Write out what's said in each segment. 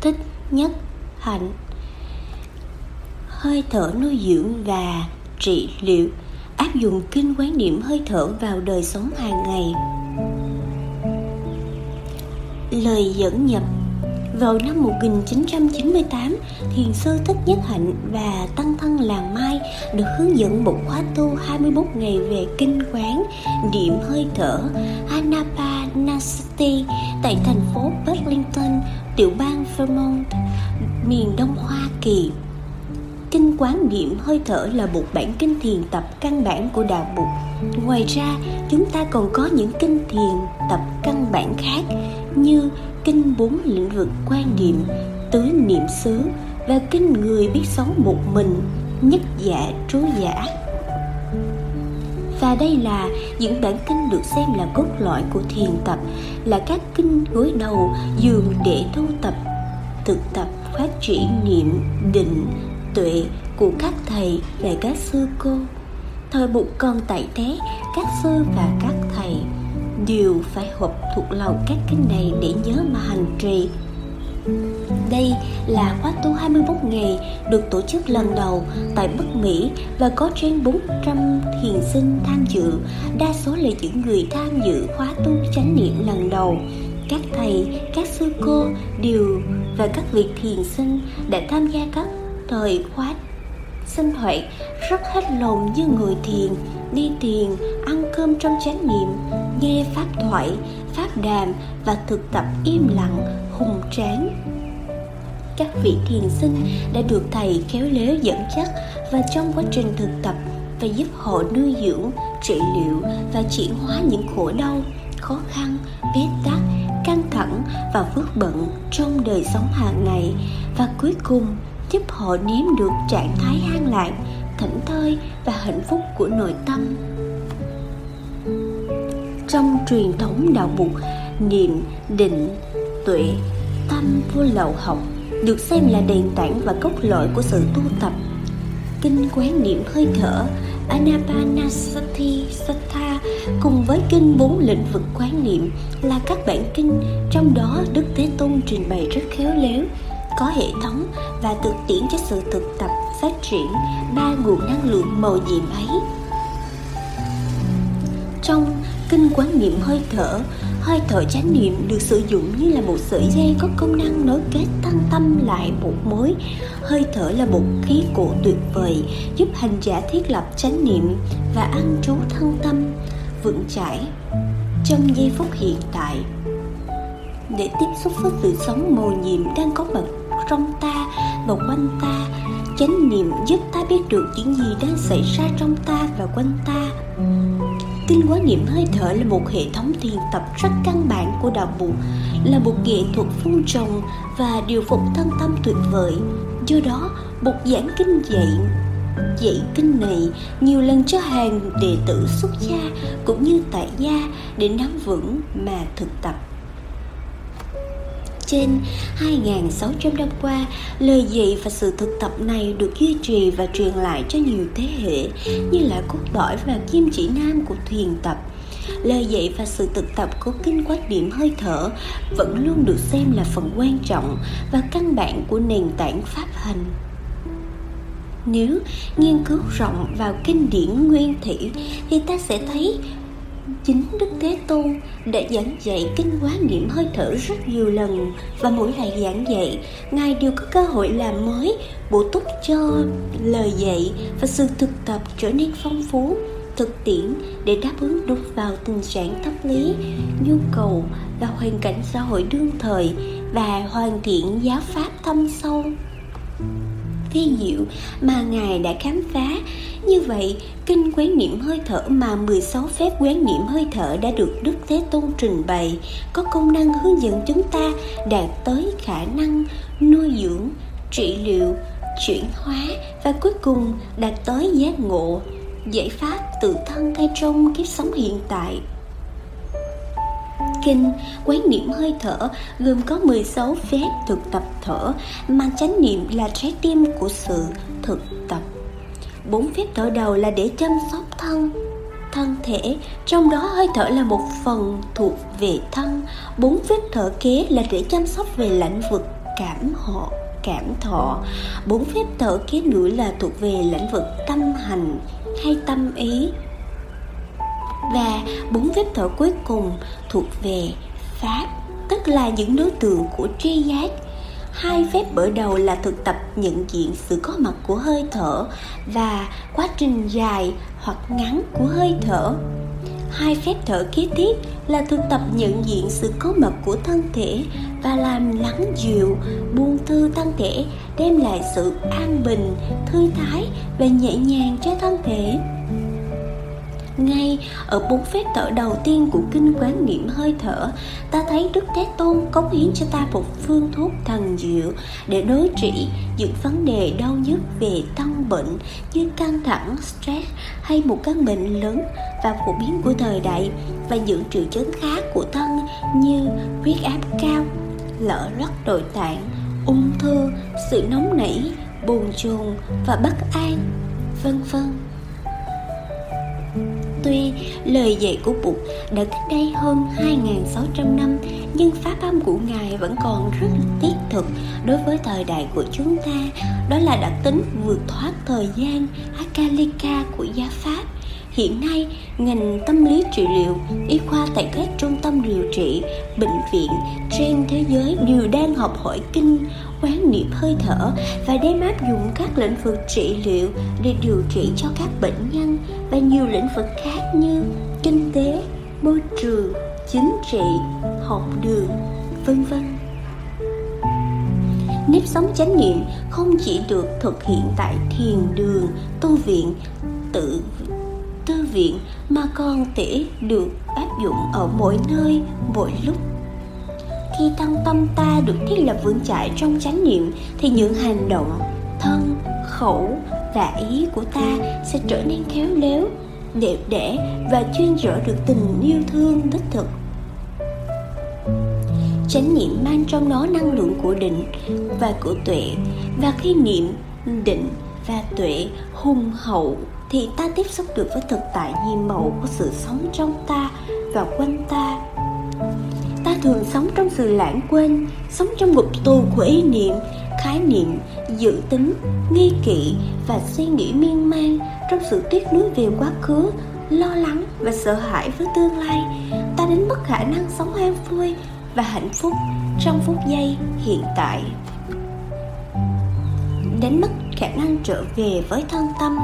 thích nhất hạnh. Hơi thở nuôi dưỡng và trị liệu áp dụng kinh quán niệm hơi thở vào đời sống hàng ngày. Lời dẫn nhập. Vào năm 1998, Thiền sư Thích Nhất Hạnh và Tăng Thân Làng Mai được hướng dẫn một khóa tu 21 ngày về kinh quán, niệm hơi thở Anapanasati tại thành phố Burlington, tiểu bang Vermont, miền Đông Hoa Kỳ. Kinh quán niệm hơi thở là một bản kinh thiền tập căn bản của đạo Bụt. Ngoài ra, chúng ta còn có những kinh thiền tập căn bản khác như kinh bốn lĩnh vực quan niệm tứ niệm xứ và kinh người biết sống một mình nhất dạ trú giả và đây là những bản kinh được xem là cốt lõi của thiền tập, là các kinh gối đầu dùng để tu tập, thực tập, phát triển niệm định tuệ của các thầy và các sư cô. Thời bụng còn tại thế, các sư và các thầy đều phải học thuộc lòng các kinh này để nhớ mà hành trì đây là khóa tu 21 ngày được tổ chức lần đầu tại Bắc Mỹ và có trên 400 thiền sinh tham dự, đa số là những người tham dự khóa tu chánh niệm lần đầu. Các thầy, các sư cô đều và các vị thiền sinh đã tham gia các thời khóa sinh hoạt rất hết lòng như người thiền đi thiền ăn cơm trong chánh niệm nghe pháp thoại pháp đàm và thực tập im lặng hùng tráng. Các vị thiền sinh đã được thầy khéo léo dẫn dắt và trong quá trình thực tập và giúp họ nuôi dưỡng, trị liệu và chuyển hóa những khổ đau, khó khăn, bế tắc, căng thẳng và vướng bận trong đời sống hàng ngày và cuối cùng giúp họ nếm được trạng thái an lạc, thảnh thơi và hạnh phúc của nội tâm. Trong truyền thống đạo Phật niệm định tuệ tâm vô lậu học, được xem là nền tảng và cốt lõi của sự tu tập. Kinh quán niệm hơi thở, Anapanasati Sattha cùng với kinh bốn lĩnh vực quán niệm là các bản kinh, trong đó Đức Thế Tôn trình bày rất khéo léo, có hệ thống và thực tiễn cho sự thực tập, phát triển ba nguồn năng lượng màu nhiệm ấy. Trong kinh quán niệm hơi thở hơi thở chánh niệm được sử dụng như là một sợi dây có công năng nối kết thân tâm lại một mối. Hơi thở là một khí cụ tuyệt vời, giúp hành giả thiết lập chánh niệm và ăn trú thân tâm, vững chãi trong giây phút hiện tại. Để tiếp xúc với sự sống màu nhiệm đang có mặt trong ta và quanh ta, chánh niệm giúp ta biết được những gì đang xảy ra trong ta và quanh ta kinh quán niệm hơi thở là một hệ thống thiền tập rất căn bản của đạo Bụt, là một nghệ thuật phun trồng và điều phục thân tâm tuyệt vời. Do đó, Bụt giảng kinh dạy dạy kinh này nhiều lần cho hàng đệ tử xuất gia cũng như tại gia để nắm vững mà thực tập trên 2.600 năm qua, lời dạy và sự thực tập này được duy trì và truyền lại cho nhiều thế hệ như là cốt lõi và kim chỉ nam của thiền tập. Lời dạy và sự thực tập của kinh quát điểm hơi thở vẫn luôn được xem là phần quan trọng và căn bản của nền tảng pháp hành nếu nghiên cứu rộng vào kinh điển nguyên thủy thì ta sẽ thấy chính Đức Thế Tôn đã giảng dạy kinh quán niệm hơi thở rất nhiều lần. Và mỗi lần giảng dạy, Ngài đều có cơ hội làm mới, bổ túc cho lời dạy và sự thực tập trở nên phong phú, thực tiễn để đáp ứng đúng vào tình trạng tâm lý, nhu cầu và hoàn cảnh xã hội đương thời và hoàn thiện giáo pháp thâm sâu vi diệu mà Ngài đã khám phá. Như vậy, kinh quán niệm hơi thở mà 16 phép quán niệm hơi thở đã được Đức Thế Tôn trình bày có công năng hướng dẫn chúng ta đạt tới khả năng nuôi dưỡng, trị liệu, chuyển hóa và cuối cùng đạt tới giác ngộ, giải pháp tự thân ngay trong kiếp sống hiện tại kinh, quán niệm hơi thở, gồm có 16 phép thực tập thở, mà chánh niệm là trái tim của sự thực tập. Bốn phép thở đầu là để chăm sóc thân thân thể, trong đó hơi thở là một phần thuộc về thân. Bốn phép thở kế là để chăm sóc về lãnh vực cảm họ, cảm thọ. Bốn phép thở kế nữa là thuộc về lĩnh vực tâm hành hay tâm ý và bốn phép thở cuối cùng thuộc về pháp, tức là những đối tượng của tri giác hai phép mở đầu là thực tập nhận diện sự có mặt của hơi thở và quá trình dài hoặc ngắn của hơi thở. Hai phép thở kế tiếp là thực tập nhận diện sự có mặt của thân thể và làm lắng dịu, buông thư thân thể, đem lại sự an bình, thư thái và nhẹ nhàng cho thân thể ngay ở bốn phép thở đầu tiên của kinh quán niệm hơi thở. Ta thấy đức thế tôn cống hiến cho ta một phương thuốc thần diệu để đối trị những vấn đề đau nhức về tâm bệnh như căng thẳng, stress hay một căn bệnh lớn và phổ biến của thời đại và những triệu chứng khác của thân như huyết áp cao lỡ rất nội tạng, ung thư, sự nóng nảy buồn chồn và bất an, vân vân. Tuy lời dạy của Bụt đã cách đây hơn 2.600 năm, Nhưng pháp âm của Ngài vẫn còn rất thiết thực đối với thời đại của chúng ta. Đó là đặc tính vượt thoát thời gian Akalika của gia Pháp. Hiện nay, ngành tâm lý trị liệu, y khoa tại các trung tâm điều trị, bệnh viện trên thế giới đều đang học hỏi kinh, quán niệm hơi thở và đem áp dụng các lĩnh vực trị liệu để điều trị cho các bệnh nhân và nhiều lĩnh vực khác như kinh tế, môi trường, chính trị, học đường, vân vân. Nếp sống chánh niệm không chỉ được thực hiện tại thiền đường, tu viện, tự tư viện mà còn thể được áp dụng ở mọi nơi, mọi lúc. Khi tăng tâm ta được thiết lập vững chãi trong chánh niệm thì những hành động thân khẩu và ý của ta sẽ trở nên khéo léo đẹp đẽ và chuyên rỡ được tình yêu thương đích thực. Chánh niệm mang trong nó năng lượng của định và của tuệ và khi niệm định và tuệ hùng hậu thì ta tiếp xúc được với thực tại nhiệm mẫu của sự sống trong ta và quanh ta. Ta thường sống trong sự lãng quên, sống trong ngục tù của ý niệm, khái niệm, dự tính, nghi kỵ và suy nghĩ miên man trong sự tiếc nuối về quá khứ, lo lắng và sợ hãi với tương lai. Ta đến mất khả năng sống an vui và hạnh phúc trong phút giây hiện tại. Đến mất khả năng trở về với thân tâm,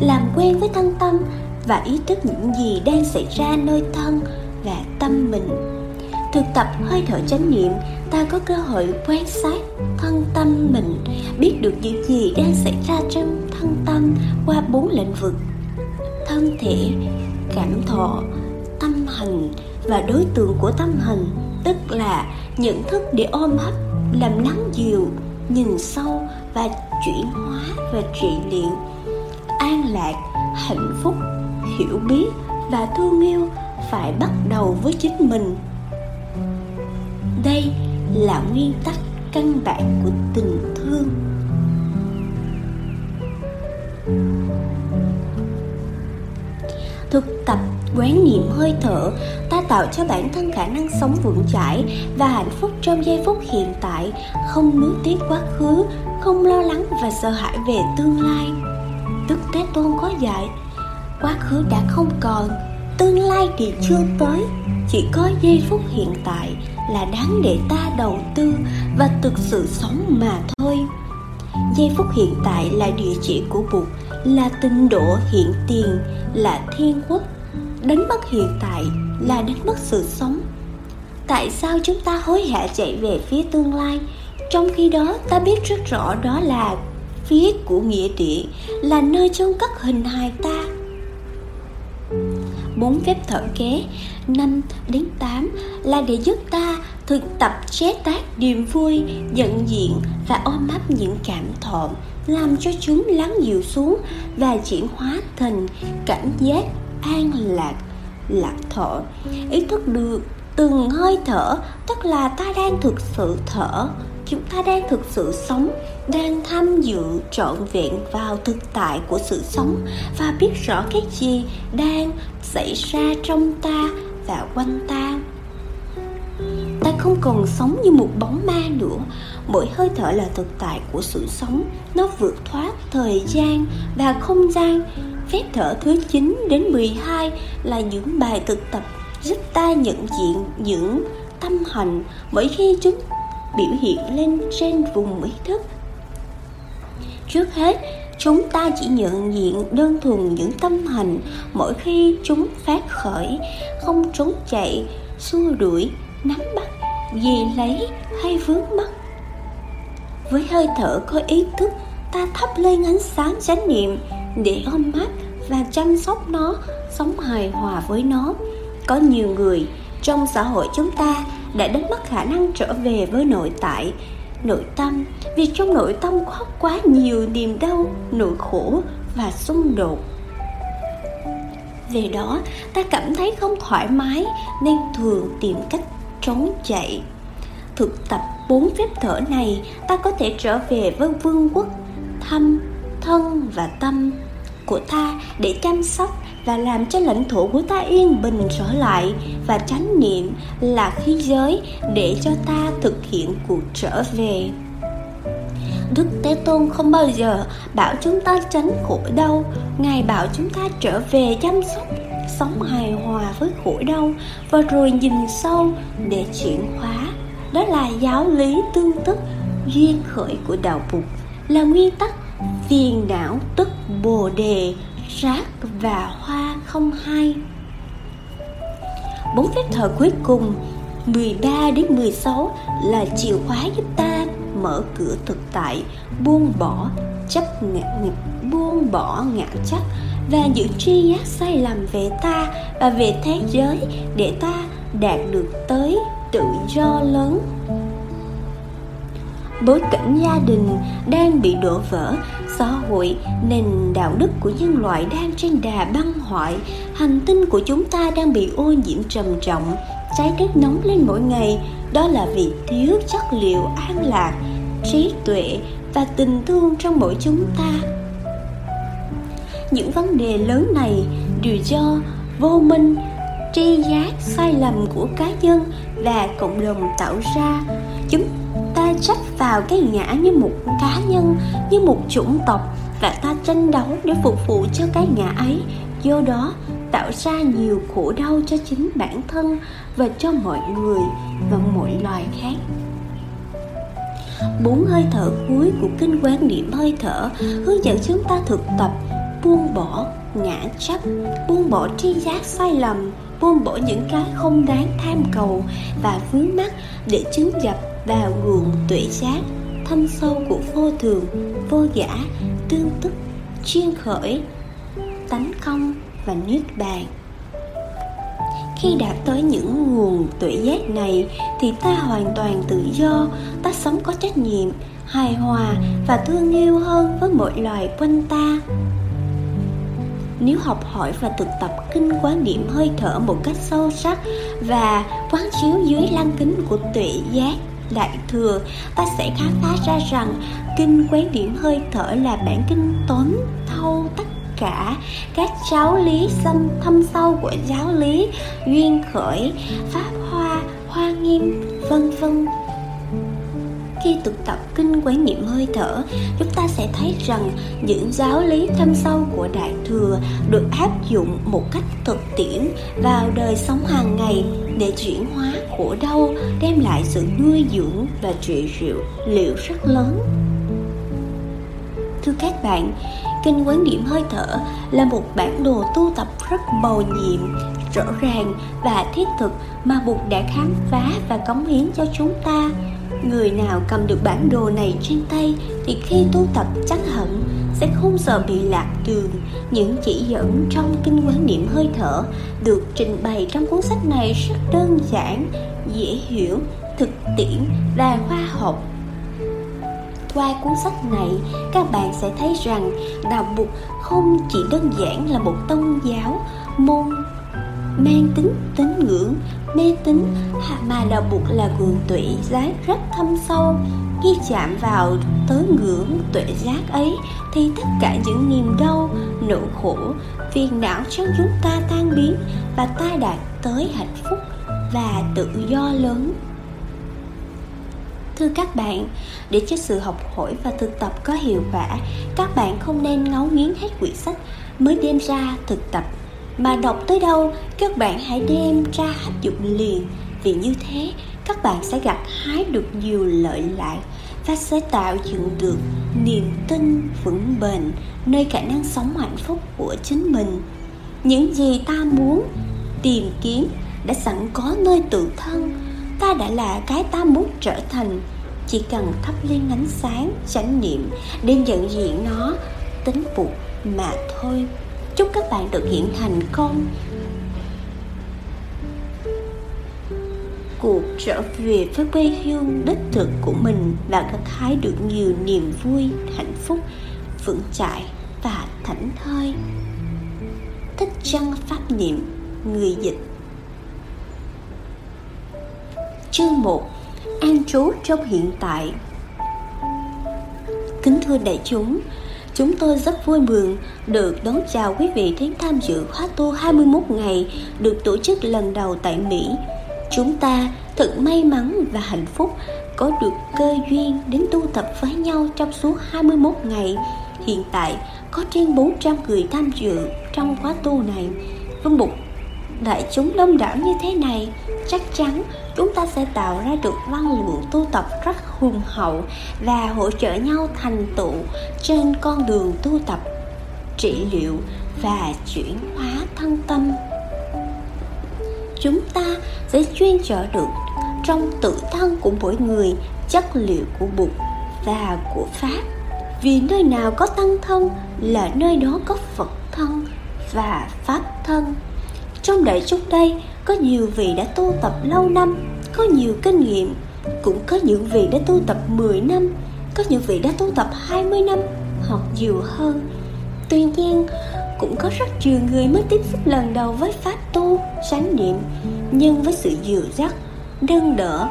làm quen với thân tâm và ý thức những gì đang xảy ra nơi thân và tâm mình. Thực tập hơi thở chánh niệm, ta có cơ hội quan sát thân tâm mình, biết được những gì đang xảy ra trong thân tâm qua bốn lĩnh vực. Thân thể, cảm thọ, tâm hành và đối tượng của tâm hành, tức là nhận thức để ôm ấp làm lắng dịu, nhìn sâu và chuyển hóa và trị liệu, an lạc, hạnh phúc, hiểu biết và thương yêu phải bắt đầu với chính mình. Đây là nguyên tắc căn bản của tình thương. Thực tập quán niệm hơi thở, ta tạo cho bản thân khả năng sống vững chãi và hạnh phúc trong giây phút hiện tại, không nuối tiếc quá khứ không lo lắng và sợ hãi về tương lai. Đức thế tôn có dạy, quá khứ đã không còn, tương lai thì chưa tới. Chỉ có giây phút hiện tại là đáng để ta đầu tư và thực sự sống mà thôi. Giây phút hiện tại là địa chỉ của bụt, là tinh độ hiện tiền, là thiên quốc. Đánh mất hiện tại là đánh mất sự sống. Tại sao chúng ta hối hả chạy về phía tương lai? Trong khi đó ta biết rất rõ đó là phía của nghĩa địa là nơi chôn cất hình hài ta bốn phép thở kế 5 đến 8 là để giúp ta thực tập chế tác niềm vui, nhận diện và ôm ấp những cảm thọ làm cho chúng lắng dịu xuống và chuyển hóa thành cảm giác an lạc, lạc thọ. Ý thức được từng hơi thở tức là ta đang thực sự thở chúng ta đang thực sự sống, đang tham dự trọn vẹn vào thực tại của sự sống và biết rõ cái gì đang xảy ra trong ta và quanh ta. Ta không còn sống như một bóng ma nữa. Mỗi hơi thở là thực tại của sự sống. Nó vượt thoát thời gian và không gian. Phép thở thứ 9 đến 12 là những bài thực tập giúp ta nhận diện những tâm hành mỗi khi chúng biểu hiện lên trên vùng ý thức. Trước hết, chúng ta chỉ nhận diện đơn thuần những tâm hành mỗi khi chúng phát khởi, không trốn chạy, xua đuổi, nắm bắt gì lấy hay vướng mắc. Với hơi thở có ý thức, ta thắp lên ánh sáng chánh niệm để ôm mắt và chăm sóc nó, sống hài hòa với nó. Có nhiều người trong xã hội chúng ta đã đánh mất khả năng trở về với nội tại, nội tâm. Vì trong nội tâm có quá nhiều niềm đau, nỗi khổ và xung đột. Về đó, ta cảm thấy không thoải mái nên thường tìm cách trốn chạy. Thực tập bốn phép thở này, ta có thể trở về với vương quốc, thâm, thân và tâm của ta để chăm sóc và làm cho lãnh thổ của ta yên bình trở lại và chánh niệm là khí giới để cho ta thực hiện cuộc trở về. Đức Thế Tôn không bao giờ bảo chúng ta tránh khổ đau. Ngài bảo chúng ta trở về chăm sóc, Sống hài hòa với khổ đau Và rồi nhìn sâu để chuyển hóa. Đó là giáo lý tương tức duyên khởi của đạo Phật Là nguyên tắc phiền não tức bồ đề rác và hoa không hay. bốn phép thở cuối cùng 13 đến 16 là chìa khóa giúp ta mở cửa thực tại, buông bỏ chấp ngã buông bỏ ngã chấp và giữ tri giác sai lầm về ta và về thế giới để ta đạt được tới tự do lớn bối cảnh gia đình đang bị đổ vỡ, xã hội, nền đạo đức của nhân loại đang trên đà băng hoại, hành tinh của chúng ta đang bị ô nhiễm trầm trọng, trái đất nóng lên mỗi ngày. Đó là vì thiếu chất liệu an lạc, trí tuệ và tình thương trong mỗi chúng ta. Những vấn đề lớn này đều do vô minh, tri giác sai lầm của cá nhân và cộng đồng tạo ra. Chúng ta trách vào cái ngã như một cá nhân, như một chủng tộc, và ta tranh đấu để phục vụ cho cái ngã ấy. Do đó, tạo ra nhiều khổ đau cho chính bản thân và cho mọi người và mọi loài khác. Bốn hơi thở cuối của kinh quán niệm hơi thở hướng dẫn chúng ta thực tập buông bỏ ngã chấp, buông bỏ tri giác sai lầm, buông bỏ những cái không đáng tham cầu và vướng mắc để chứng dập vào nguồn tuệ giác, thâm sâu của vô thường, vô giả, tương tức, chuyên khởi tánh không và niết bàn. Khi đạt tới những nguồn tuệ giác này, thì ta hoàn toàn tự do, ta sống có trách nhiệm, hài hòa và thương yêu hơn với mọi loài quanh ta. Nếu học hỏi và thực tập kinh quán niệm hơi thở một cách sâu sắc và quán chiếu dưới lăng kính của tuệ giác đại thừa, ta sẽ khám phá ra rằng kinh quán điểm hơi thở là bản kinh tóm thâu tất cả các giáo lý xâm thâm sâu của giáo lý, duyên khởi, pháp hoa hoa nghiêm, vân vân khi thực tập kinh quán niệm hơi thở, chúng ta sẽ thấy rằng những giáo lý thâm sâu của đại thừa được áp dụng một cách thực tiễn vào đời sống hàng ngày để chuyển hóa khổ đau, đem lại sự nuôi dưỡng và trị liệu liệu rất lớn. Thưa các bạn, kinh quán niệm hơi thở là một bản đồ tu tập rất màu nhiệm, rõ ràng và thiết thực mà Bụt đã khám phá và cống hiến cho chúng ta người nào cầm được bản đồ này trên tay thì khi tu tập chắc hẳn sẽ không sợ bị lạc đường. Những chỉ dẫn trong kinh quán niệm hơi thở được trình bày trong cuốn sách này rất đơn giản, dễ hiểu, thực tiễn và khoa học. Qua cuốn sách này, các bạn sẽ thấy rằng đạo Phật không chỉ đơn giản là một tôn giáo, môn mang tính tín ngưỡng mê tín mà đạo buộc là nguồn tuệ giác rất thâm sâu. Khi chạm vào tới ngưỡng tuệ giác ấy thì tất cả những niềm đau nỗi khổ phiền não trong chúng ta tan biến và ta đạt tới hạnh phúc và tự do lớn. Thưa các bạn, để cho sự học hỏi và thực tập có hiệu quả, các bạn không nên ngấu nghiến hết quyển sách mới đem ra thực tập, mà đọc tới đâu các bạn hãy đem ra áp dụng liền. Vì như thế, các bạn sẽ gặt hái được nhiều lợi lạc và sẽ tạo dựng được niềm tin vững bền nơi khả năng sống hạnh phúc của chính mình. Những gì ta muốn tìm kiếm đã sẵn có nơi tự thân ta đã là cái ta muốn trở thành chỉ cần thắp lên ánh sáng chánh niệm để nhận diện nó tính phục mà thôi chúc các bạn thực hiện thành công. Cuộc trở về với quê hương đích thực của mình và gặt hái được nhiều niềm vui, hạnh phúc, vững chãi và thảnh thơi. Thích chân pháp niệm người dịch? Chương 1 An trú trong hiện tại. Kính thưa đại chúng Chúng tôi rất vui mừng được đón chào quý vị đến tham dự khóa tu 21 ngày được tổ chức lần đầu tại Mỹ. Chúng ta thật may mắn và hạnh phúc có được cơ duyên đến tu tập với nhau trong suốt 21 ngày. Hiện tại, có trên 400 người tham dự trong khóa tu này vâng với một đại chúng đông đảo như thế này, chắc chắn chúng ta sẽ tạo ra được năng lượng tu tập rất hùng hậu và hỗ trợ nhau thành tựu trên con đường tu tập, trị liệu và chuyển hóa thân tâm. Chúng ta sẽ chuyên trở được trong tự thân của mỗi người, chất liệu của bụt và của pháp. Vì nơi nào có tăng thân là nơi đó có phật thân và pháp thân. Trong đại chúng đây có nhiều vị đã tu tập lâu năm, có nhiều kinh nghiệm, cũng có những vị đã tu tập 10 năm, có những vị đã tu tập 20 năm hoặc nhiều hơn. Tuy nhiên, cũng có rất nhiều người mới tiếp xúc lần đầu với pháp tu sánh niệm, nhưng với sự dìu dắt đơn đỡ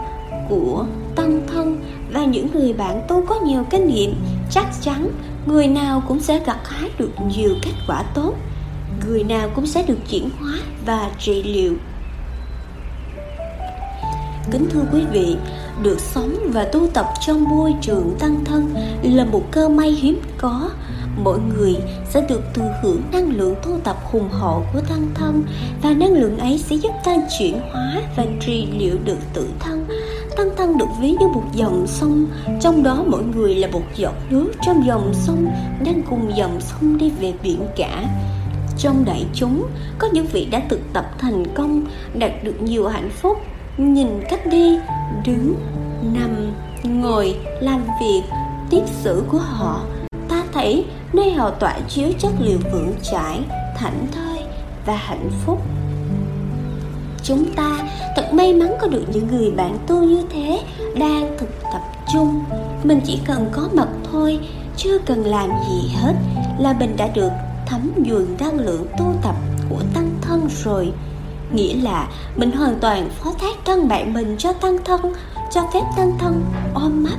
của tăng thân và những người bạn tu có nhiều kinh nghiệm, chắc chắn người nào cũng sẽ gặt hái được nhiều kết quả tốt, người nào cũng sẽ được chuyển hóa và trị liệu kính thưa quý vị, được sống và tu tập trong môi trường tăng thân là một cơ may hiếm có. Mỗi người sẽ được thừa hưởng năng lượng tu tập hùng hậu của tăng thân và năng lượng ấy sẽ giúp ta chuyển hóa và trị liệu được tự thân. Tăng thân được ví như một dòng sông, trong đó mỗi người là một giọt nước trong dòng sông đang cùng dòng sông đi về biển cả. Trong đại chúng, có những vị đã thực tập thành công, đạt được nhiều hạnh phúc nhìn cách đi đứng, nằm, ngồi, làm việc, tiếp xử của họ, ta thấy nơi họ tỏa chiếu chất liệu vững chãi, thảnh thơi và hạnh phúc. Chúng ta thật may mắn có được những người bạn tu như thế đang thực tập chung. Mình chỉ cần có mặt thôi chưa cần làm gì hết là mình đã được thấm nhuần năng lượng tu tập của tăng thân rồi nghĩa là mình hoàn toàn phó thác thân bạn mình cho tăng thân, cho phép tăng thân, ôm mắt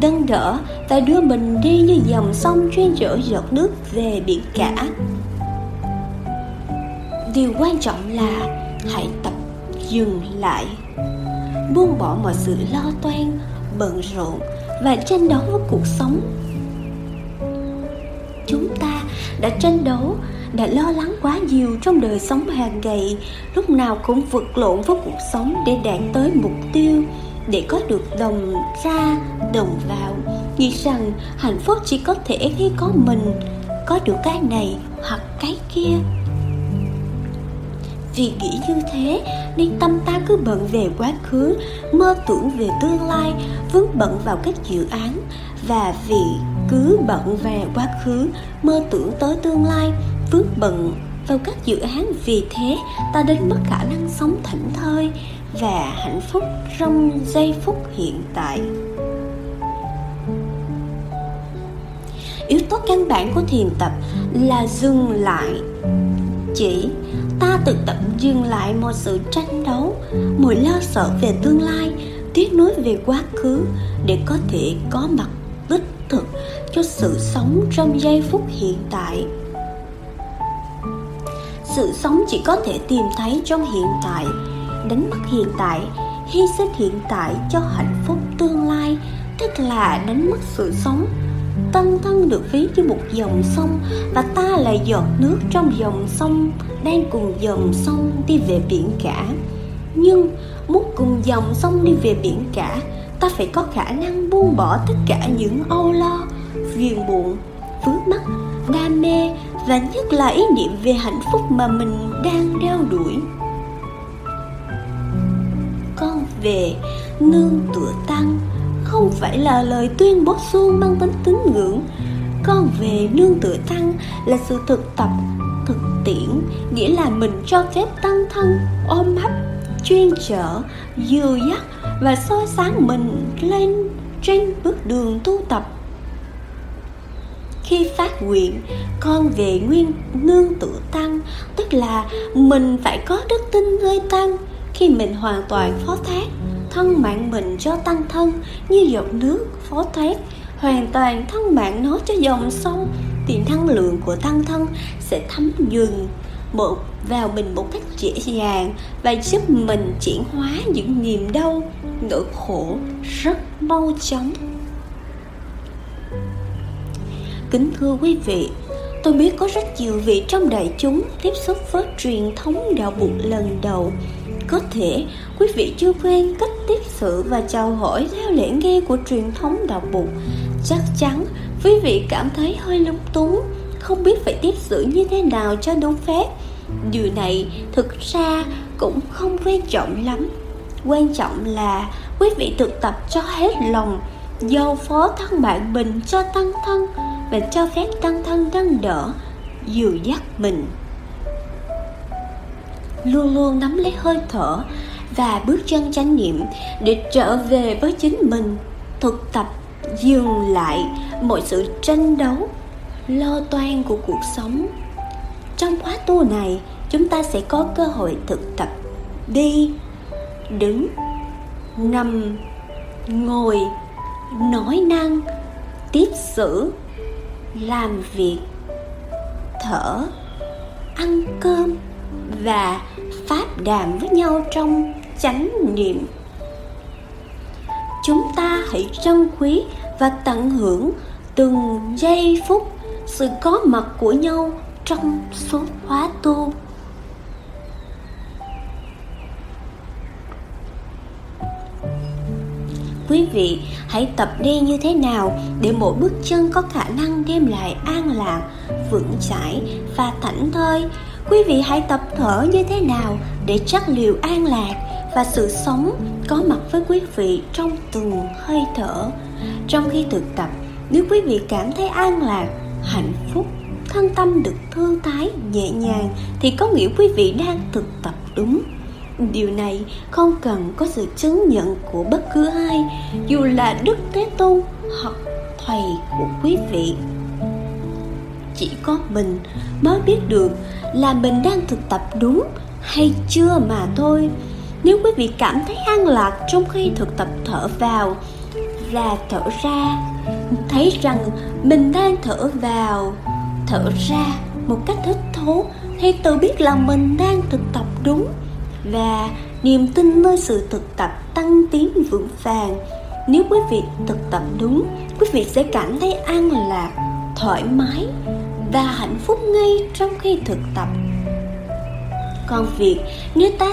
đâng đỡ và đưa mình đi như dòng sông chuyên rỡ giọt nước về biển cả. Điều quan trọng là hãy tập dừng lại, buông bỏ mọi sự lo toan, bận rộn và tranh đấu với cuộc sống. Chúng ta đã tranh đấu đã lo lắng quá nhiều trong đời sống hàng ngày, lúc nào cũng vật lộn với cuộc sống để đạt tới mục tiêu, để có được đồng ra, đồng vào. Nghĩ rằng hạnh phúc chỉ có thể khi có mình, có được cái này hoặc cái kia. Vì nghĩ như thế, nên tâm ta cứ bận về quá khứ, mơ tưởng về tương lai, vướng bận vào các dự án. Và vì cứ bận về quá khứ, mơ tưởng tới tương lai vướng bận vào các dự án. Vì thế, ta đến mất khả năng sống thảnh thơi và hạnh phúc trong giây phút hiện tại. Yếu tố căn bản của thiền tập là dừng lại. Chỉ, ta tự tập dừng lại mọi sự tranh đấu mọi lo sợ về tương lai, tiếc nuối về quá khứ để có thể có mặt tích thực cho sự sống trong giây phút hiện tại sự sống chỉ có thể tìm thấy trong hiện tại đánh mất hiện tại hy sinh hiện tại cho hạnh phúc tương lai tức là đánh mất sự sống. Tân thân được ví như một dòng sông Và ta là giọt nước trong dòng sông Đang cùng dòng sông đi về biển cả. Nhưng muốn cùng dòng sông đi về biển cả Ta phải có khả năng buông bỏ tất cả những âu lo Phiền muộn, vướng mắc, đam mê và nhất là ý niệm về hạnh phúc mà mình đang đeo đuổi. Con về, nương tựa tăng, không phải là lời tuyên bố suông mang tính tín ngưỡng. Con về, nương tựa tăng là sự thực tập, thực tiễn, nghĩa là mình cho phép tăng thân, ôm ấp chuyên trở, dìu dắt và soi sáng mình lên trên bước đường tu tập khi phát nguyện, con về nguyên nương tự tăng. Tức là mình phải có đức tin nơi tăng. Khi mình hoàn toàn phó thác, thân mạng mình cho tăng thân, như giọt nước phó thác, hoàn toàn thân mạng nó cho dòng sông, thì năng lượng của tăng thân sẽ thấm dừng một, vào mình một cách dễ dàng và giúp mình chuyển hóa những niềm đau, nỗi khổ rất mau chóng kính thưa quý vị tôi biết có rất nhiều vị trong đại chúng tiếp xúc với truyền thống đạo Phật lần đầu có thể quý vị chưa quen cách tiếp sự và chào hỏi theo lễ nghe của truyền thống đạo Phật. Chắc chắn quý vị cảm thấy hơi lúng túng, không biết phải tiếp sự như thế nào cho đúng phép. Điều này thực ra cũng không quan trọng lắm. Quan trọng là quý vị thực tập cho hết lòng, giao phó thân bạn mình cho tăng thân và cho phép tăng thân nâng đỡ, dìu dắt mình. Luôn luôn nắm lấy hơi thở và bước chân chánh niệm để trở về với chính mình thực tập dừng lại mọi sự tranh đấu lo toan của cuộc sống. Trong khóa tu này chúng ta sẽ có cơ hội thực tập. Đi đứng nằm ngồi nói năng tiếp xử làm việc, thở, ăn cơm và pháp đàm với nhau trong chánh niệm. Chúng ta hãy trân quý và tận hưởng từng giây phút sự có mặt của nhau trong số khóa tu. Quý vị hãy tập đi như thế nào để mỗi bước chân có khả năng đem lại an lạc, vững chãi và thảnh thơi? Quý vị hãy tập thở như thế nào để chắc liệu an lạc và sự sống có mặt với quý vị trong từng hơi thở? Trong khi thực tập, nếu quý vị cảm thấy an lạc, hạnh phúc, thân tâm được thư thái, nhẹ nhàng thì có nghĩa quý vị đang thực tập đúng điều này không cần có sự chứng nhận của bất cứ ai, dù là đức thế tôn hoặc thầy của quý vị. Chỉ có mình mới biết được là mình đang thực tập đúng hay chưa mà thôi. Nếu quý vị cảm thấy an lạc trong khi thực tập thở vào và thở ra, thấy rằng mình đang thở vào, thở ra một cách thích thú, thì tự biết là mình đang thực tập đúng và niềm tin nơi sự thực tập tăng tiến vững vàng. Nếu quý vị thực tập đúng, quý vị sẽ cảm thấy an lạc, thoải mái và hạnh phúc ngay trong khi thực tập. Còn việc nếu ta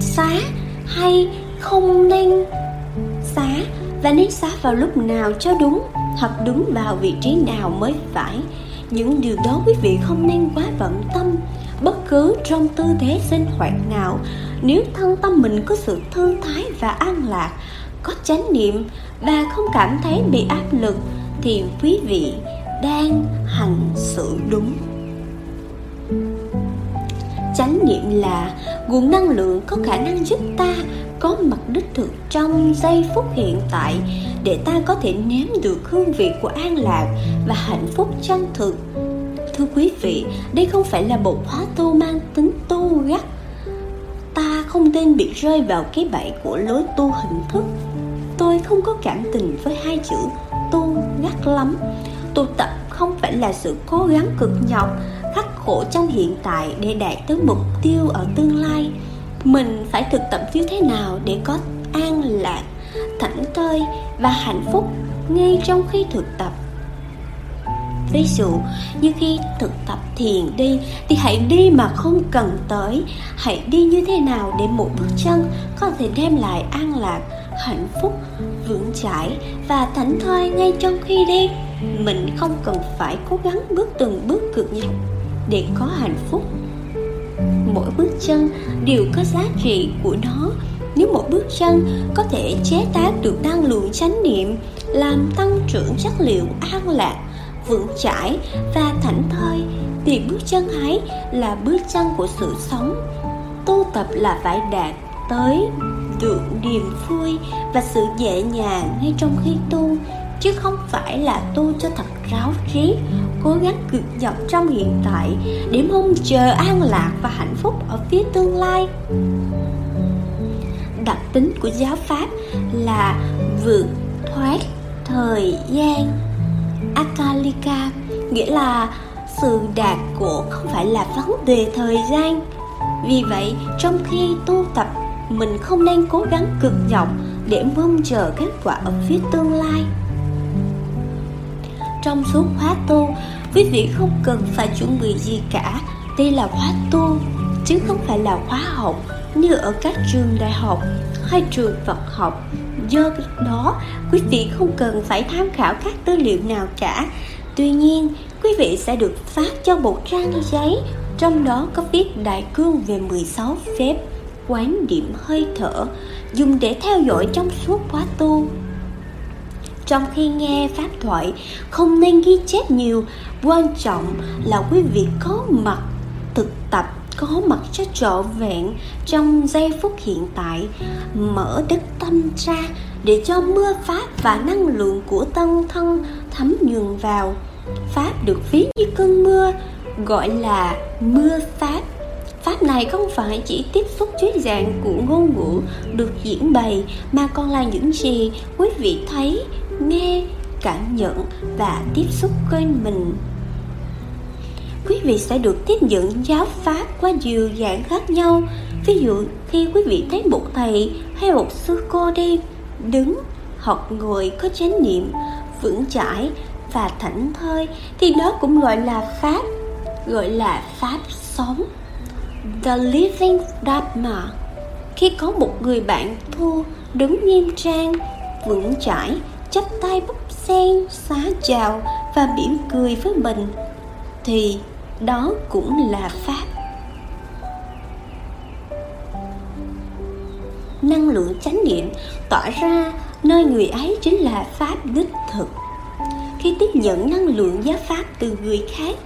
xá hay không nên xá, và nên xá vào lúc nào cho đúng, hoặc đúng vào vị trí nào mới phải, những điều đó quý vị không nên quá bận tâm bất cứ trong tư thế sinh hoạt nào. Nếu thân tâm mình có sự thư thái và an lạc, có chánh niệm và không cảm thấy bị áp lực, thì quý vị đang hành sự đúng. Chánh niệm là nguồn năng lượng có khả năng giúp ta có mặt đích thực trong giây phút hiện tại để ta có thể nếm được hương vị của an lạc và hạnh phúc chân thực thưa quý vị, đây không phải là một khóa tu mang tính tu gắt. Ta không nên bị rơi vào cái bẫy của lối tu hình thức. Tôi không có cảm tình với hai chữ tu gắt lắm. Tu tập không phải là sự cố gắng cực nhọc, khắc khổ trong hiện tại để đạt tới mục tiêu ở tương lai. Mình phải thực tập như thế nào để có an lạc, thảnh thơi và hạnh phúc ngay trong khi thực tập? Ví dụ như khi thực tập thiền đi, thì hãy đi mà không cần tới. Hãy đi như thế nào để một bước chân có thể đem lại an lạc, hạnh phúc, vững chãi và thảnh thơi ngay trong khi đi? Mình không cần phải cố gắng bước từng bước cực nhọc để có hạnh phúc. Mỗi bước chân đều có giá trị của nó. Nếu một bước chân có thể chế tác được năng lượng chánh niệm, làm tăng trưởng chất liệu an lạc vững chãi và thảnh thơi, thì bước chân ấy là bước chân của sự sống. Tu tập là phải đạt tới được niềm vui và sự nhẹ nhàng ngay trong khi tu, chứ không phải là tu cho thật ráo riết cố gắng cực nhọc trong hiện tại để mong chờ an lạc và hạnh phúc ở phía tương lai. Đặc tính của giáo pháp là vượt thoát thời gian akalika nghĩa là sự đạt của không phải là vấn đề thời gian. Vì vậy, trong khi tu tập, mình không nên cố gắng cực nhọc để mong chờ kết quả ở phía tương lai. Trong suốt khóa tu, quý vị không cần phải chuẩn bị gì cả. Đây là khóa tu, chứ không phải là khóa học, như ở các trường đại học hay trường Phật học do đó, quý vị không cần phải tham khảo các tư liệu nào cả. Tuy nhiên, quý vị sẽ được phát cho một trang giấy, trong đó có viết đại cương về 16 phép quán điểm hơi thở, dùng để theo dõi trong suốt khóa tu. Trong khi nghe pháp thoại, không nên ghi chép nhiều, quan trọng là quý vị có mặt thực tập có mặt cho trọn vẹn trong giây phút hiện tại. Mở đất tâm ra để cho mưa pháp và năng lượng của tân thân thấm nhuần vào. Pháp được ví như cơn mưa, gọi là mưa pháp. Pháp này không phải chỉ tiếp xúc dưới dạng của ngôn ngữ được diễn bày, mà còn là những gì quý vị thấy, nghe, cảm nhận và tiếp xúc quanh mình quý vị sẽ được tiếp nhận giáo pháp qua nhiều dạng khác nhau. Ví dụ, khi quý vị thấy một thầy hay một sư cô đi đứng hoặc ngồi có chánh niệm, vững chãi và thảnh thơi, thì đó cũng gọi là pháp, gọi là pháp sống. The living dharma. Khi có một người bạn thu đứng nghiêm trang, vững chãi, chắp tay búp sen, xá chào và mỉm cười với mình, thì đó cũng là pháp. Năng lượng chánh niệm tỏa ra nơi người ấy chính là pháp đích thực. Khi tiếp nhận năng lượng giá pháp từ người khác,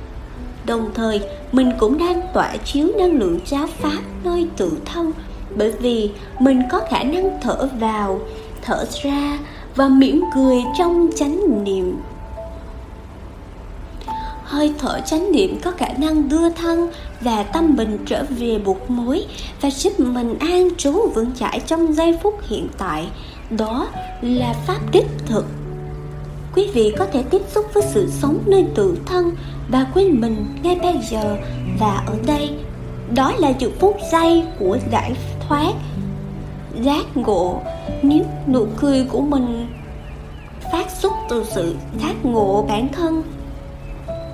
đồng thời mình cũng đang tỏa chiếu năng lượng giáo pháp nơi tự thân, bởi vì mình có khả năng thở vào, thở ra và mỉm cười trong chánh niệm hơi thở chánh niệm có khả năng đưa thân và tâm mình trở về buộc mối và giúp mình an trú vững chãi trong giây phút hiện tại. Đó là pháp đích thực. Quý vị có thể tiếp xúc với sự sống nơi tự thân và quên mình ngay bây giờ và ở đây. Đó là những phút giây của giải thoát, giác ngộ. Nếu nụ cười của mình phát xuất từ sự giác ngộ bản thân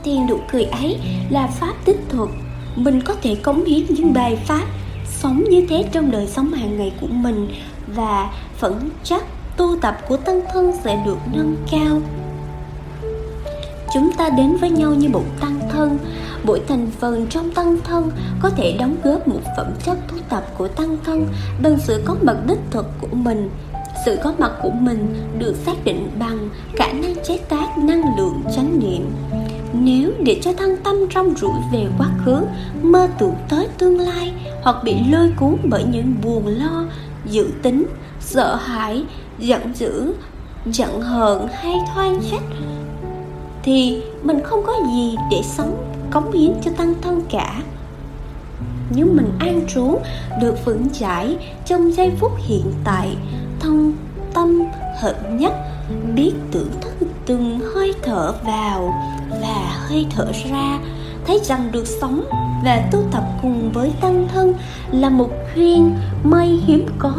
thì nụ cười ấy là pháp tích thuật. mình có thể cống hiến những bài pháp sống như thế trong đời sống hàng ngày của mình và phẩm chất tu tập của tân thân sẽ được nâng cao. Chúng ta đến với nhau như một tăng thân. Mỗi thành phần trong tăng thân có thể đóng góp một phẩm chất tu tập của tăng thân bằng sự có mặt đích thực của mình. Sự có mặt của mình được xác định bằng khả năng chế tác năng lượng chánh niệm nếu để cho thân tâm trong rủi về quá khứ, mơ tưởng tới tương lai, hoặc bị lôi cuốn bởi những buồn lo, dự tính, sợ hãi, giận dữ, giận hờn hay thoan trách thì mình không có gì để sống cống hiến cho tăng thân cả. Nếu mình an trú, được vững chãi trong giây phút hiện tại, thân tâm hợp nhất, biết tưởng thức từng hơi thở vào và hơi thở ra, thấy rằng được sống và tu tập cùng với tăng thân là một duyên may hiếm có,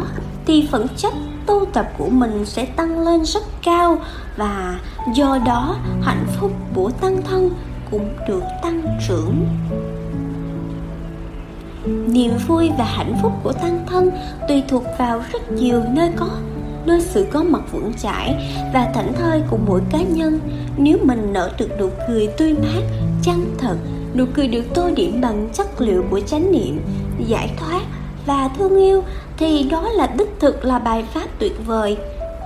thì phẩm chất tu tu tập của mình sẽ tăng lên rất cao và do đó hạnh phúc của tăng thân cũng được tăng trưởng. Niềm vui và hạnh phúc của tăng thân tùy thuộc vào rất nhiều nơi có nơi sự có mặt vững chãi và thảnh thơi của mỗi cá nhân. Nếu mình nở được nụ cười tươi mát, chân thật, nụ cười được tô điểm bằng chất liệu của chánh niệm, giải thoát và thương yêu, thì đó là đích thực là bài pháp tuyệt vời.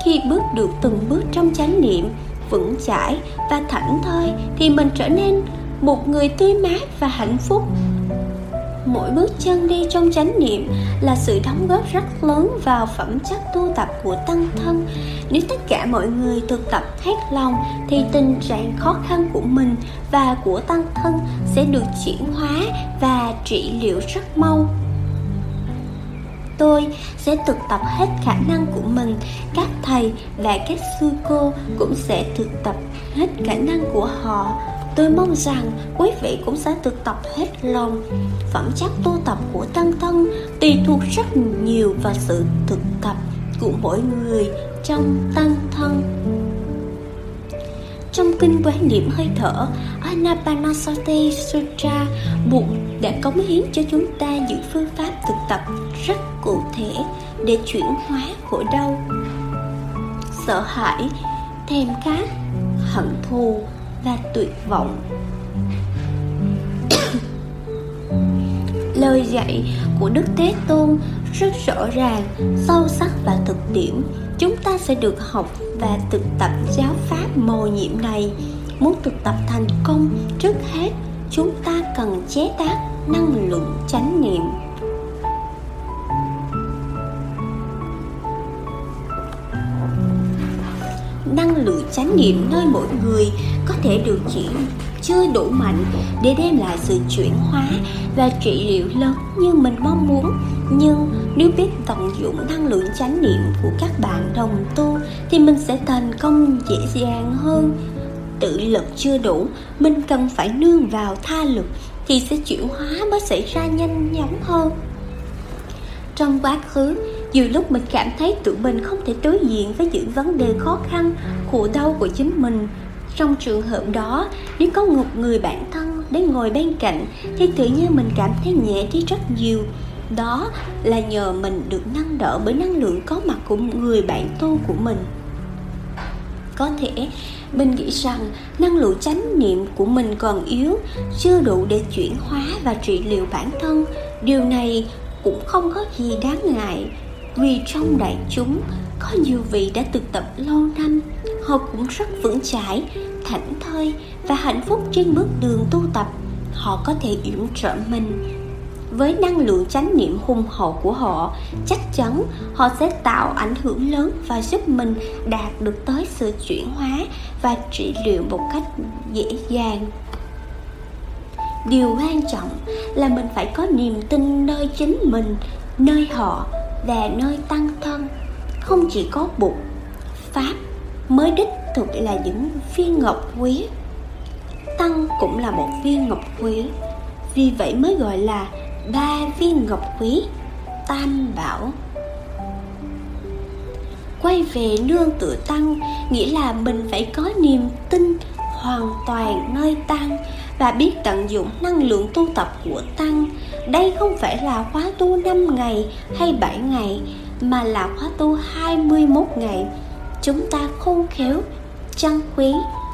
Khi bước được từng bước trong chánh niệm, vững chãi và thảnh thơi, thì mình trở nên một người tươi mát và hạnh phúc mỗi bước chân đi trong chánh niệm là sự đóng góp rất lớn vào phẩm chất tu tập của tăng thân. Nếu tất cả mọi người thực tập hết lòng, thì tình trạng khó khăn của mình và của tăng thân sẽ được chuyển hóa và trị liệu rất mau. Tôi sẽ thực tập hết khả năng của mình. Các thầy và các sư cô cũng sẽ thực tập hết khả năng của họ tôi mong rằng quý vị cũng sẽ thực tập hết lòng. Phẩm chất tu tập của tăng thân tùy thuộc rất nhiều vào sự thực tập của mỗi người trong tăng thân. Trong kinh quán niệm hơi thở, Anapanasati Sutra buộc đã cống hiến cho chúng ta những phương pháp thực tập rất cụ thể để chuyển hóa khổ đau, sợ hãi, thèm khát, hận thù và tuyệt vọng. Lời dạy của đức thế tôn rất rõ ràng, sâu sắc và thực tiễn. Chúng ta sẽ được học và thực tập giáo pháp mầu nhiệm này. Muốn thực tập thành công, trước hết, chúng ta cần chế tác năng lượng chánh niệm. Năng lượng chánh niệm nơi mỗi người có thể được chỉ chưa đủ mạnh để đem lại sự chuyển hóa và trị liệu lớn như mình mong muốn. Nhưng nếu biết tận dụng năng lượng chánh niệm của các bạn đồng tu thì mình sẽ thành công dễ dàng hơn. Tự lực chưa đủ, mình cần phải nương vào tha lực thì sẽ chuyển hóa mới xảy ra nhanh chóng hơn. Trong quá khứ nhiều lúc mình cảm thấy tự mình không thể đối diện với những vấn đề khó khăn, khổ đau của chính mình. Trong trường hợp đó, nếu có một người bạn thân đến ngồi bên cạnh, thì tự nhiên mình cảm thấy nhẹ đi rất nhiều. Đó là nhờ mình được nâng đỡ bởi năng lượng có mặt của người bạn tu của mình. Có thể, mình nghĩ rằng năng lượng chánh niệm của mình còn yếu, chưa đủ để chuyển hóa và trị liệu bản thân. Điều này cũng không có gì đáng ngại vì trong đại chúng, có nhiều vị đã thực tập lâu năm, họ cũng rất vững chãi, thảnh thơi và hạnh phúc trên bước đường tu tập. Họ có thể yểm trợ mình. Với năng lượng chánh niệm hùng hậu của họ, chắc chắn họ sẽ tạo ảnh hưởng lớn và giúp mình đạt được tới sự chuyển hóa và trị liệu một cách dễ dàng. Điều quan trọng là mình phải có niềm tin nơi chính mình, nơi họ về nơi tăng thân. Không chỉ có bụt, pháp, mới đích thực là những viên ngọc quý. Tăng cũng là một viên ngọc quý, vì vậy mới gọi là ba viên ngọc quý, tam bảo. Quay về nương tựa tăng, nghĩa là mình phải có niềm tin hoàn toàn nơi tăng và biết tận dụng năng lượng tu tập của tăng. Đây không phải là khóa tu 5 ngày hay 7 ngày, mà là khóa tu 21 ngày. Chúng ta khôn khéo, trân quý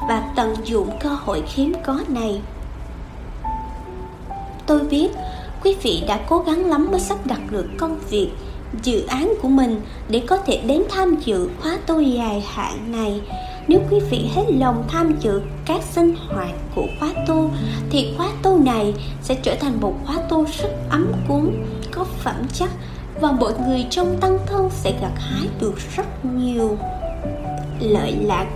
và tận dụng cơ hội hiếm có này. Tôi biết quý vị đã cố gắng lắm mới sắp đặt được công việc, dự án của mình để có thể đến tham dự khóa tu dài hạn này nếu quý vị hết lòng tham dự các sinh hoạt của khóa tu, thì khóa tu này sẽ trở thành một khóa tu rất ấm cúng, có phẩm chất và mọi người trong tăng thân sẽ gặt hái được rất nhiều lợi lạc.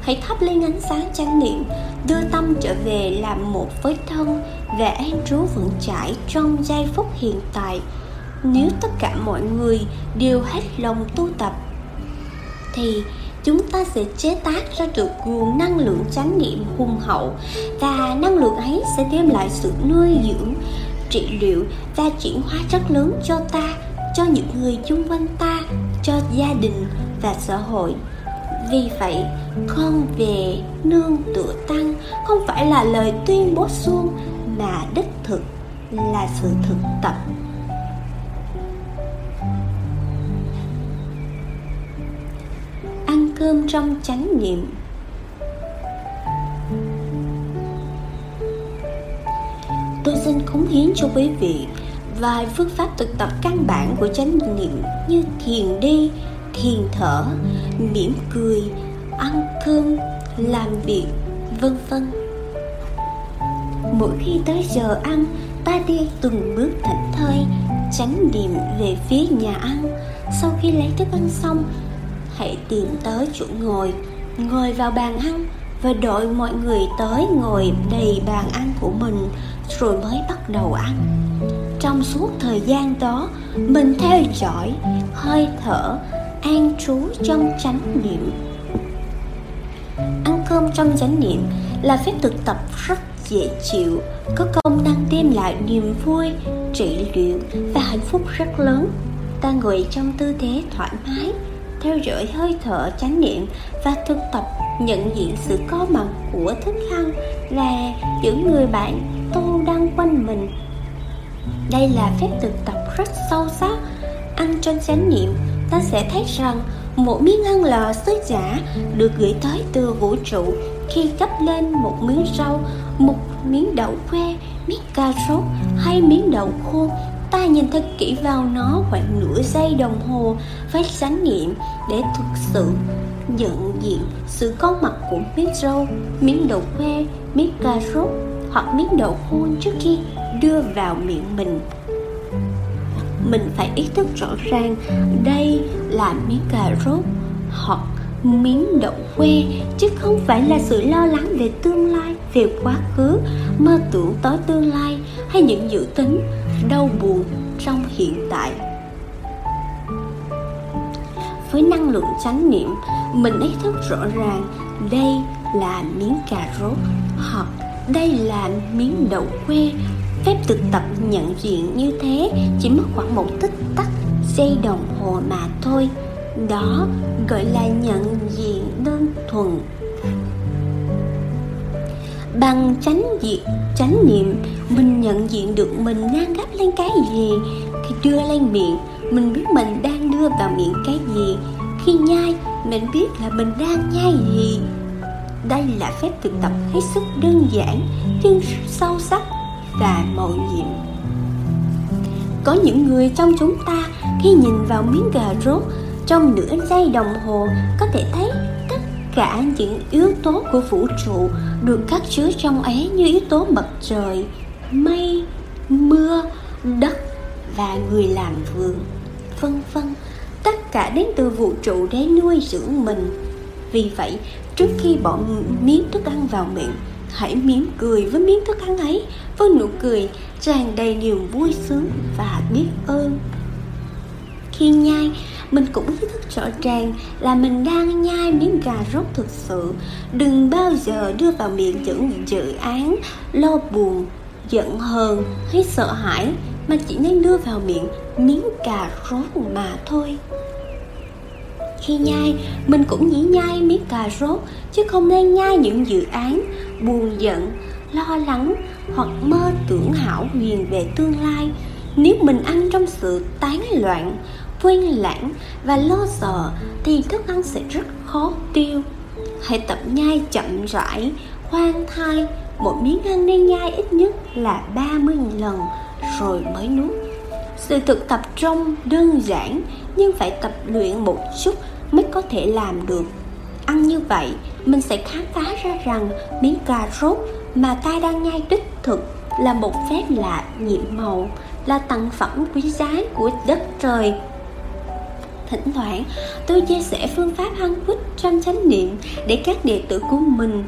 Hãy thắp lên ánh sáng chánh niệm, đưa tâm trở về làm một với thân và an trú vững chãi trong giây phút hiện tại. Nếu tất cả mọi người đều hết lòng tu tập, thì chúng ta sẽ chế tác ra được nguồn năng lượng chánh niệm hùng hậu, và năng lượng ấy sẽ đem lại sự nuôi dưỡng trị liệu và chuyển hóa rất lớn cho ta, cho những người chung quanh ta, cho gia đình và xã hội. Vì vậy, con về nương tựa tăng không phải là lời tuyên bố suông mà đích thực là sự thực tập. Ăn cơm trong chánh niệm. Tôi xin cống hiến cho quý vị vài phương pháp thực tập căn bản của chánh niệm như thiền đi, thiền thở, mỉm cười, ăn cơm, làm việc, vân vân. Mỗi khi tới giờ ăn, ta đi từng bước thảnh thơi tránh niệm về phía nhà ăn. Sau khi lấy thức ăn xong hãy tìm tới chỗ ngồi. Ngồi vào bàn ăn và đợi mọi người tới ngồi đầy bàn ăn của mình, rồi mới bắt đầu ăn. Trong suốt thời gian đó, mình theo dõi, hơi thở, an trú trong chánh niệm. Ăn cơm trong chánh niệm là phép thực tập rất dễ chịu, có công năng đem lại niềm vui, trị liệu và hạnh phúc rất lớn. Ta ngồi trong tư thế thoải mái theo dõi hơi thở, chánh niệm và thực tập nhận diện sự có mặt của thức ăn là những người bạn tu đang quanh mình. Đây là phép thực tập rất sâu sắc. Ăn trong chánh niệm, ta sẽ thấy rằng một miếng ăn lò sứ giả được gửi tới từ vũ trụ khi gấp lên một miếng rau, một miếng đậu que, miếng cà rốt hay miếng đậu khô ta nhìn thật kỹ vào nó khoảng nửa giây đồng hồ với chánh niệm để thực sự nhận diện sự có mặt của miếng rau, miếng đậu que, miếng cà rốt hoặc miếng đậu khô trước khi đưa vào miệng mình. Mình phải ý thức rõ ràng đây là miếng cà rốt hoặc miếng đậu que, chứ không phải là sự lo lắng về tương lai, về quá khứ, mơ tưởng tới tương lai hay những dự tính đau buồn trong hiện tại. Với năng lượng chánh niệm, mình ý thức rõ ràng đây là miếng cà rốt, hoặc đây là miếng đậu que phép thực tập nhận diện như thế chỉ mất khoảng một tích tắc giây đồng hồ mà thôi. Đó gọi là nhận diện đơn thuần bằng chánh diện chánh niệm, mình nhận diện được mình đang gấp lên cái gì khi đưa lên miệng. Mình biết mình đang đưa vào miệng cái gì. Khi nhai, mình biết là mình đang nhai gì. Đây là phép thực tập hết sức đơn giản, nhưng sâu sắc và màu nhiệm. Có những người trong chúng ta khi nhìn vào miếng gà rốt, trong nửa giây đồng hồ có thể thấy cả những yếu tố của vũ trụ được cất chứa trong ấy như yếu tố mặt trời, mây, mưa, đất và người làm vườn, vân vân. Tất cả đến từ vũ trụ để nuôi dưỡng mình. Vì vậy, trước khi bỏ miếng thức ăn vào miệng, hãy mỉm cười với miếng thức ăn ấy, với nụ cười tràn đầy niềm vui sướng và biết ơn. Khi nhai mình cũng ý thức rõ ràng là mình đang nhai miếng gà rốt thực sự. Đừng bao giờ đưa vào miệng những dự án lo buồn, giận hờn hay sợ hãi, mà chỉ nên đưa vào miệng miếng cà rốt mà thôi. Khi nhai, mình cũng chỉ nhai miếng cà rốt, chứ không nên nhai những dự án buồn giận, lo lắng hoặc mơ tưởng hảo huyền về tương lai. Nếu mình ăn trong sự tán loạn quên lãng và lo sợ thì thức ăn sẽ rất khó tiêu. Hãy tập nhai chậm rãi, khoan thai. Một miếng ăn nên nhai ít nhất là 30 lần rồi mới nuốt. Sự thực tập trong đơn giản nhưng phải tập luyện một chút mới có thể làm được. Ăn như vậy, mình sẽ khám phá ra rằng miếng cà rốt mà ta đang nhai đích thực là một phép lạ nhiệm màu, là tặng phẩm quý giá của đất trời thỉnh thoảng. Tôi chia sẻ phương pháp hăng quýt trong chánh niệm để các đệ tử của mình,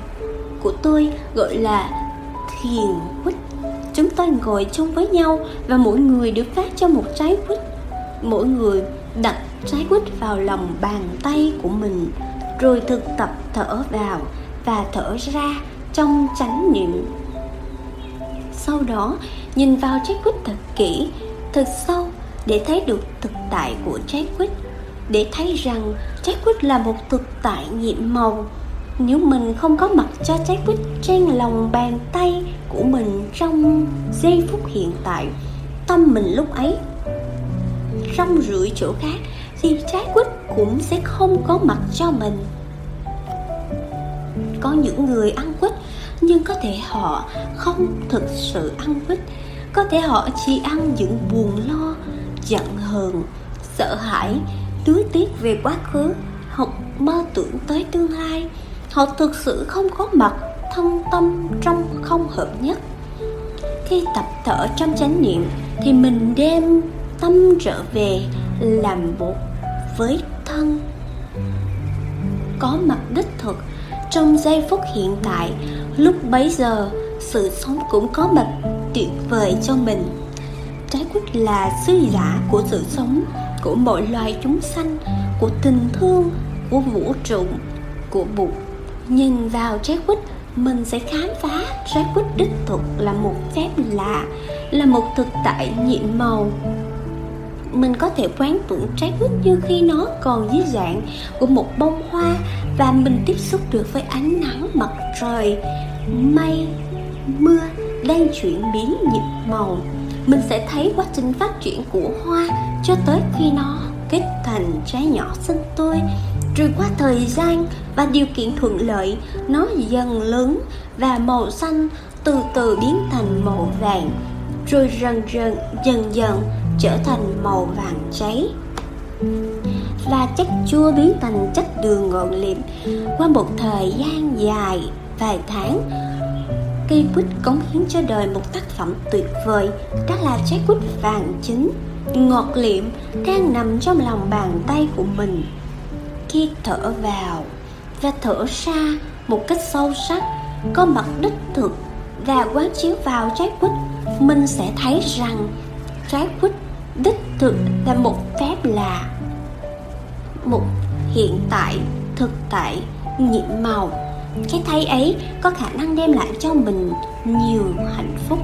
của tôi, gọi là thiền quýt chúng tôi ngồi chung với nhau và mỗi người được phát cho một trái quýt mỗi người đặt trái quýt vào lòng bàn tay của mình, rồi thực tập thở vào và thở ra trong chánh niệm. Sau đó, nhìn vào trái quýt thật kỹ, thật sâu để thấy được thực tại của trái quýt để thấy rằng trái quýt là một thực tại nhiệm màu. Nếu mình không có mặt cho trái quýt trên lòng bàn tay của mình trong giây phút hiện tại, tâm mình lúc ấy rong rưỡi chỗ khác, thì trái quýt cũng sẽ không có mặt cho mình. Có những người ăn quýt nhưng có thể họ không thực sự ăn quýt. Có thể họ chỉ ăn những buồn lo, giận hờn, sợ hãi nuối tiếc về quá khứ hoặc mơ tưởng tới tương lai. Họ thực sự không có mặt, thân tâm trong không hợp nhất. Khi tập thở trong chánh niệm, thì mình đem tâm trở về làm một với thân. Có mặt đích thực, trong giây phút hiện tại, lúc bấy giờ, sự sống cũng có mặt tuyệt vời cho mình. Trái quyết là sứ giả của sự sống của mọi loài chúng sanh, của tình thương, của vũ trụ, của bụt nhìn vào trái quýt, mình sẽ khám phá. Trái quýt đích thực là một phép lạ, là một thực tại nhiệm màu. Mình có thể quán tưởng trái quýt như khi nó còn dưới dạng của một bông hoa và mình tiếp xúc được với ánh nắng mặt trời. Mây, mưa đang chuyển biến nhịp màu mình sẽ thấy quá trình phát triển của hoa cho tới khi nó kết thành trái nhỏ xinh tươi. Rồi qua thời gian và điều kiện thuận lợi, nó dần lớn và màu xanh từ từ biến thành màu vàng, rồi dần dần dần dần trở thành màu vàng cháy. Và chất chua biến thành chất đường ngọt liệm. Qua một thời gian dài, vài tháng cây quýt cống hiến cho đời một tác phẩm tuyệt vời, đó là trái quýt vàng chính ngọt liệm, đang nằm trong lòng bàn tay của mình. Khi thở vào và thở ra một cách sâu sắc, có mặt đích thực và quán chiếu vào trái quýt, mình sẽ thấy rằng trái quýt đích thực là một phép lạ, một hiện tại thực tại, nhiệm màu cái thay ấy có khả năng đem lại cho mình nhiều hạnh phúc.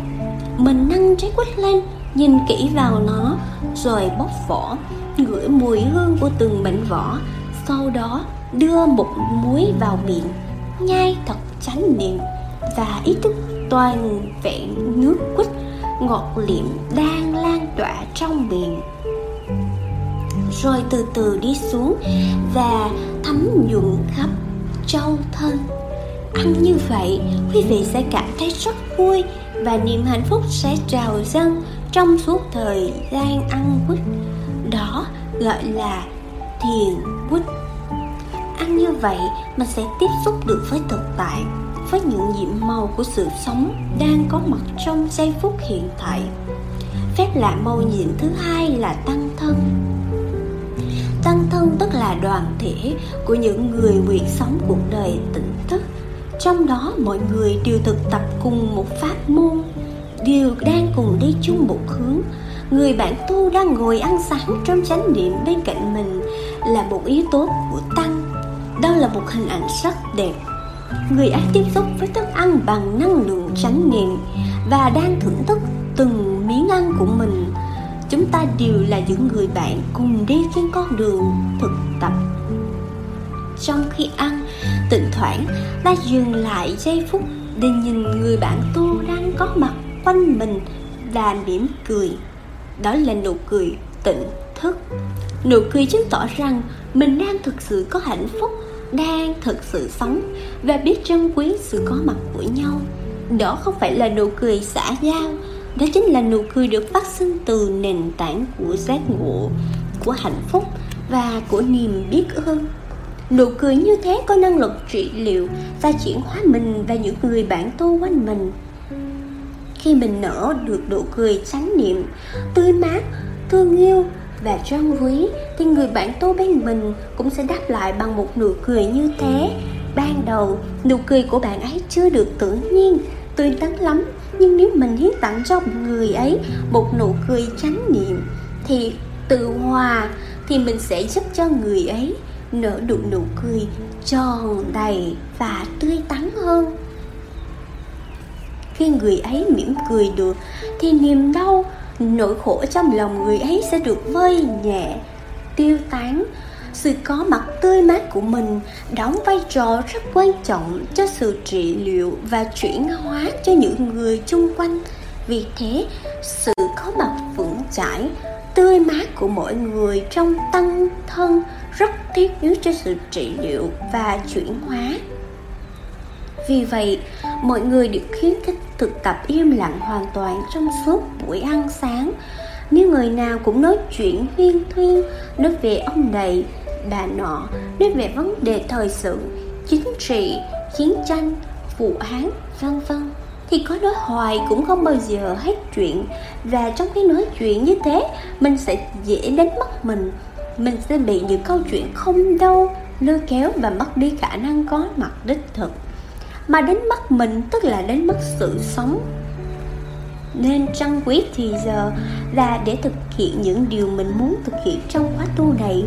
Mình nâng trái quýt lên, nhìn kỹ vào nó, rồi bóc vỏ, ngửi mùi hương của từng mảnh vỏ, sau đó đưa một muối vào miệng, nhai thật chánh miệng và ý thức toàn vẹn nước quýt ngọt liệm đang lan tỏa trong miệng. Rồi từ từ đi xuống và thấm nhuận khắp châu thân ăn như vậy, quý vị sẽ cảm thấy rất vui và niềm hạnh phúc sẽ trào dâng trong suốt thời gian ăn quýt. Đó gọi là thiền quýt. Ăn như vậy mình sẽ tiếp xúc được với thực tại, với những nhiệm màu của sự sống đang có mặt trong giây phút hiện tại. Phép lạ màu nhiệm thứ hai là tăng thân. Tăng thân tức là đoàn thể của những người nguyện sống cuộc đời tỉnh thức trong đó mọi người đều thực tập cùng một pháp môn, đều đang cùng đi chung một hướng. Người bạn tu đang ngồi ăn sáng trong chánh niệm bên cạnh mình là một yếu tố của tăng đó là một hình ảnh rất đẹp. Người ấy tiếp xúc với thức ăn bằng năng lượng chánh niệm và đang thưởng thức từng miếng ăn của mình. Chúng ta đều là những người bạn cùng đi trên con đường thực tập. Trong khi ăn thỉnh thoảng, ta dừng lại giây phút để nhìn người bạn tu đang có mặt quanh mình và mỉm cười. Đó là nụ cười tỉnh thức nụ cười chứng tỏ rằng mình đang thực sự có hạnh phúc, đang thực sự sống và biết trân quý sự có mặt của nhau. Đó không phải là nụ cười xã giao, đó chính là nụ cười được phát sinh từ nền tảng của giác ngộ, của hạnh phúc và của niềm biết ơn nụ cười như thế có năng lực trị liệu và chuyển hóa mình và những người bạn tu quanh mình. Khi mình nở được nụ cười chánh niệm, tươi mát, thương yêu và trân quý, thì người bạn tu bên mình cũng sẽ đáp lại bằng một nụ cười như thế. Ban đầu, nụ cười của bạn ấy chưa được tự nhiên, tươi tắn lắm, nhưng nếu mình hiến tặng cho người ấy một nụ cười chánh niệm thì tự hòa thì mình sẽ giúp cho người ấy nở đủ nụ cười tròn đầy và tươi tắn hơn. Khi người ấy mỉm cười được, thì niềm đau, nỗi khổ trong lòng người ấy sẽ được vơi nhẹ, tiêu tán. Sự có mặt tươi mát của mình đóng vai trò rất quan trọng cho sự trị liệu và chuyển hóa cho những người chung quanh. Vì thế, sự có mặt vững chãi, tươi mát của mỗi người trong tăng thân rất thiết yếu cho sự trị liệu và chuyển hóa. Vì vậy, mọi người được khuyến khích thực tập im lặng hoàn toàn trong suốt buổi ăn sáng. Nếu người nào cũng nói chuyện huyên thuyên nói về ông này bà nọ, nói về vấn đề thời sự, chính trị, chiến tranh, vụ án, vân vân, thì có nói hoài cũng không bao giờ hết chuyện. Và trong cái nói chuyện như thế, mình sẽ dễ đánh mất mình mình sẽ bị những câu chuyện không đâu, lôi kéo và mất đi khả năng có mặt đích thực. Mà đến mất mình, tức là đến mất sự sống. Nên trân quý thì giờ và để thực hiện những điều mình muốn thực hiện trong khóa tu này.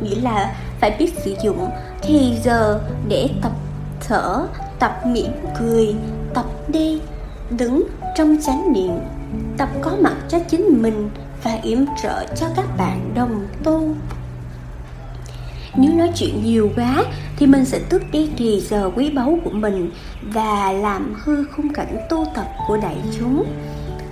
Nghĩa là phải biết sử dụng. Thì giờ để tập thở, tập mỉm cười, tập đi, đứng trong chánh niệm, tập có mặt cho chính mình và yểm trợ cho các bạn đồng tu. Nếu nói chuyện nhiều quá, thì mình sẽ tước đi thì giờ quý báu của mình và làm hư khung cảnh tu tập của đại chúng.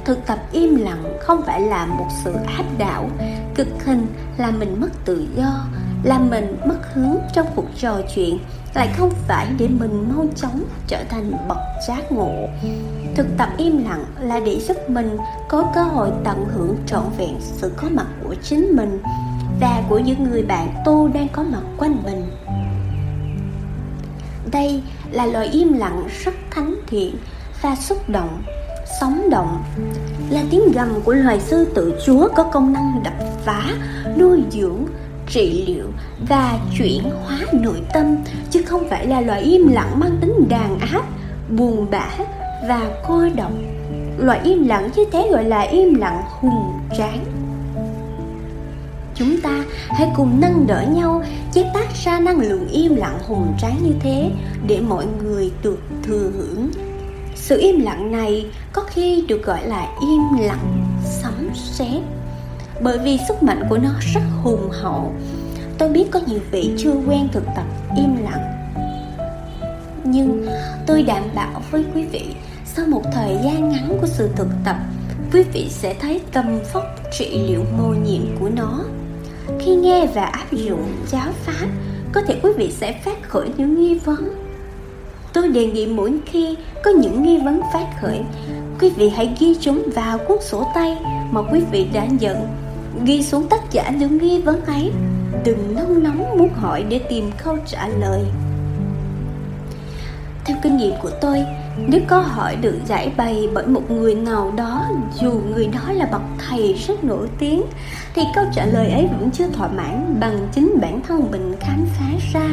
Thực tập im lặng không phải là một sự áp đảo, cực hình là mình mất tự do làm mình mất hướng trong cuộc trò chuyện, lại không phải để mình mau chóng trở thành bậc giác ngộ. Thực tập im lặng là để giúp mình có cơ hội tận hưởng trọn vẹn sự có mặt của chính mình và của những người bạn tu đang có mặt quanh mình. Đây là loại im lặng rất thánh thiện và xúc động, sống động, là tiếng gầm của loài sư tử chúa có công năng đập phá, nuôi dưỡng trị liệu và chuyển hóa nội tâm, chứ không phải là loại im lặng mang tính đàn áp, buồn bã và cô độc. Loại im lặng như thế gọi là im lặng hùng tráng. Chúng ta hãy cùng nâng đỡ nhau, chế tác ra năng lượng im lặng hùng tráng như thế để mọi người được thừa hưởng. Sự im lặng này có khi được gọi là im lặng sấm sét bởi vì sức mạnh của nó rất hùng hậu. Tôi biết có nhiều vị chưa quen thực tập im lặng. Nhưng tôi đảm bảo với quý vị, sau một thời gian ngắn của sự thực tập, quý vị sẽ thấy tầm vóc trị liệu mô nhiệm của nó. Khi nghe và áp dụng giáo pháp, có thể quý vị sẽ phát khởi những nghi vấn. Tôi đề nghị mỗi khi có những nghi vấn phát khởi, quý vị hãy ghi chúng vào cuốn sổ tay mà quý vị đã nhận ghi xuống tất cả những nghi vấn ấy, đừng nóng nóng muốn hỏi để tìm câu trả lời. Theo kinh nghiệm của tôi, nếu câu hỏi được giải bày bởi một người nào đó, dù người đó là bậc thầy rất nổi tiếng, thì câu trả lời ấy vẫn chưa thỏa mãn bằng chính bản thân mình khám phá ra.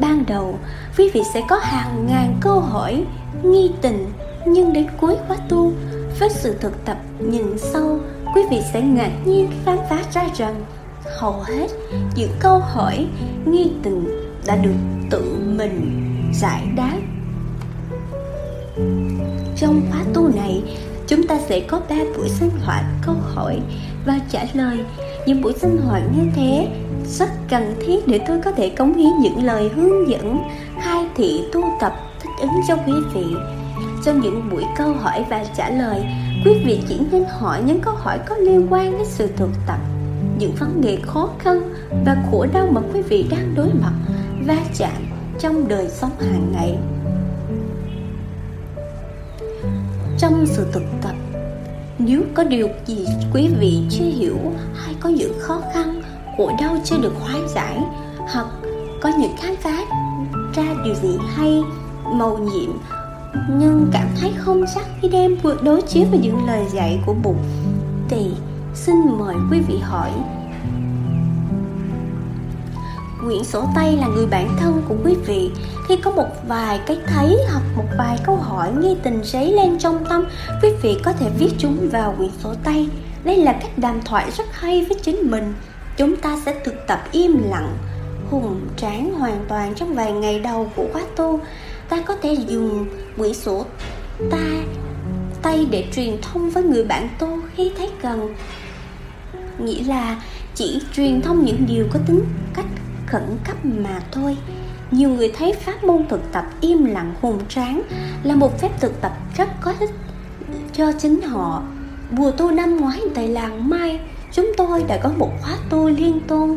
Ban đầu, quý vị sẽ có hàng ngàn câu hỏi, nghi tình, nhưng đến cuối khóa tu, với sự thực tập nhìn sâu quý vị sẽ ngạc nhiên khám phá ra rằng hầu hết những câu hỏi nghi tình đã được tự mình giải đáp. Trong khóa tu này, chúng ta sẽ có ba buổi sinh hoạt câu hỏi và trả lời. Những buổi sinh hoạt như thế rất cần thiết để tôi có thể cống hiến những lời hướng dẫn khai thị tu tập thích ứng cho quý vị. Trong những buổi câu hỏi và trả lời quý vị chỉ nên hỏi những câu hỏi có liên quan đến sự thực tập, những vấn đề khó khăn và khổ đau mà quý vị đang đối mặt va chạm trong đời sống hàng ngày. Trong sự thực tập, nếu có điều gì quý vị chưa hiểu hay có những khó khăn, khổ đau chưa được hóa giải hoặc có những khám phá ra điều gì hay màu nhiệm nhưng cảm thấy không chắc khi đem vượt đối chiếu với những lời dạy của Bụt thì, xin mời quý vị hỏi. Quyển sổ tay là người bạn thân của quý vị. Khi có một vài cái thấy hoặc một vài câu hỏi nghi tình giấy lên trong tâm, quý vị có thể viết chúng vào quyển sổ tay. Đây là cách đàm thoại rất hay với chính mình. Chúng ta sẽ thực tập im lặng, hùng tráng hoàn toàn trong vài ngày đầu của khóa tu ta có thể dùng quyển sổ ta, tay để truyền thông với người bạn tu khi thấy cần. Nghĩa là chỉ chỉ truyền thông những điều có tính cách khẩn cấp mà thôi. Nhiều người thấy pháp môn thực tập im lặng hùng tráng là một phép thực tập rất có ích cho chính họ. Mùa tu năm ngoái tại làng Mai, chúng tôi đã có một khóa tu liên tôn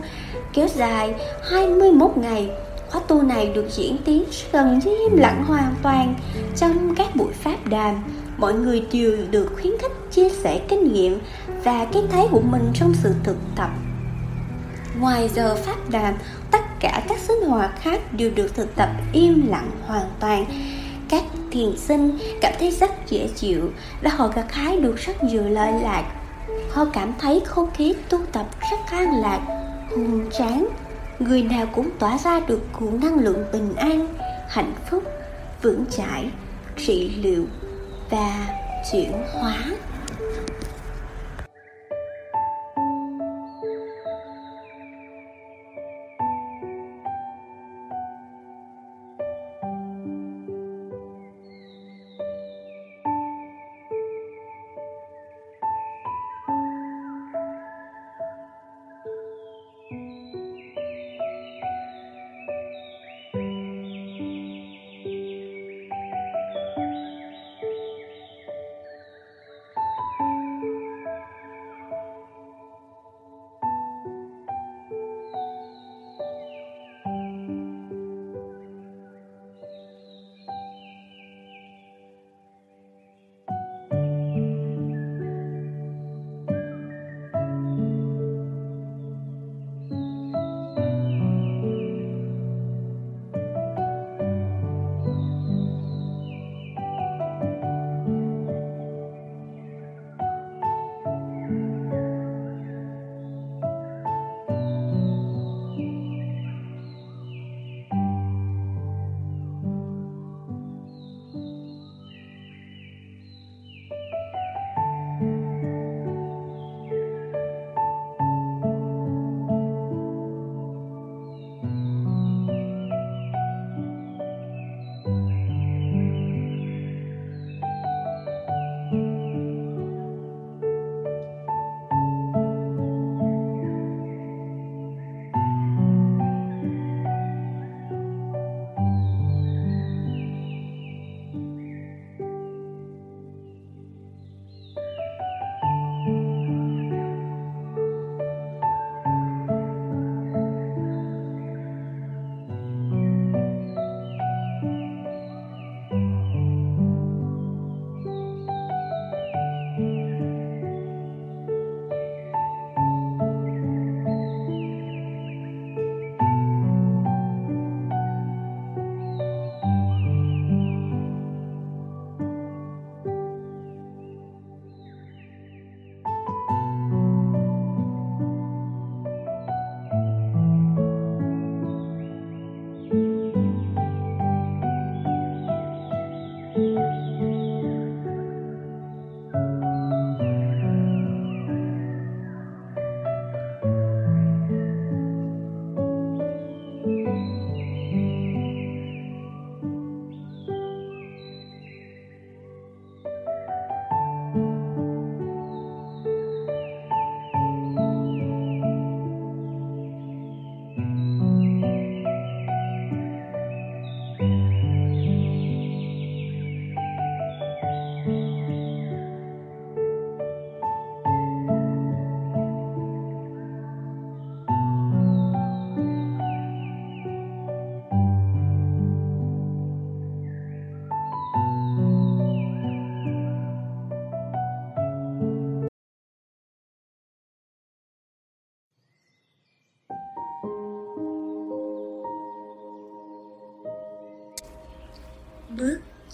kéo dài 21 ngày khóa tu này được diễn tiến gần như im lặng hoàn toàn trong các buổi pháp đàm. Mọi người đều được khuyến khích chia sẻ kinh nghiệm và cái thấy của mình trong sự thực tập. Ngoài giờ pháp đàm, tất cả các sinh hoạt khác đều được thực tập im lặng hoàn toàn. Các thiền sinh cảm thấy rất dễ chịu và họ gặt hái được rất nhiều lợi lạc. Họ cảm thấy không khí tu tập rất an lạc, hùng tráng người nào cũng tỏa ra được nguồn năng lượng bình an, hạnh phúc, vững chãi, trị liệu và chuyển hóa.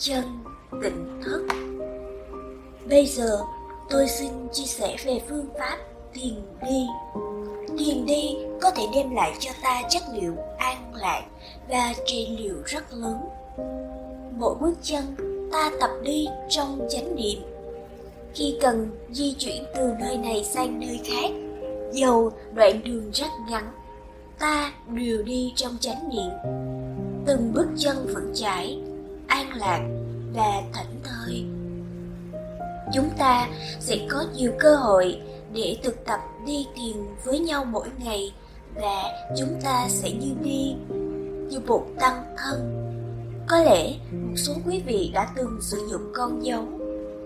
Chân tỉnh thức. Bây giờ tôi xin chia sẻ về phương pháp thiền đi. Thiền đi có thể đem lại cho ta chất liệu an lạc và trị liệu rất lớn. Mỗi bước chân ta tập đi trong chánh niệm. Khi cần di chuyển từ nơi này sang nơi khác, dầu đoạn đường rất ngắn, ta đều đi trong chánh niệm. Từng bước chân vững chãi an lạc và thảnh thơi. Chúng ta sẽ có nhiều cơ hội để thực tập đi thiền với nhau mỗi ngày và chúng ta sẽ như đi như một tăng thân. Có lẽ một số quý vị đã từng sử dụng con dấu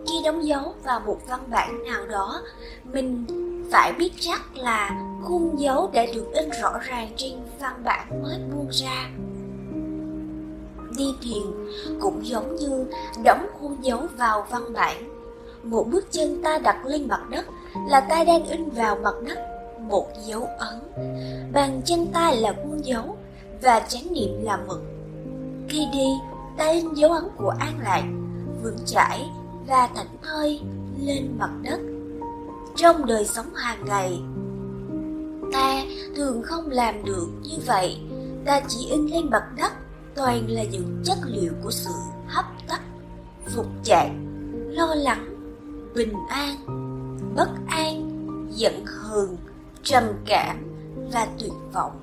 khi đóng dấu vào một văn bản nào đó. Mình phải biết chắc là khuôn dấu đã được in rõ ràng trên văn bản mới buông ra đi thiền cũng giống như đóng khuôn dấu vào văn bản. Một bước chân ta đặt lên mặt đất là ta đang in vào mặt đất, một dấu ấn. Bàn chân ta là khuôn dấu và chánh niệm là mực. Khi đi, ta in dấu ấn của an lạc vững chãi và thảnh thơi lên mặt đất. Trong đời sống hàng ngày, ta thường không làm được như vậy. Ta chỉ in lên mặt đất toàn là những chất liệu của sự hấp tấp, phục trạng lo lắng, bình an, bất an, giận hờn, trầm cảm và tuyệt vọng.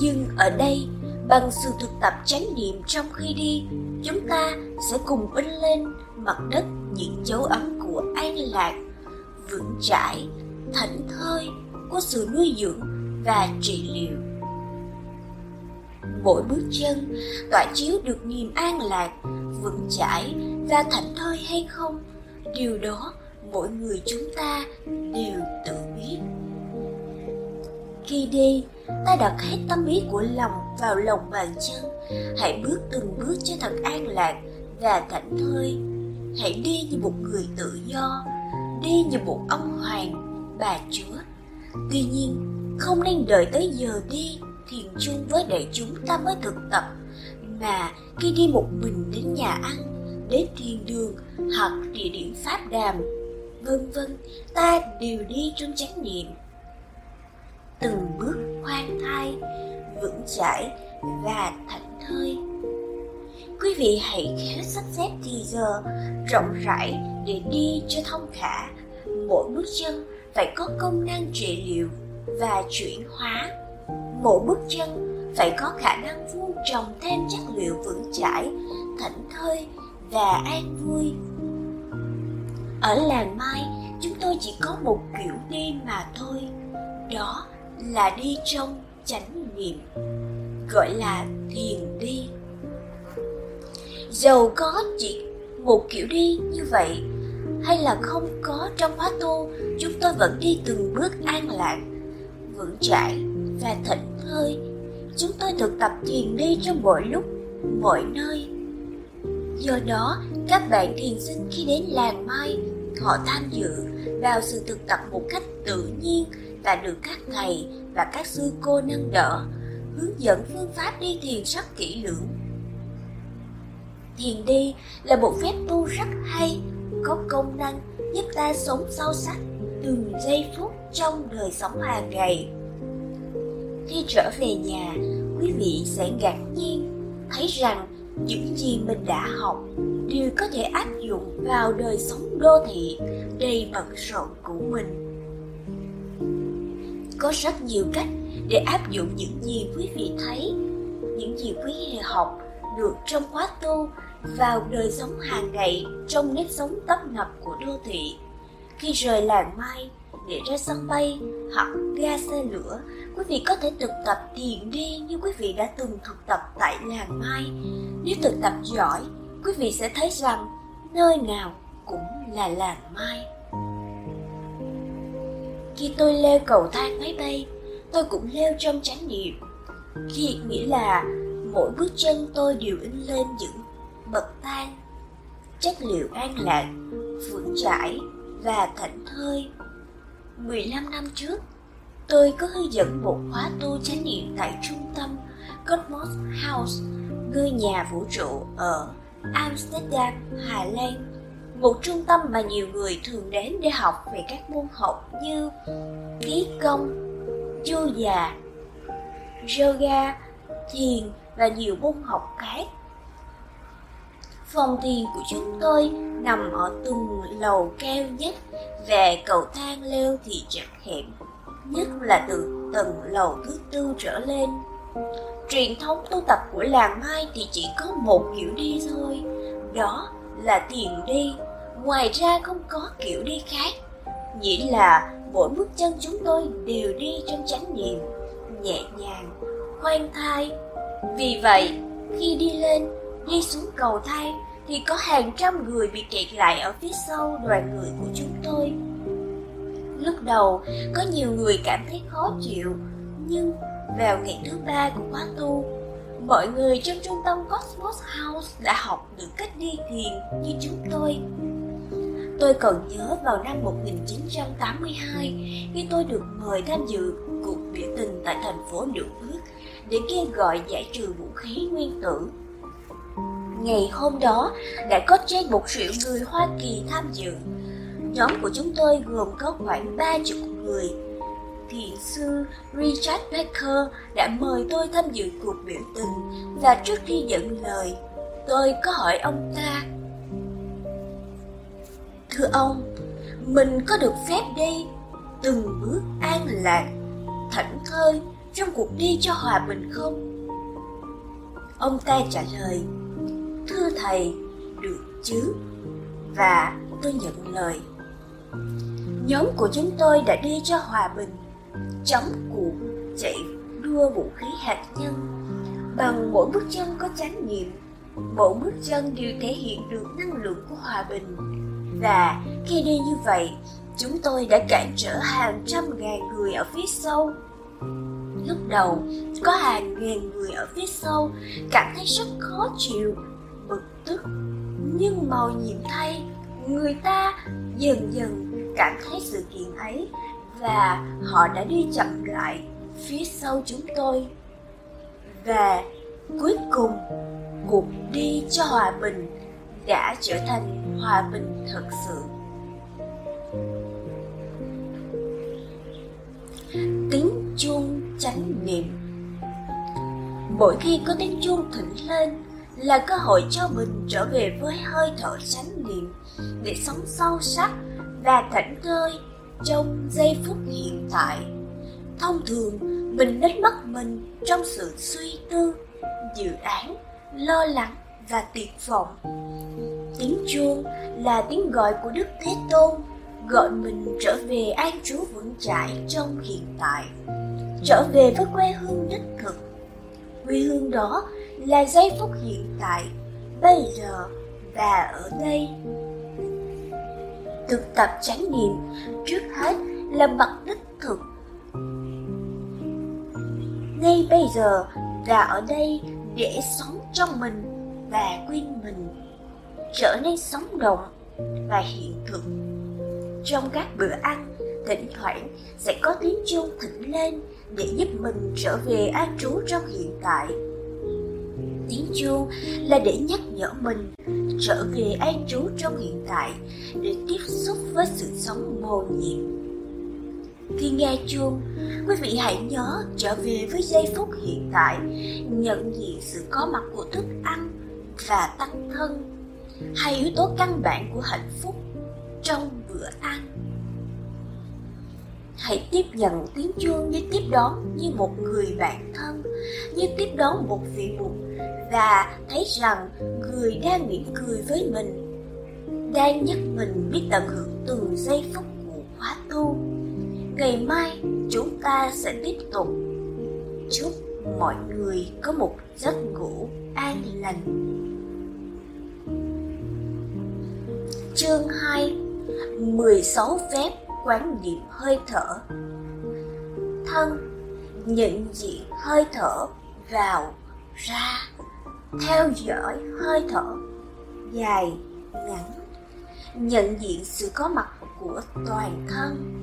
Nhưng ở đây, bằng sự thực tập chánh niệm trong khi đi, chúng ta sẽ cùng in lên mặt đất những dấu ấn của an lạc, vững chãi, thảnh thơi của sự nuôi dưỡng và trị liệu mỗi bước chân tỏa chiếu được niềm an lạc, vững chãi và thảnh thơi hay không, điều đó mỗi người chúng ta đều tự biết. Khi đi, ta đặt hết tâm ý của lòng vào lòng bàn chân, hãy bước từng bước cho thật an lạc và thảnh thơi. Hãy đi như một người tự do, đi như một ông hoàng, bà chúa. Tuy nhiên, không nên đợi tới giờ đi thiền chung với đệ chúng ta mới thực tập. Mà khi đi một mình đến nhà ăn, đến thiền đường hoặc địa điểm pháp đàm, vân vân, ta đều đi trong chánh niệm. Từng bước khoan thai, vững chãi và thảnh thơi. Quý vị hãy khéo sắp xếp thì giờ, rộng rãi để đi cho thông khả. Mỗi bước chân phải có công năng trị liệu và chuyển hóa mỗi bước chân, phải có khả năng vuông trồng thêm chất liệu vững chãi, thảnh thơi và an vui. Ở làng mai, chúng tôi chỉ có một kiểu đi mà thôi. Đó là đi trong chánh niệm, gọi là thiền đi. Dầu có chỉ một kiểu đi như vậy, hay là không có trong khóa tu chúng tôi vẫn đi từng bước an lạc, vững chãi và thảnh thơi chúng tôi thực tập thiền đi trong mọi lúc mọi nơi. Do đó, các bạn thiền sinh khi đến làng mai, họ tham dự vào sự thực tập một cách tự nhiên và được các thầy và các sư cô nâng đỡ, hướng dẫn phương pháp đi thiền rất kỹ lưỡng. Thiền đi là một phép tu rất hay, có công năng giúp ta sống sâu sắc từng giây phút trong đời sống hàng ngày khi trở về nhà, quý vị sẽ ngạc nhiên thấy rằng những gì mình đã học đều có thể áp dụng vào đời sống đô thị đầy bận rộn của mình. Có rất nhiều cách để áp dụng những gì quý vị thấy, những gì quý vị học được trong khóa tu vào đời sống hàng ngày trong nếp sống tấp nập của đô thị. Khi rời làng mai để ra sân bay hoặc ga xe lửa. Quý vị có thể thực tập thiền đi như quý vị đã từng thực tập tại làng mai. Nếu thực tập giỏi, quý vị sẽ thấy rằng nơi nào cũng là làng mai. Khi tôi leo cầu thang máy bay, tôi cũng leo trong chánh niệm. Khi nghĩa là mỗi bước chân tôi đều in lên những bậc thang, chất liệu an lạc, vững chãi và thảnh thơi. 15 năm trước tôi có hướng dẫn một khóa tu chánh niệm tại trung tâm Cosmos House ngôi nhà vũ trụ ở Amsterdam, Hà Lan một trung tâm mà nhiều người thường đến để học về các môn học như khí công, chu già, yoga, thiền và nhiều môn học khác. Phòng thiền của chúng tôi nằm ở từng lầu cao nhất và cầu thang leo thì chặt hẹp, nhất là từ tầng lầu thứ tư trở lên. Truyền thống tu tập của làng Mai thì chỉ có một kiểu đi thôi, đó là thiền đi ngoài ra không có kiểu đi khác Nghĩa là mỗi bước chân chúng tôi đều đi trong chánh niệm, nhẹ nhàng, khoan thai. Vì vậy, khi đi lên, đi xuống cầu thang thì có hàng trăm người bị kẹt lại ở phía sau đoàn người của chúng tôi. Lúc đầu, có nhiều người cảm thấy khó chịu, nhưng vào ngày thứ ba của khóa tu, mọi người trong trung tâm Cosmos House đã học được cách đi thiền như chúng tôi. Tôi còn nhớ vào năm 1982 khi tôi được mời tham dự cuộc biểu tình tại thành phố New York để kêu gọi giải trừ vũ khí nguyên tử. Ngày hôm đó đã có trên một triệu người Hoa Kỳ tham dự. Nhóm của chúng tôi gồm có khoảng ba chục người. Thiền sư Richard Becker đã mời tôi tham dự cuộc biểu tình và trước khi dẫn lời, tôi có hỏi ông ta Thưa ông, mình có được phép đi từng bước an lạc, thảnh thơi trong cuộc đi cho hòa bình không? Ông ta trả lời, thưa thầy, được chứ. Và tôi nhận lời. Nhóm của chúng tôi đã đi cho hòa bình, chống cuộc chạy đua vũ khí hạt nhân bằng mỗi bước chân có chánh niệm mỗi bước chân đều thể hiện được năng lượng của hòa bình và khi đi như vậy, chúng tôi đã cản trở hàng trăm ngàn người ở phía sau. Lúc đầu, có hàng ngàn người ở phía sau cảm thấy rất khó chịu, bực tức. Nhưng màu nhiệm thay, người ta dần dần cảm thấy sự kiện ấy và họ đã đi chậm lại phía sau chúng tôi. Và cuối cùng, cuộc đi cho hòa bình đã trở thành hòa bình thật sự tiếng chuông chánh niệm mỗi khi có tiếng chuông thỉnh lên là cơ hội cho mình trở về với hơi thở chánh niệm để sống sâu sắc và thảnh thơi trong giây phút hiện tại. Thông thường, mình đánh mất mình trong sự suy tư, dự án, lo lắng và tuyệt vọng. Tiếng chuông là tiếng gọi của đức thế tôn gọi mình trở về an trú vững chãi trong hiện tại, trở về với quê hương đích thực. Quê hương đó là giây phút hiện tại, bây giờ và ở đây. Thực tập chánh niệm trước hết là mặt đích thực. Ngay bây giờ và ở đây để sống trong mình và quên mình, trở nên sống động và hiện thực. Trong các bữa ăn, thỉnh thoảng sẽ có tiếng chuông thỉnh lên để giúp mình trở về an trú trong hiện tại tiếng chuông là để nhắc nhở mình trở về an trú trong hiện tại, để tiếp xúc với sự sống mồ nhiệm. Khi nghe chuông quý vị hãy nhớ trở về với giây phút hiện tại, nhận diện sự có mặt của thức ăn và tăng thân, hai yếu tố căn bản của hạnh phúc trong bữa ăn hãy tiếp nhận tiếng chuông như tiếp đón như một người bạn thân, như tiếp đón một vị mục và thấy rằng người đang mỉm cười với mình, đang nhắc mình biết tận hưởng từng giây phút của khóa tu. Ngày mai chúng ta sẽ tiếp tục. Chúc mọi người có một giấc ngủ an lành. Chương 2 16 phép quán niệm hơi thở. Thân Nhận diện hơi thở vào, ra Theo dõi hơi thở Dài, ngắn. Nhận diện sự có mặt của toàn thân.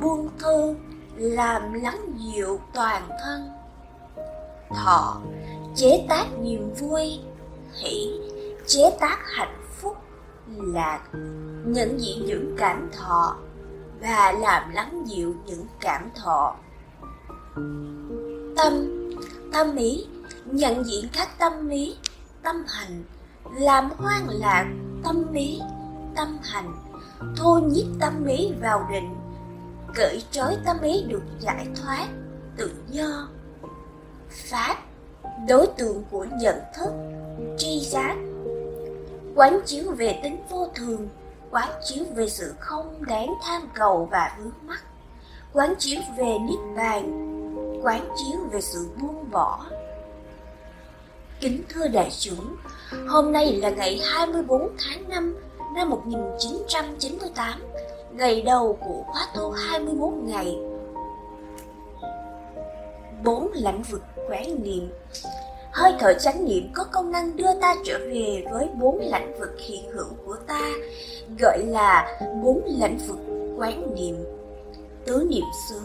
Buông thư Làm lắng dịu toàn thân. Thọ Chế tác niềm vui. Hỷ Chế tác hạnh phúc. Là nhận diện những cảm thọ và làm lắng dịu những cảm thọ. Tâm tâm ý, nhận diện các tâm ý, tâm hành, làm hoang lạc tâm ý, tâm hành thu nhiếp tâm ý vào định, cởi trói tâm ý được giải thoát, tự do. Pháp, đối tượng của nhận thức, tri giác. Quán chiếu về tính vô thường quán chiếu về sự không đáng tham cầu và vướng mắc. Quán chiếu về niết bàn, quán chiếu về sự buông bỏ. Kính thưa đại chúng hôm nay là ngày 24 tháng 5 năm 1998 ngày đầu của khóa tu 21 ngày. Bốn lãnh vực quán niệm hơi thở chánh niệm có công năng đưa ta trở về với bốn lãnh vực hiện hữu của ta, gọi là bốn lãnh vực quán niệm. Tứ niệm xứ,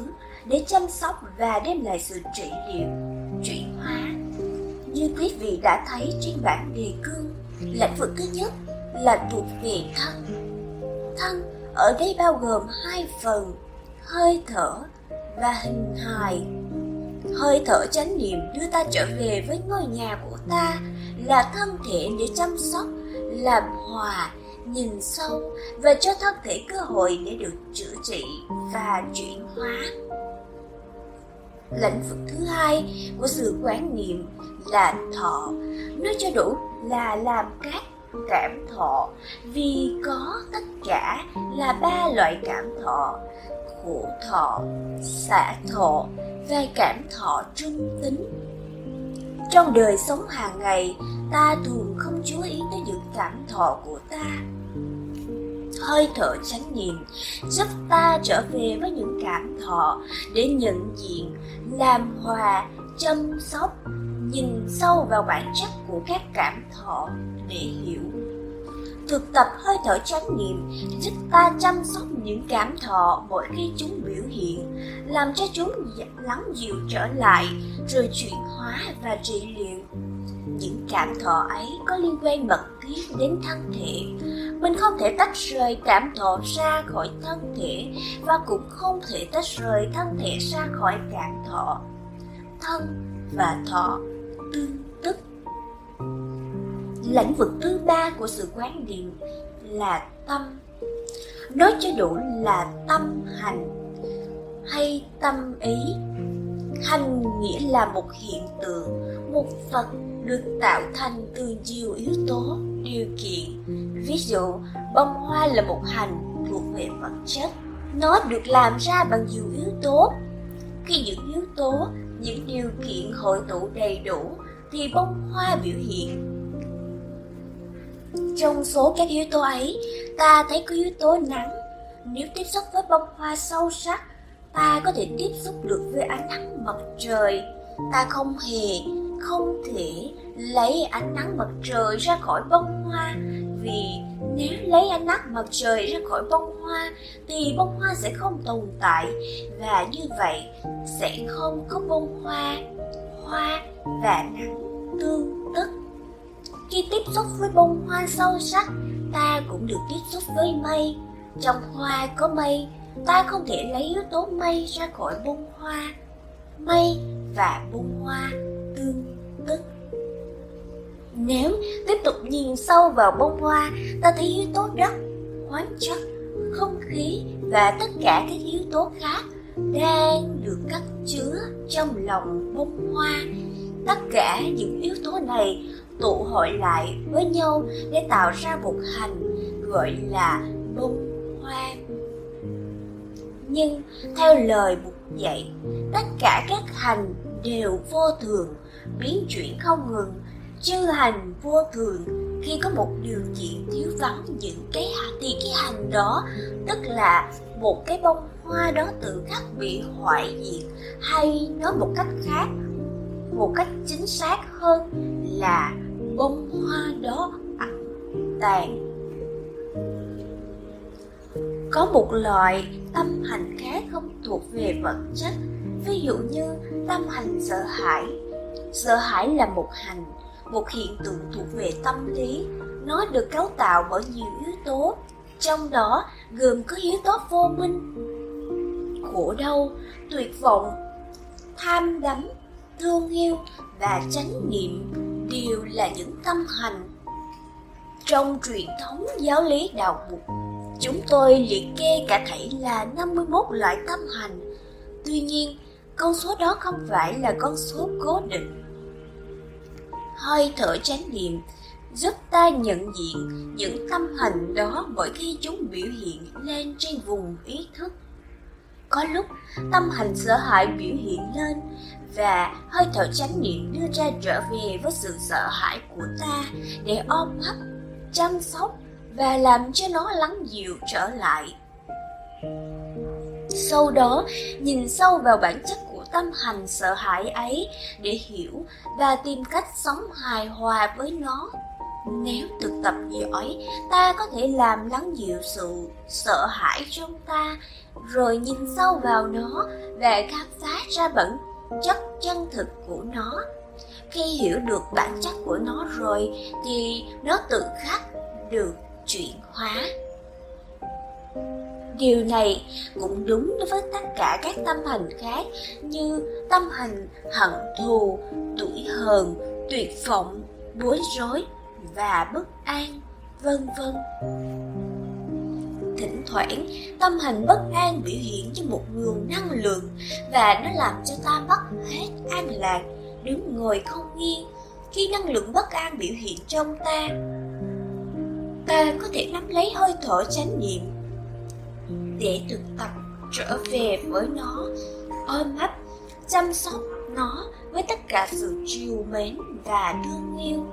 để chăm sóc và đem lại sự trị liệu chuyển hóa. Như quý vị đã thấy trên bản đề cương, lãnh vực thứ nhất là thuộc về thân. Thân ở đây bao gồm hai phần, hơi thở và hình hài hơi thở chánh niệm đưa ta trở về với ngôi nhà của ta, là thân thể để chăm sóc, làm hòa, nhìn sâu, và cho thân thể cơ hội để được chữa trị và chuyển hóa. Lĩnh vực thứ hai của sự quán niệm là thọ. Nói cho đủ là làm các cảm thọ, vì có tất cả là ba loại cảm thọ khổ thọ xả thọ và cảm thọ trung tính. Trong đời sống hàng ngày, ta thường không chú ý tới những cảm thọ của ta. Hơi thở chánh niệm giúp ta trở về với những cảm thọ để nhận diện, làm hòa, chăm sóc, nhìn sâu vào bản chất của các cảm thọ để hiểu thực tập hơi thở chánh niệm, giúp ta chăm sóc những cảm thọ mỗi khi chúng biểu hiện, làm cho chúng lắng dịu trở lại, rồi chuyển hóa và trị liệu. Những cảm thọ ấy có liên quan mật thiết đến thân thể. Mình không thể tách rời cảm thọ ra khỏi thân thể và cũng không thể tách rời thân thể ra khỏi cảm thọ. Thân và thọ tương lĩnh lãnh vực thứ ba của sự quán niệm là tâm. Nói cho đủ là tâm hành hay tâm ý. Hành nghĩa là một hiện tượng, một vật được tạo thành từ nhiều yếu tố, điều kiện. Ví dụ, bông hoa là một hành thuộc về vật chất. Nó được làm ra bằng nhiều yếu tố. Khi những yếu tố, những điều kiện hội tụ đầy đủ, thì bông hoa biểu hiện trong số các yếu tố ấy, ta thấy có yếu tố nắng. Nếu tiếp xúc với bông hoa sâu sắc, ta có thể tiếp xúc được với ánh nắng mặt trời. Ta không hề, không thể lấy ánh nắng mặt trời ra khỏi bông hoa, vì nếu lấy ánh nắng mặt trời ra khỏi bông hoa, thì bông hoa sẽ không tồn tại, và như vậy sẽ không có bông hoa hoa và nắng tương tức khi tiếp xúc với bông hoa sâu sắc, ta cũng được tiếp xúc với mây. Trong hoa có mây, ta không thể lấy yếu tố mây ra khỏi bông hoa. Mây và bông hoa tương tức. Nếu tiếp tục nhìn sâu vào bông hoa, ta thấy yếu tố đất, khoáng chất, không khí và tất cả các yếu tố khác đang được cất chứa trong lòng bông hoa. Tất cả những yếu tố này tụ hội lại với nhau để tạo ra một hành gọi là bông hoa. Nhưng theo lời Bụt dạy, tất cả các hành đều vô thường, biến chuyển không ngừng. Chư hành vô thường, khi có một điều kiện thiếu vắng những cái thì cái hành đó, tức là một cái bông hoa đó tự khắc bị hoại diệt, hay nói một cách khác, một cách chính xác hơn là bông hoa đó tàn. Có một loại tâm hành khác không thuộc về vật chất, ví dụ như tâm hành sợ hãi. Sợ hãi là một hành, một hiện tượng thuộc về tâm lý. Nó được cấu tạo bởi nhiều yếu tố, trong đó gồm có yếu tố vô minh, khổ đau, tuyệt vọng, tham đắm, thương yêu và chánh niệm đều là những tâm hành. Trong truyền thống giáo lý đạo Phật chúng tôi liệt kê cả thảy là 51 loại tâm hành. Tuy nhiên, con số đó không phải là con số cố định. Hơi thở chánh niệm giúp ta nhận diện những tâm hành đó mỗi khi chúng biểu hiện lên trên vùng ý thức. Có lúc, tâm hành sợ hãi biểu hiện lên và hơi thở chánh niệm đưa ra trở về với sự sợ hãi của ta để ôm ấp chăm sóc và làm cho nó lắng dịu trở lại. Sau đó, nhìn sâu vào bản chất của tâm hành sợ hãi ấy để hiểu và tìm cách sống hài hòa với nó. Nếu thực tập giỏi ta có thể làm lắng dịu sự sợ hãi trong ta, rồi nhìn sâu vào nó và khám phá ra bản chất chân thực của nó. Khi hiểu được bản chất của nó rồi, thì nó tự khắc được chuyển hóa. Điều này cũng đúng đối với tất cả các tâm hành khác, như tâm hành hận thù, tuổi hờn, tuyệt vọng, bối rối và bất an, vân vân thoảng tâm hành bất an biểu hiện như một nguồn năng lượng và nó làm cho ta mất hết an lạc, đứng ngồi không yên khi năng lượng bất an biểu hiện trong ta. Ta có thể nắm lấy hơi thở chánh niệm để thực tập trở về với nó, ôm ấp, chăm sóc nó với tất cả sự chiều mến và thương yêu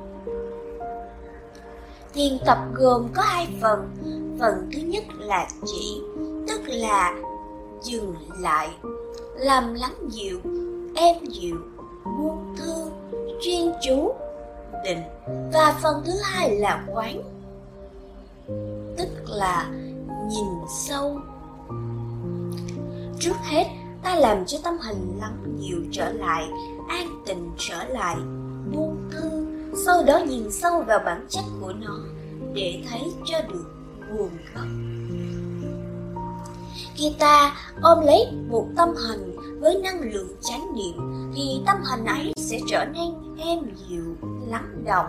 thiền tập gồm có hai phần. Phần thứ nhất là chỉ, tức là dừng lại, làm lắng dịu, êm dịu, buông thương, chuyên chú, định. Và phần thứ hai là quán, tức là nhìn sâu. Trước hết, ta làm cho tâm hình lắng dịu trở lại, an tình trở lại, buông thư sau đó nhìn sâu vào bản chất của nó để thấy cho được nguồn gốc. Khi ta ôm lấy một tâm hành với năng lượng chánh niệm, thì tâm hành ấy sẽ trở nên êm dịu, lắng động.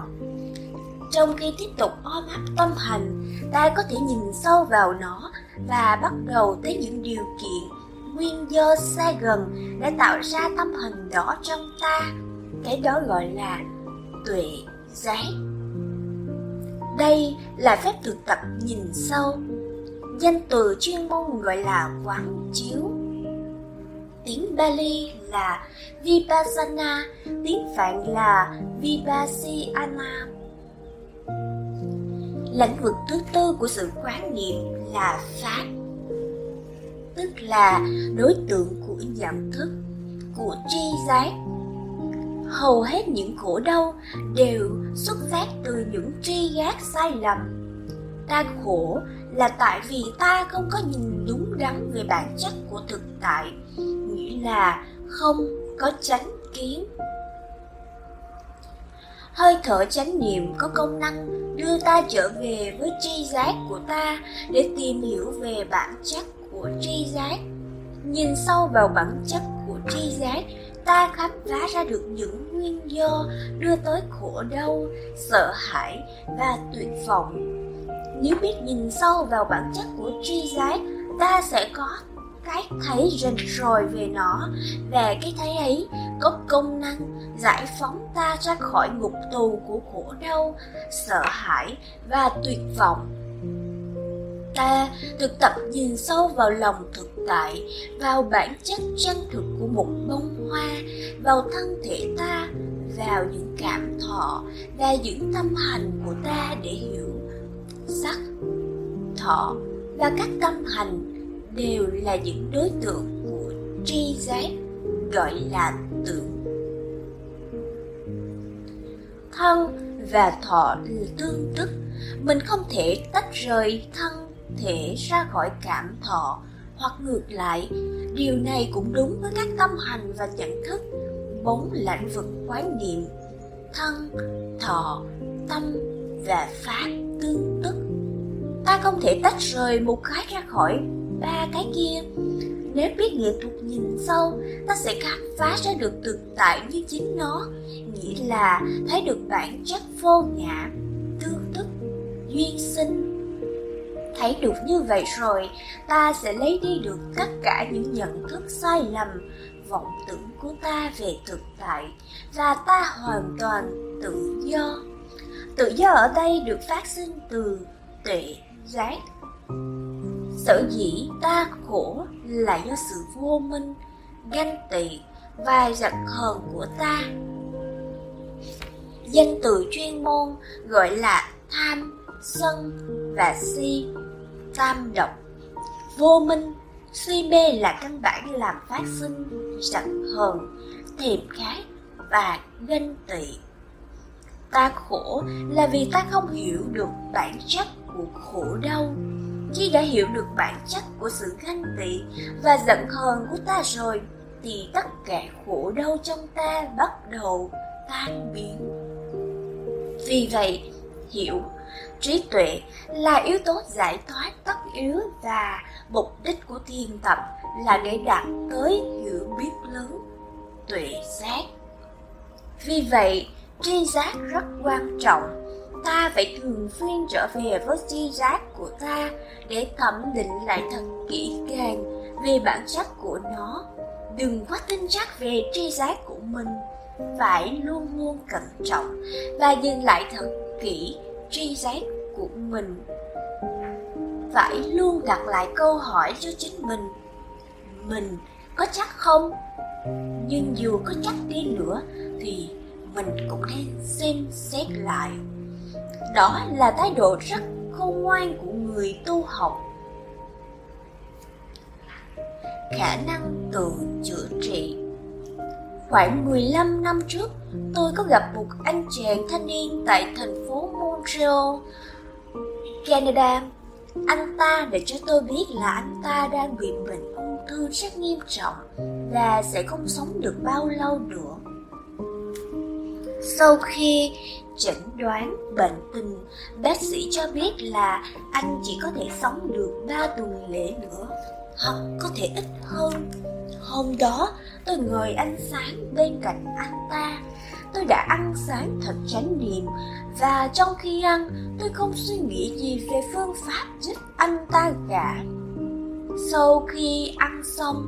Trong khi tiếp tục ôm ấp tâm hành, ta có thể nhìn sâu vào nó và bắt đầu thấy những điều kiện, nguyên do xa gần đã tạo ra tâm hình đó trong ta. Cái đó gọi là tuệ giác đây là phép thực tập nhìn sâu danh từ chuyên môn gọi là quán chiếu. Tiếng Bali là Vipassana, tiếng Phạn là Vipassana. Lĩnh vực thứ tư của sự quán niệm là Pháp tức là đối tượng của nhận thức của tri giác hầu hết những khổ đau đều xuất phát từ những tri giác sai lầm. Ta khổ là tại vì ta không có nhìn đúng đắn về bản chất của thực tại, nghĩa là không có chánh kiến. Hơi thở chánh niệm có công năng đưa ta trở về với tri giác của ta để tìm hiểu về bản chất của tri giác. Nhìn sâu vào bản chất của tri giác ta khám phá ra được những nguyên do đưa tới khổ đau, sợ hãi và tuyệt vọng. Nếu biết nhìn sâu vào bản chất của tri giác, ta sẽ có cái thấy rành rồi về nó. Và cái thấy ấy có công năng giải phóng ta ra khỏi ngục tù của khổ đau, sợ hãi và tuyệt vọng. Ta thực tập nhìn sâu vào lòng thực tại, vào bản chất chân thực của một bông hoa, vào thân thể ta, vào những cảm thọ và những tâm hành của ta để hiểu. Sắc, thọ và các tâm hành đều là những đối tượng của tri giác, gọi là tưởng thân và thọ tương tức. Mình không thể tách rời thân thể ra khỏi cảm thọ hoặc ngược lại, điều này cũng đúng với các tâm hành và nhận thức, bốn lãnh vực quán niệm, thân, thọ, tâm và pháp tương tức. Ta không thể tách rời một cái ra khỏi ba cái kia. Nếu biết nghệ thuật nhìn sâu, ta sẽ khám phá ra được thực tại như chính nó, nghĩa là thấy được bản chất vô ngã, tương tức, duyên sinh thấy được như vậy rồi ta sẽ lấy đi được tất cả những nhận thức sai lầm vọng tưởng của ta về thực tại và ta hoàn toàn tự do Tự do ở đây được phát sinh từ tuệ giác. Sở dĩ ta khổ là do sự vô minh, ganh tị và giận hờn của ta. Danh từ chuyên môn gọi là tham, sân và si, tam độc. Vô minh, suy mê là căn bản làm phát sinh giận hờn, thèm khát và ganh tị. Ta khổ là vì ta không hiểu được bản chất của khổ đau. Khi đã hiểu được bản chất của sự ganh tị và giận hờn của ta rồi, thì tất cả khổ đau trong ta bắt đầu tan biến. Vì vậy, hiểu, trí tuệ là yếu tố giải thoát tất yếu và mục đích của thiền tập là để đạt tới hiểu biết lớn, tuệ giác. Vì vậy, tri giác rất quan trọng. Ta phải thường xuyên trở về với tri giác của ta để thẩm định lại thật kỹ càng về bản chất của nó. Đừng quá tin chắc về tri giác của mình. Phải luôn luôn cẩn trọng và dừng lại thật kỹ tri giác của mình. Phải luôn đặt lại câu hỏi cho chính mình. Mình có chắc không? Nhưng dù có chắc đi nữa thì mình cũng nên xem xét lại đó là thái độ rất khôn ngoan của người tu học khả năng tự chữa trị Khoảng 15 năm trước, tôi có gặp một anh chàng thanh niên tại thành phố Montreal, Canada. Anh ta đã cho tôi biết là anh ta đang bị bệnh ung thư rất nghiêm trọng và sẽ không sống được bao lâu nữa. Sau khi chẩn đoán bệnh tình, bác sĩ cho biết là anh chỉ có thể sống được 3 tuần lễ nữa, hoặc có thể ít hơn. Hôm đó, tôi ngồi ăn sáng bên cạnh anh ta. Tôi đã ăn sáng thật chánh niệm và trong khi ăn, tôi không suy nghĩ gì về phương pháp giúp anh ta cả. Sau khi ăn xong,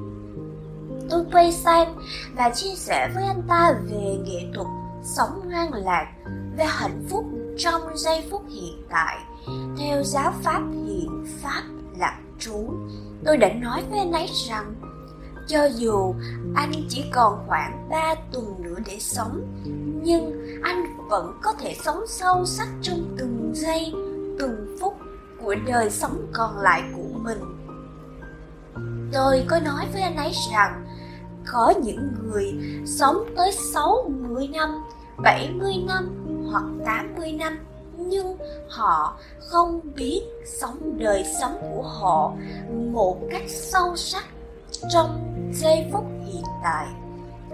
tôi quay sang và chia sẻ với anh ta về nghệ thuật sống ngang lạc về hạnh phúc trong giây phút hiện tại theo giáo pháp hiện pháp lạc trú tôi đã nói với anh ấy rằng cho dù anh chỉ còn khoảng 3 tuần nữa để sống, nhưng anh vẫn có thể sống sâu sắc trong từng giây, từng phút của đời sống còn lại của mình. Tôi có nói với anh ấy rằng, có những người sống tới 60 năm 70 năm hoặc 80 năm, nhưng họ không biết sống đời sống của họ một cách sâu sắc trong giây phút hiện tại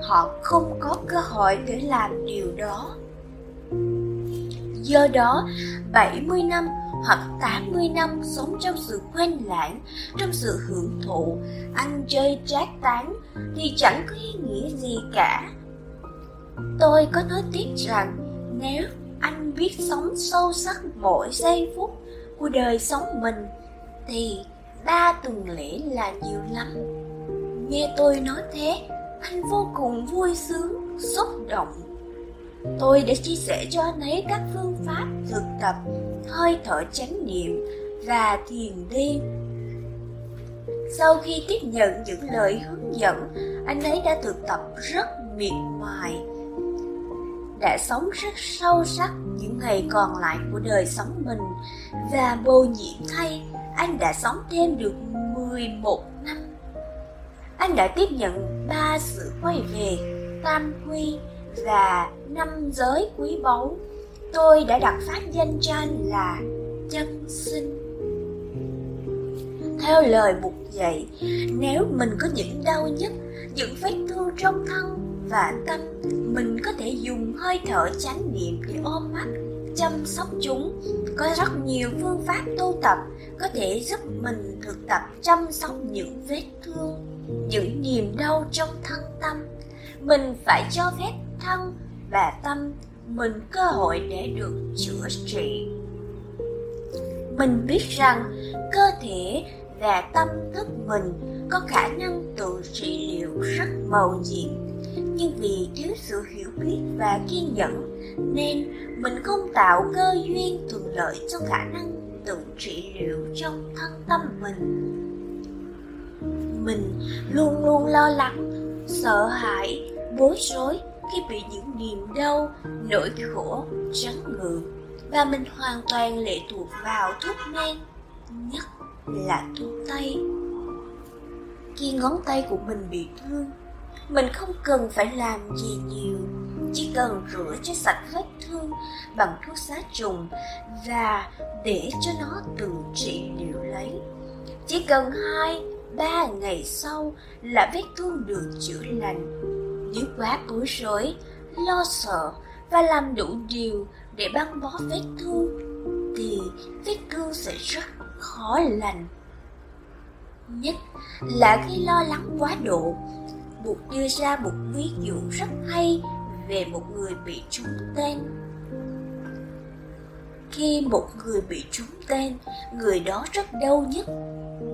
họ không có cơ hội để làm điều đó do đó 70 năm hoặc 80 năm sống trong sự quên lãng, trong sự hưởng thụ, ăn chơi trác tán thì chẳng có ý nghĩa gì cả Tôi có nói tiếp rằng nếu anh biết sống sâu sắc mỗi giây phút của đời sống mình thì ba tuần lễ là nhiều lắm. Nghe tôi nói thế, anh vô cùng vui sướng, xúc động. Tôi đã chia sẻ cho anh ấy các phương pháp thực tập hơi thở chánh niệm và thiền đi. Sau khi tiếp nhận những lời hướng dẫn, anh ấy đã thực tập rất miệt mài đã sống rất sâu sắc những ngày còn lại của đời sống mình và bồ nhiệm thay anh đã sống thêm được 11. Anh đã tiếp nhận ba sự quay về, tam quy và năm giới quý báu. Tôi đã đặt phát danh cho anh là chân sinh. Theo lời Bụt dạy, nếu mình có những đau nhất, những vết thương trong thân và tâm mình có thể dùng hơi thở chánh niệm để ôm mắt chăm sóc chúng có rất nhiều phương pháp tu tập có thể giúp mình thực tập chăm sóc những vết thương những niềm đau trong thân tâm. Mình phải cho phép thân và tâm mình cơ hội để được chữa trị. Mình biết rằng cơ thể và tâm thức mình có khả năng tự trị liệu rất màu nhiệm. Nhưng vì thiếu sự hiểu biết và kiên nhẫn, nên mình không tạo cơ duyên thuận lợi cho khả năng tự trị liệu trong thân tâm mình mình luôn luôn lo lắng, sợ hãi, bối rối khi bị những niềm đau, nỗi khổ, trắng ngược và mình hoàn toàn lệ thuộc vào thuốc men, nhất là thuốc tây. Khi ngón tay của mình bị thương, mình không cần phải làm gì nhiều, chỉ cần rửa cho sạch vết thương bằng thuốc sát trùng và để cho nó tự trị liệu lấy. Chỉ cần hai ba ngày sau là vết thương được chữa lành. Nếu quá bối rối, lo sợ và làm đủ điều để băng bó vết thương, thì vết thương sẽ rất khó lành. Nhất là khi lo lắng quá độ buộc đưa ra một ví dụ rất hay về một người bị trúng tên. Khi một người bị trúng tên, người đó rất đau nhất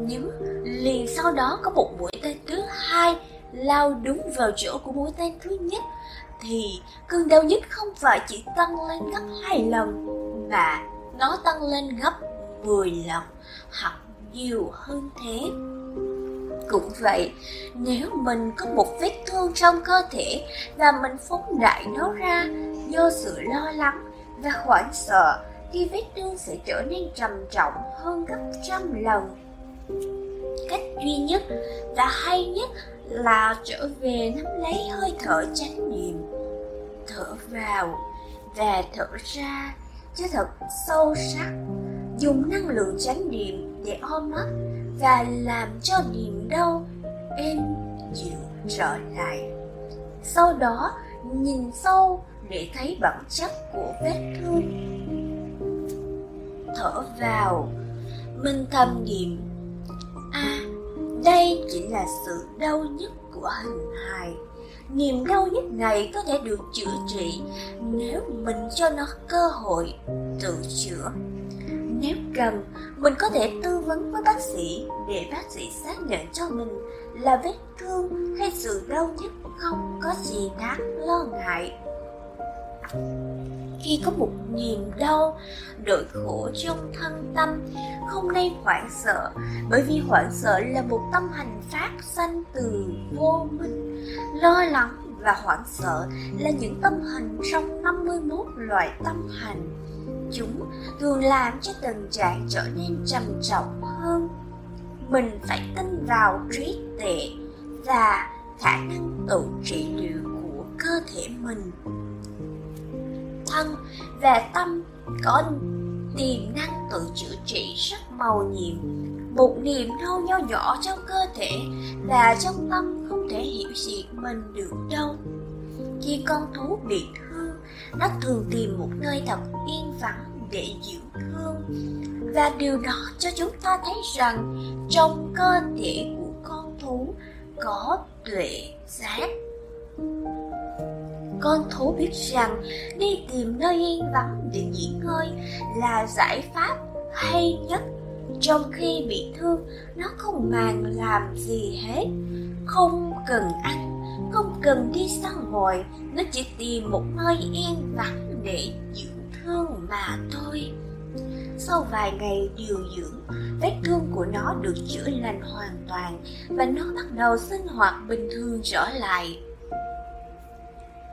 nếu liền sau đó có một mũi tên thứ hai lao đúng vào chỗ của mũi tên thứ nhất. Thì cơn đau nhất không phải chỉ tăng lên gấp hai lần, mà nó tăng lên gấp 10 lần hoặc nhiều hơn thế. Cũng vậy, nếu mình có một vết thương trong cơ thể và mình phóng đại nó ra do sự lo lắng và hoảng sợ, thì vết thương sẽ trở nên trầm trọng hơn gấp trăm lần cách duy nhất và hay nhất là trở về nắm lấy hơi thở chánh niệm. Thở vào và thở ra, cho thật sâu sắc. Dùng năng lượng chánh niệm để ôm ấp và làm cho niềm đau êm dịu trở lại. Sau đó, nhìn sâu để thấy bản chất của vết thương. Thở vào, mình thầm niệm à đây chỉ là sự đau nhất của hình hài. Niềm đau nhất này có thể được chữa trị nếu mình cho nó cơ hội tự chữa. Nếu cần, mình có thể tư vấn với bác sĩ để bác sĩ xác nhận cho mình là vết thương hay sự đau nhất không có gì đáng lo ngại khi có một niềm đau, nỗi khổ trong thân tâm, không nên hoảng sợ, bởi vì hoảng sợ là một tâm hành phát sanh từ vô minh. Lo lắng và hoảng sợ là những tâm hành trong 51 loại tâm hành. Chúng thường làm cho tình trạng trở nên trầm trọng hơn. Mình phải tin vào trí tuệ và khả năng tự trị liệu của cơ thể mình thân và tâm có tiềm năng tự chữa trị rất màu nhiệm. Một niềm đau nho nhỏ trong cơ thể và trong tâm không thể hiểu diệt mình được đâu. Khi con thú bị thương, nó thường tìm một nơi thật yên vắng để dưỡng thương. Và điều đó cho chúng ta thấy rằng trong cơ thể của con thú có tuệ giác con thú biết rằng đi tìm nơi yên vắng để nghỉ ngơi là giải pháp hay nhất. Trong khi bị thương, nó không màng làm gì hết. Không cần ăn, không cần đi săn ngoài, nó chỉ tìm một nơi yên vắng để dưỡng thương mà thôi. Sau vài ngày điều dưỡng, vết thương của nó được chữa lành hoàn toàn và nó bắt đầu sinh hoạt bình thường trở lại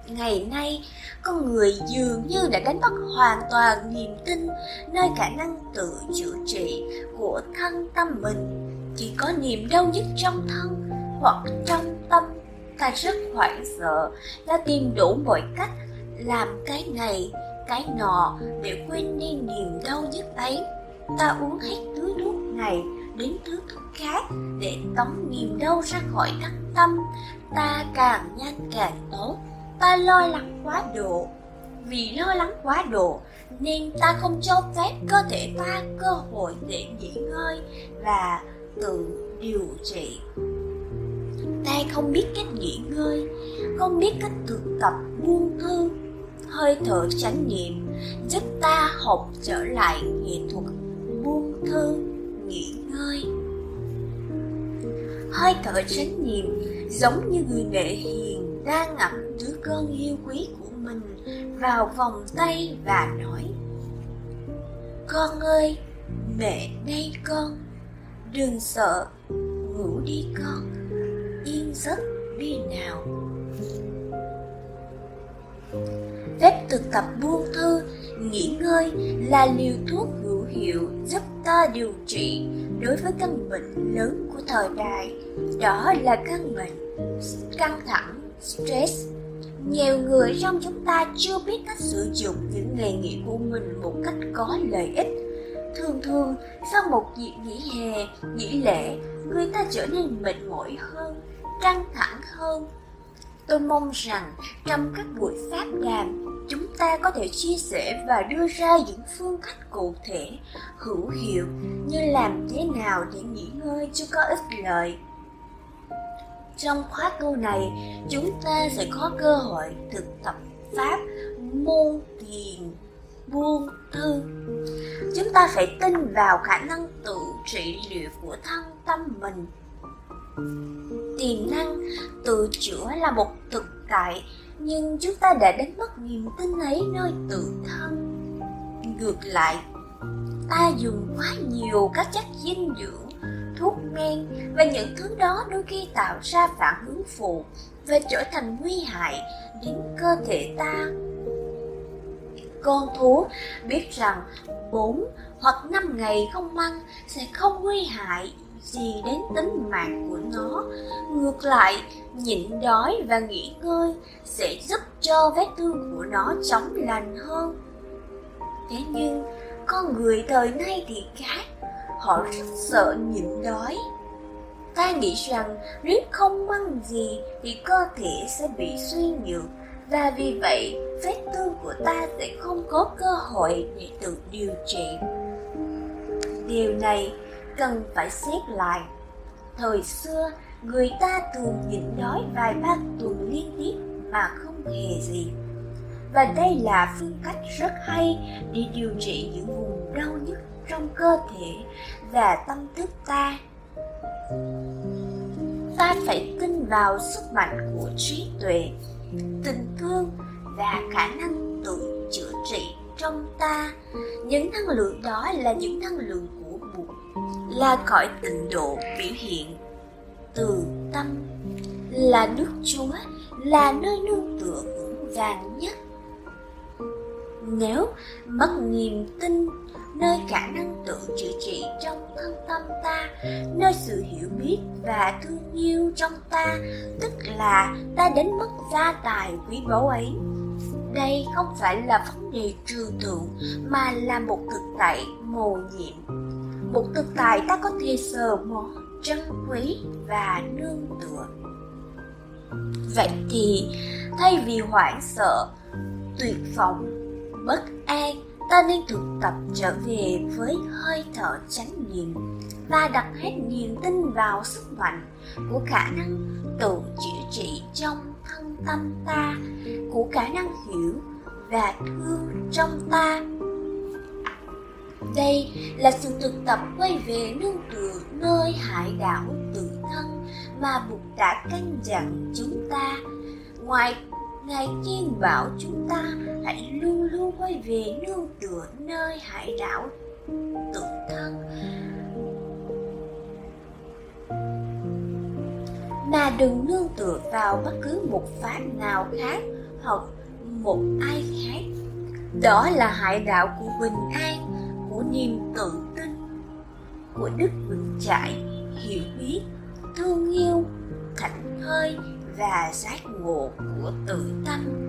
ngày nay, con người dường như đã đánh mất hoàn toàn niềm tin nơi khả năng tự chữa trị của thân tâm mình. Chỉ có niềm đau nhất trong thân hoặc trong tâm ta rất hoảng sợ đã tìm đủ mọi cách làm cái này, cái nọ để quên đi niềm đau nhất ấy. Ta uống hết thứ thuốc này đến thứ thuốc khác để tống niềm đau ra khỏi thân tâm. Ta càng nhanh càng tốt ta lo lắng quá độ. Vì lo lắng quá độ, nên ta không cho phép cơ thể ta cơ hội để nghỉ ngơi và tự điều trị. Ta không biết cách nghỉ ngơi, không biết cách thực tập buông thư hơi thở chánh niệm giúp ta học trở lại nghệ thuật buông thư nghỉ ngơi. Hơi thở chánh niệm giống như người nghệ hiền đang ngậm đứa con yêu quý của mình vào vòng tay và nói, con ơi, mẹ đây con, đừng sợ, ngủ đi con, yên giấc đi nào. Phép thực tập buông thư, nghỉ ngơi là liều thuốc hữu hiệu giúp ta điều trị đối với căn bệnh lớn của thời đại. Đó là căn bệnh căng thẳng stress. Nhiều người trong chúng ta chưa biết cách sử dụng những ngày nghỉ của mình một cách có lợi ích. Thường thường, sau một dịp nghỉ hè, nghỉ lễ, người ta trở nên mệt mỏi hơn, căng thẳng hơn. Tôi mong rằng trong các buổi pháp đàm, chúng ta có thể chia sẻ và đưa ra những phương cách cụ thể, hữu hiệu như làm thế nào để nghỉ ngơi cho có ích lợi trong khóa tu này, chúng ta sẽ có cơ hội thực tập pháp môn thiền, buông thư. Chúng ta phải tin vào khả năng tự trị liệu của thân tâm mình. Tiềm năng tự chữa là một thực tại, nhưng chúng ta đã đánh mất niềm tin ấy nơi tự thân. Ngược lại, ta dùng quá nhiều các chất dinh dưỡng thuốc men và những thứ đó đôi khi tạo ra phản ứng phụ và trở thành nguy hại đến cơ thể ta con thú biết rằng 4 hoặc 5 ngày không ăn sẽ không nguy hại gì đến tính mạng của nó. Ngược lại, nhịn đói và nghỉ ngơi sẽ giúp cho vết thương của nó chóng lành hơn. Thế nhưng, con người thời nay thì khác, họ rất sợ nhịn đói. Ta nghĩ rằng nếu không ăn gì thì cơ thể sẽ bị suy nhược và vì vậy vết thương của ta sẽ không có cơ hội để tự điều trị. Điều này cần phải xét lại. Thời xưa, người ta thường nhịn đói vài ba tuần liên tiếp mà không hề gì. Và đây là phương cách rất hay để điều trị những vùng đau nhất trong cơ thể và tâm thức ta. Ta phải tin vào sức mạnh của trí tuệ, tình thương và khả năng tự chữa trị trong ta. Những năng lượng đó là những năng lượng của Bụt là cõi tịnh độ biểu hiện từ tâm là nước chúa là nơi nương tựa vững vàng nhất nếu mất niềm tin, nơi khả năng tự chữa trị trong thân tâm ta, nơi sự hiểu biết và thương yêu trong ta, tức là ta đánh mất gia tài quý báu ấy. Đây không phải là vấn đề trừu tượng, mà là một thực tại mồ nhiệm. Một thực tại ta có thể sờ mó trân quý và nương tựa. Vậy thì, thay vì hoảng sợ, tuyệt vọng bất an, ta nên thực tập trở về với hơi thở chánh niệm và đặt hết niềm tin vào sức mạnh của khả năng tự chữa trị trong thân tâm ta, của khả năng hiểu và thương trong ta đây là sự thực tập quay về nương tựa nơi hải đảo tự thân mà Bụt đã căn dặn chúng ta. Ngoài Ngài nhiên bảo chúng ta hãy luôn luôn quay về nương tựa nơi hải đảo tự thân mà đừng nương tựa vào bất cứ một pháp nào khác hoặc một ai khác. Đó là hải đảo của bình an, của niềm tự tin, của đức vững chãi, hiểu biết, thương yêu, thảnh thơi và giác ngộ của tự tâm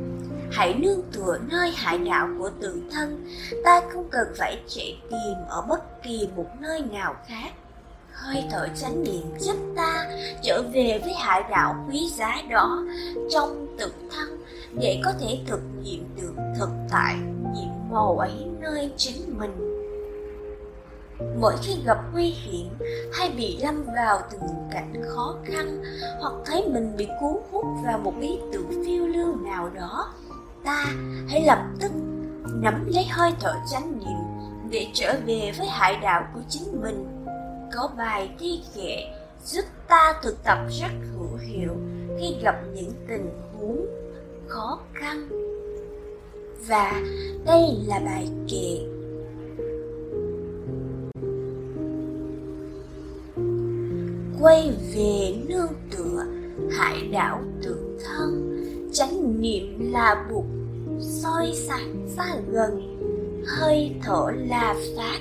hãy nương tựa nơi hải đảo của tự thân. Ta không cần phải chạy tìm ở bất kỳ một nơi nào khác. Hơi thở chánh niệm giúp ta trở về với hải đảo quý giá đó trong tự thân để có thể thực nghiệm được thực tại nhiệm màu ấy nơi chính mình mỗi khi gặp nguy hiểm hay bị lâm vào tình cảnh khó khăn hoặc thấy mình bị cuốn hút vào một ý tưởng phiêu lưu nào đó, ta hãy lập tức nắm lấy hơi thở chánh niệm để trở về với hải đạo của chính mình. Có bài thi kệ giúp ta thực tập rất hữu hiệu khi gặp những tình huống khó khăn. Và đây là bài kệ quay về nương tựa hải đảo tự thân. Chánh niệm là bụt soi sáng xa gần, hơi thở là phát,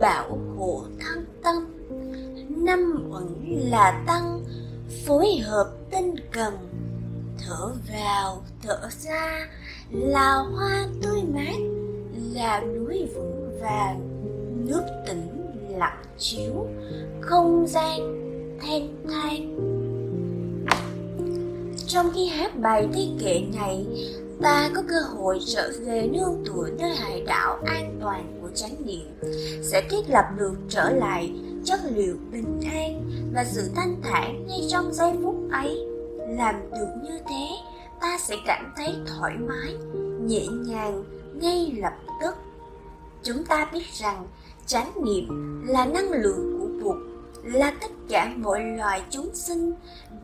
bảo hộ thân tâm. Năm uẩn là tăng, phối hợp tinh cần, thở vào, thở ra là hoa tươi mát, là núi vững vàng, nước tĩnh lặng chiếu không gian then than trong khi hát bài thi kệ này, ta có cơ hội trở về nương tựa nơi hải đảo an toàn của chánh niệm sẽ thiết lập được trở lại chất liệu bình an và sự thanh thản ngay trong giây phút ấy. Làm được như thế, ta sẽ cảm thấy thoải mái, nhẹ nhàng ngay lập tức. Chúng ta biết rằng chánh niệm là năng lượng là tất cả mọi loài chúng sinh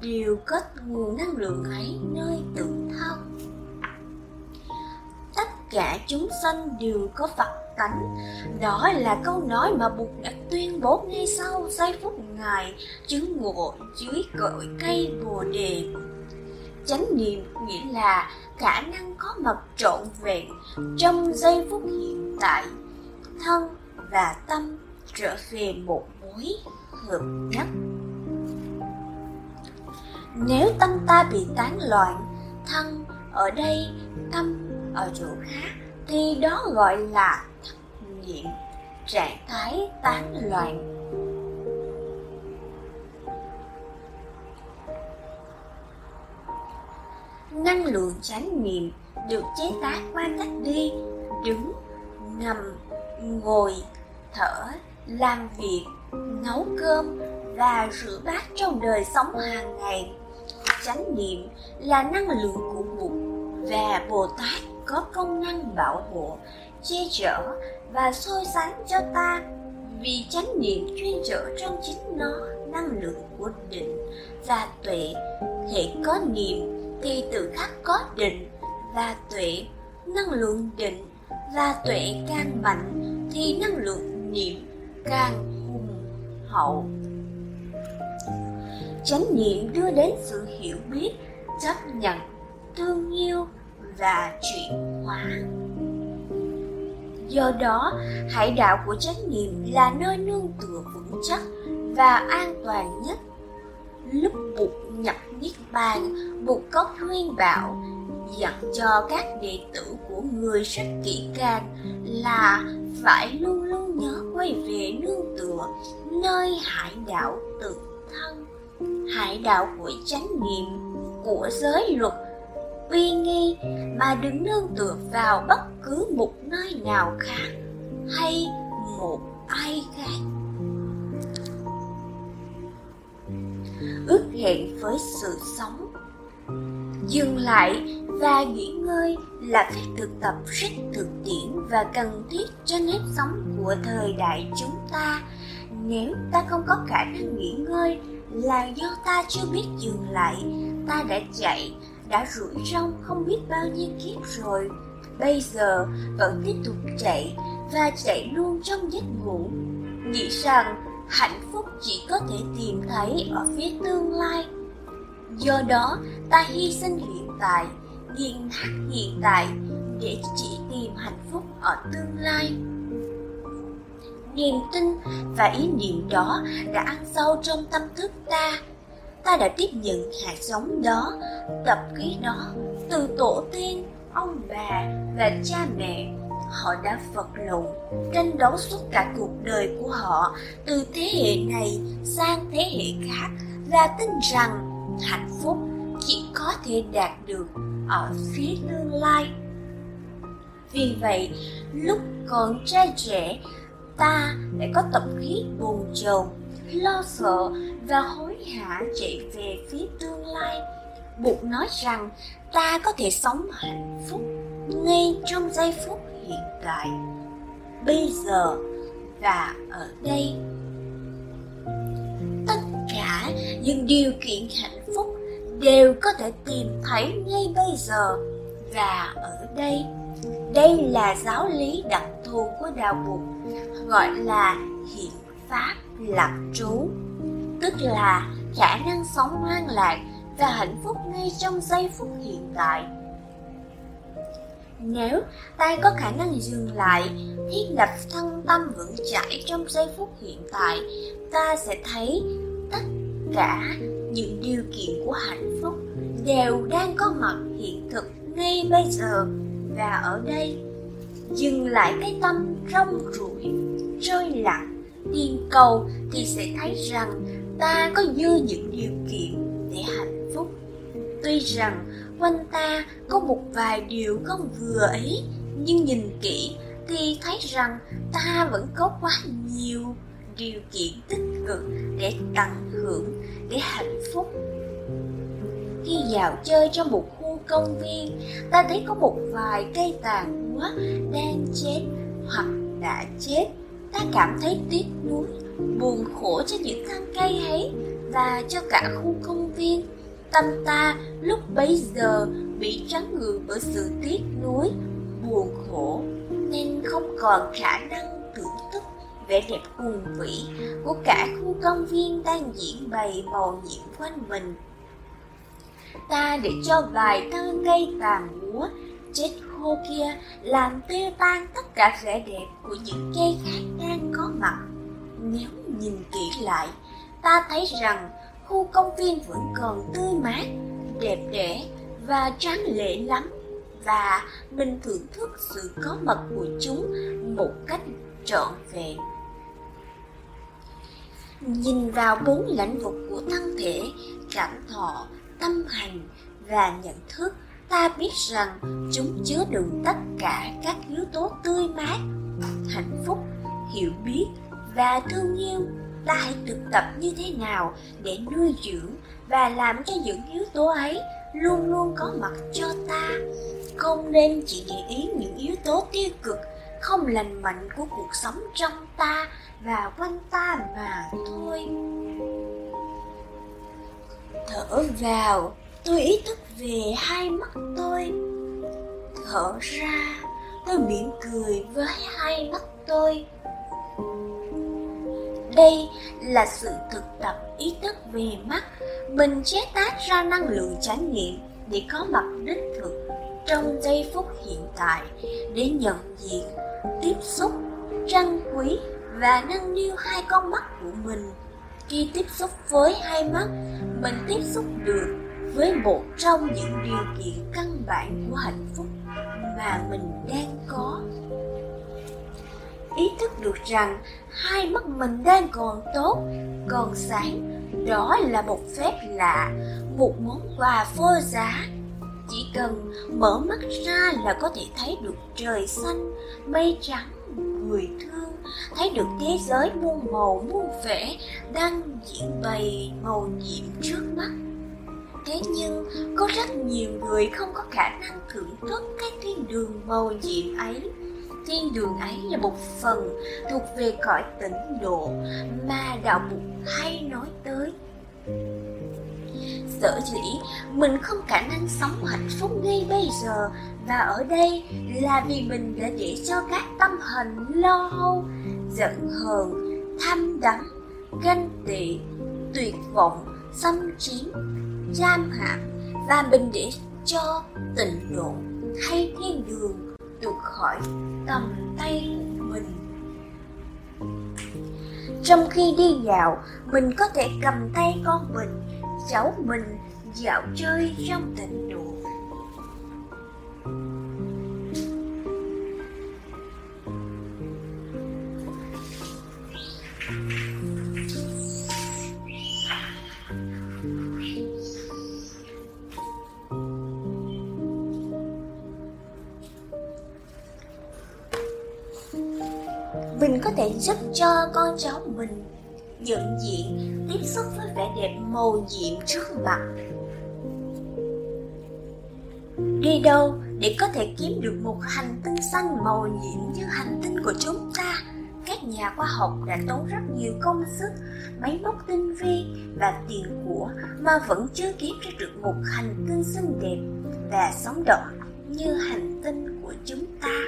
đều có nguồn năng lượng ấy nơi tự thân. Tất cả chúng sanh đều có Phật tánh. Đó là câu nói mà Bụt đã tuyên bố ngay sau giây phút ngài chứng ngộ dưới cội cây bồ đề. Chánh niệm nghĩa là khả năng có mặt trọn vẹn trong giây phút hiện tại, thân và tâm trở về một mối hợp nhất. Nếu tâm ta bị tán loạn, thân ở đây, tâm ở chỗ khác, thì đó gọi là thất niệm trạng thái tán loạn. Năng lượng chánh niệm được chế tác qua cách đi, đứng, nằm, ngồi, thở, làm việc nấu cơm và rửa bát trong đời sống hàng ngày. Chánh niệm là năng lượng của bụt và bồ tát có công năng bảo hộ, che chở và soi sáng cho ta. Vì chánh niệm chuyên chở trong chính nó, năng lượng của định và tuệ hệ có niệm thì tự khắc có định và tuệ, năng lượng định và tuệ càng mạnh thì năng lượng niệm càng hậu. Chánh niệm đưa đến sự hiểu biết, chấp nhận, thương yêu và chuyển hóa. Do đó, hải đạo của chánh niệm là nơi nương tựa vững chắc và an toàn nhất. Lúc bụt nhập niết bàn bụt có khuyên bảo dặn cho các đệ tử của người rất kỹ càng là phải luôn luôn nhớ quay về nương tựa nơi hải đạo tự thân, hải đạo của chánh niệm, của giới luật. Uy nghi mà đừng nương tựa vào bất cứ một nơi nào khác hay một ai khác. Ước hẹn với sự sống. Dừng lại và nghỉ ngơi là phép thực tập rất thực tiễn và cần thiết cho nếp sống của thời đại chúng ta. Nếu ta không có khả năng nghỉ ngơi là do ta chưa biết dừng lại, ta đã chạy, đã rủi rong không biết bao nhiêu kiếp rồi. Bây giờ vẫn tiếp tục chạy và chạy luôn trong giấc ngủ. Nghĩ rằng hạnh phúc chỉ có thể tìm thấy ở phía tương lai. Do đó, ta hy sinh hiện tại nghiền nát hiện tại để chỉ tìm hạnh phúc ở tương lai. Niềm tin và ý niệm đó đã ăn sâu trong tâm thức ta. Ta đã tiếp nhận hạt giống đó, tập khí đó từ tổ tiên, ông bà và cha mẹ. Họ đã vật lộn, tranh đấu suốt cả cuộc đời của họ, từ thế hệ này sang thế hệ khác, và tin rằng hạnh phúc chỉ có thể đạt được ở phía tương lai. Vì vậy, lúc còn trai trẻ, ta lại có tập khí buồn chồn, lo sợ và hối hả chạy về phía tương lai, buộc nói rằng ta có thể sống hạnh phúc ngay trong giây phút hiện tại, bây giờ và ở đây. Tất cả những điều kiện hạnh phúc đều có thể tìm thấy ngay bây giờ và ở đây. Đây là giáo lý đặc thù của đạo Phật, gọi là hiện pháp lạc trú, tức là khả năng sống hoang lạc và hạnh phúc ngay trong giây phút hiện tại. Nếu ta có khả năng dừng lại, thiết lập thân tâm vững chãi trong giây phút hiện tại, ta sẽ thấy tất cả những điều kiện của hạnh phúc đều đang có mặt hiện thực ngay bây giờ và ở đây. Dừng lại cái tâm rong ruổi, rơi lặng, điên cầu thì sẽ thấy rằng ta có dư những điều kiện để hạnh phúc. Tuy rằng quanh ta có một vài điều không vừa ý, nhưng nhìn kỹ thì thấy rằng ta vẫn có quá nhiều điều kiện tích cực để tận hưởng, để hạnh phúc. Khi dạo chơi trong một khu công viên, ta thấy có một vài cây tàn úa đang chết hoặc đã chết. Ta cảm thấy tiếc nuối, buồn khổ cho những thân cây ấy và cho cả khu công viên. Tâm ta lúc bấy giờ bị trắng ngược bởi sự tiếc nuối, buồn khổ nên không còn khả năng vẻ đẹp hùng vĩ của cả khu công viên đang diễn bày màu nhiệm quanh mình. Ta để cho vài thân cây tàn úa chết khô kia làm tiêu tan tất cả vẻ đẹp của những cây khác đang có mặt. Nếu nhìn kỹ lại, ta thấy rằng khu công viên vẫn còn tươi mát, đẹp đẽ và tráng lệ lắm và mình thưởng thức sự có mặt của chúng một cách trọn vẹn. Nhìn vào bốn lãnh vực của thân thể, cảm thọ, tâm hành và nhận thức, ta biết rằng chúng chứa đựng tất cả các yếu tố tươi mát, hạnh phúc, hiểu biết và thương yêu. Ta hãy thực tập như thế nào để nuôi dưỡng và làm cho những yếu tố ấy luôn luôn có mặt cho ta. Không nên chỉ để ý những yếu tố tiêu cực không lành mạnh của cuộc sống trong ta và quanh ta mà thôi. Thở vào, tôi ý thức về hai mắt tôi. Thở ra, tôi mỉm cười với hai mắt tôi. Đây là sự thực tập ý thức về mắt. Mình chế tác ra năng lượng trải nghiệm để có mặt đích thực trong giây phút hiện tại để nhận diện tiếp xúc trân quý và nâng niu hai con mắt của mình khi tiếp xúc với hai mắt mình tiếp xúc được với một trong những điều kiện căn bản của hạnh phúc mà mình đang có ý thức được rằng hai mắt mình đang còn tốt, còn sáng. Đó là một phép lạ, một món quà vô giá. Chỉ cần mở mắt ra là có thể thấy được trời xanh, mây trắng, người thương, thấy được thế giới muôn màu, muôn vẻ đang diễn bày màu nhiệm trước mắt. Thế nhưng, có rất nhiều người không có khả năng thưởng thức cái thiên đường màu nhiệm ấy thiên đường ấy là một phần thuộc về cõi tịnh độ mà đạo mục hay nói tới sở dĩ mình không khả năng sống hạnh phúc ngay bây giờ. Và ở đây là vì mình đã để cho các tâm hình lo âu, giận hờn, tham đắm, ganh tị, tuyệt vọng, xâm chiếm, giam hãm. Và mình để cho tịnh độ hay thiên đường tuột khỏi tầm tay của mình. Trong khi đi dạo, mình có thể cầm tay con mình cháu mình dạo chơi trong tình độ mình có thể giúp cho con cháu mình nhận diện tiếp xúc với vẻ đẹp màu nhiệm trước mặt. Đi đâu để có thể kiếm được một hành tinh xanh màu nhiệm như hành tinh của chúng ta? Các nhà khoa học đã tốn rất nhiều công sức, máy móc tinh vi và tiền của mà vẫn chưa kiếm ra được một hành tinh xinh đẹp và sống động như hành tinh của chúng ta.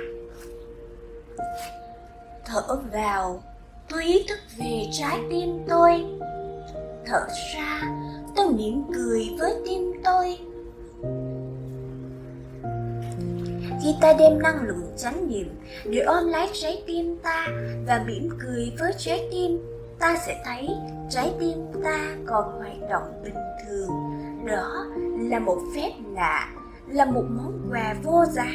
Thở vào, tôi ý thức về trái tim tôi. Thở ra, tôi mỉm cười với tim tôi. Khi ta đem năng lượng chánh niệm để ôm lấy trái tim ta và mỉm cười với trái tim, ta sẽ thấy trái tim ta còn hoạt động bình thường. Đó là một phép lạ, là một món quà vô giá.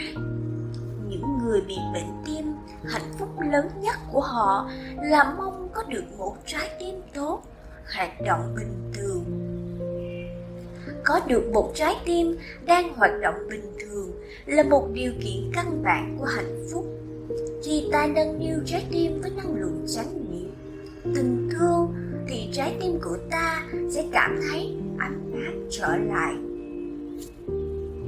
Những người bị bệnh tim, hạnh phúc lớn nhất của họ là mong có được một trái tim tốt, hoạt động bình thường. Có được một trái tim đang hoạt động bình thường là một điều kiện căn bản của hạnh phúc. Khi ta nâng niu trái tim với năng lượng chánh niệm tình thương thì trái tim của ta sẽ cảm thấy ấm áp trở lại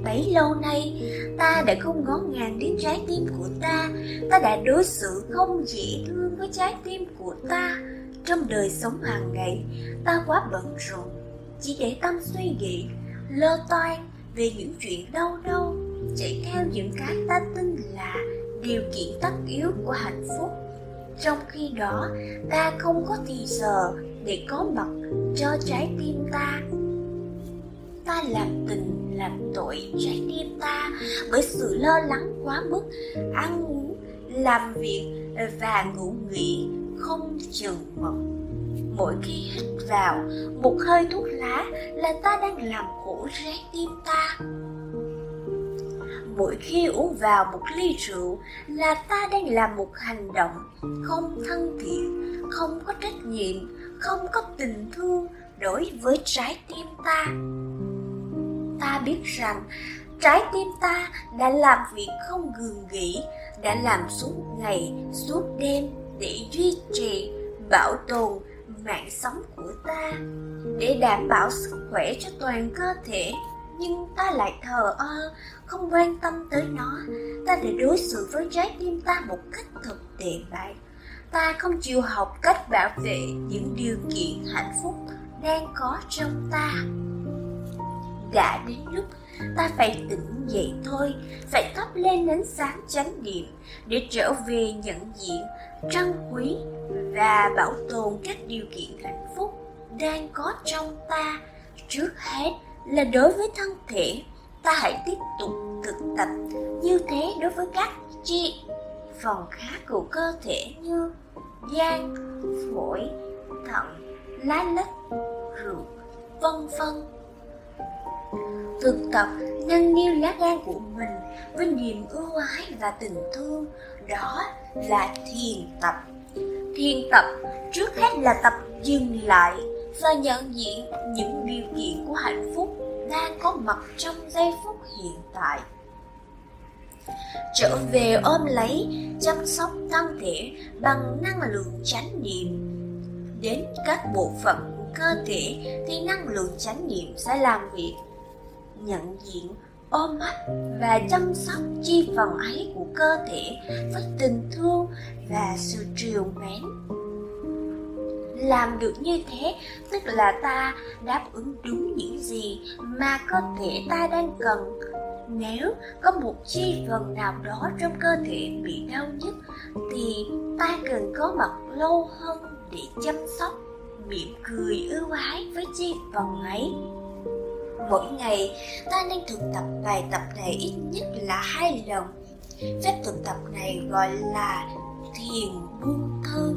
bấy lâu nay, ta đã không ngó ngàng đến trái tim của ta. Ta đã đối xử không dễ thương với trái tim của ta. Trong đời sống hàng ngày, ta quá bận rộn, chỉ để tâm suy nghĩ lơ toan về những chuyện đau đau, chạy theo những cái ta tin là điều kiện tất yếu của hạnh phúc. Trong khi đó, ta không có thì giờ để có mặt cho trái tim ta. Ta làm tình làm tội trái tim ta bởi sự lo lắng quá mức, ăn uống, làm việc và ngủ nghỉ không chừng mực. Mỗi khi hít vào một hơi thuốc lá là ta đang làm khổ trái tim ta. Mỗi khi uống vào một ly rượu là ta đang làm một hành động không thân thiện, không có trách nhiệm, không có tình thương đối với trái tim ta ta biết rằng trái tim ta đã làm việc không ngừng nghỉ, đã làm suốt ngày, suốt đêm để duy trì, bảo tồn mạng sống của ta. Để đảm bảo sức khỏe cho toàn cơ thể, nhưng ta lại thờ ơ, không quan tâm tới nó. Ta để đối xử với trái tim ta một cách thực tệ bại ta không chịu học cách bảo vệ những điều kiện hạnh phúc đang có trong ta đã đến lúc ta phải tỉnh dậy thôi, phải thắp lên ánh sáng chánh niệm để trở về nhận diện trân quý và bảo tồn các điều kiện hạnh phúc đang có trong ta. Trước hết là đối với thân thể, ta hãy tiếp tục thực tập như thế đối với các chi phần khác của cơ thể như gan, phổi, thận, lá lách ruột vân vân thực tập nâng niu lá gan của mình với niềm ưu ái và tình thương, đó là thiền tập. Thiền tập trước hết là tập dừng lại và nhận diện những điều kiện của hạnh phúc đang có mặt trong giây phút hiện tại. Trở về ôm lấy chăm sóc thân thể bằng năng lượng chánh niệm. Đến các bộ phận của cơ thể thì năng lượng chánh niệm sẽ làm việc nhận diện, ôm ấp và chăm sóc chi phần ấy của cơ thể với tình thương và sự triều mến. Làm được như thế, tức là ta đáp ứng đúng những gì mà cơ thể ta đang cần. Nếu có một chi phần nào đó trong cơ thể bị đau nhức, thì ta cần có mặt lâu hơn để chăm sóc, mỉm cười, ưu ái với chi phần ấy mỗi ngày, ta nên thực tập bài tập này ít nhất là hai lần. Phép thực tập này gọi là thiền buông thư.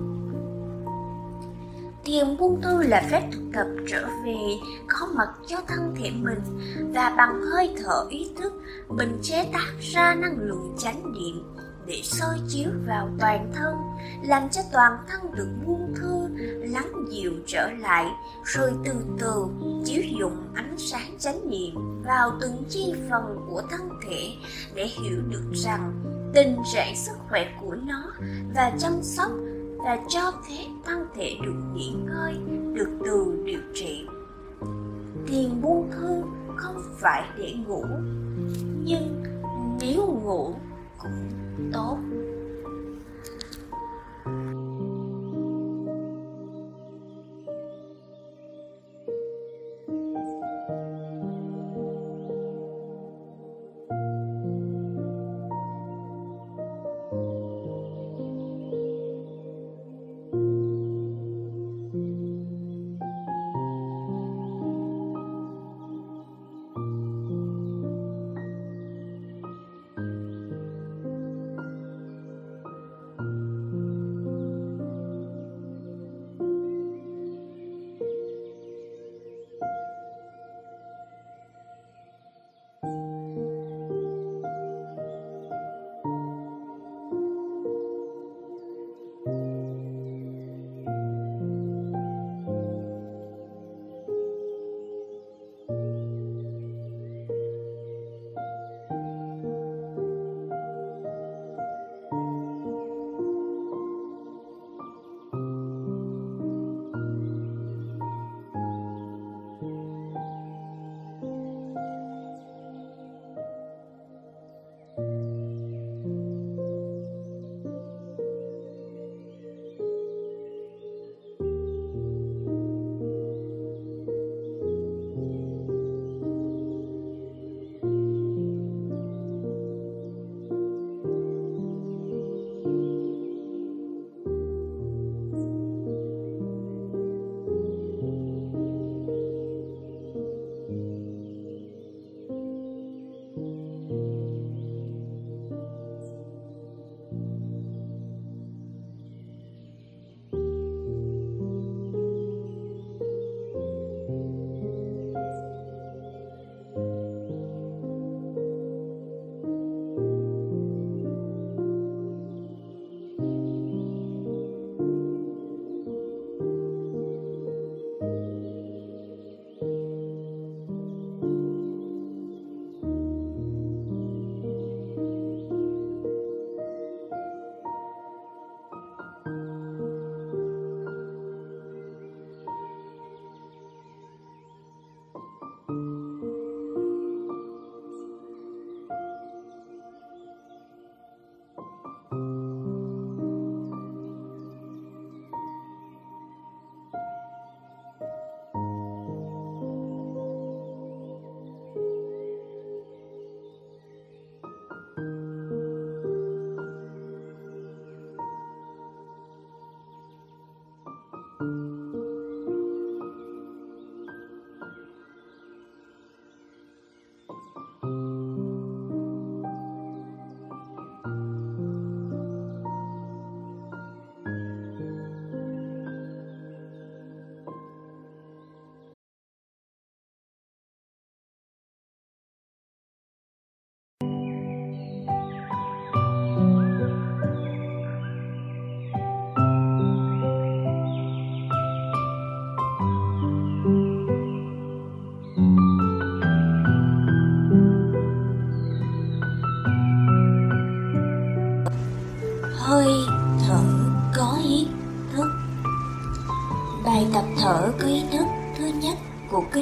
Thiền buông thư là phép thực tập trở về, có mặt cho thân thể mình và bằng hơi thở ý thức, mình chế tác ra năng lượng chánh niệm để soi chiếu vào toàn thân, làm cho toàn thân được buông thư lắng dịu trở lại, rồi từ từ chiếu dụng ánh sáng chánh niệm vào từng chi phần của thân thể để hiểu được rằng tình trạng sức khỏe của nó và chăm sóc và cho phép thân thể được nghỉ ngơi, được từ điều trị. Thiền buông thư không phải để ngủ, nhưng nếu ngủ tốt.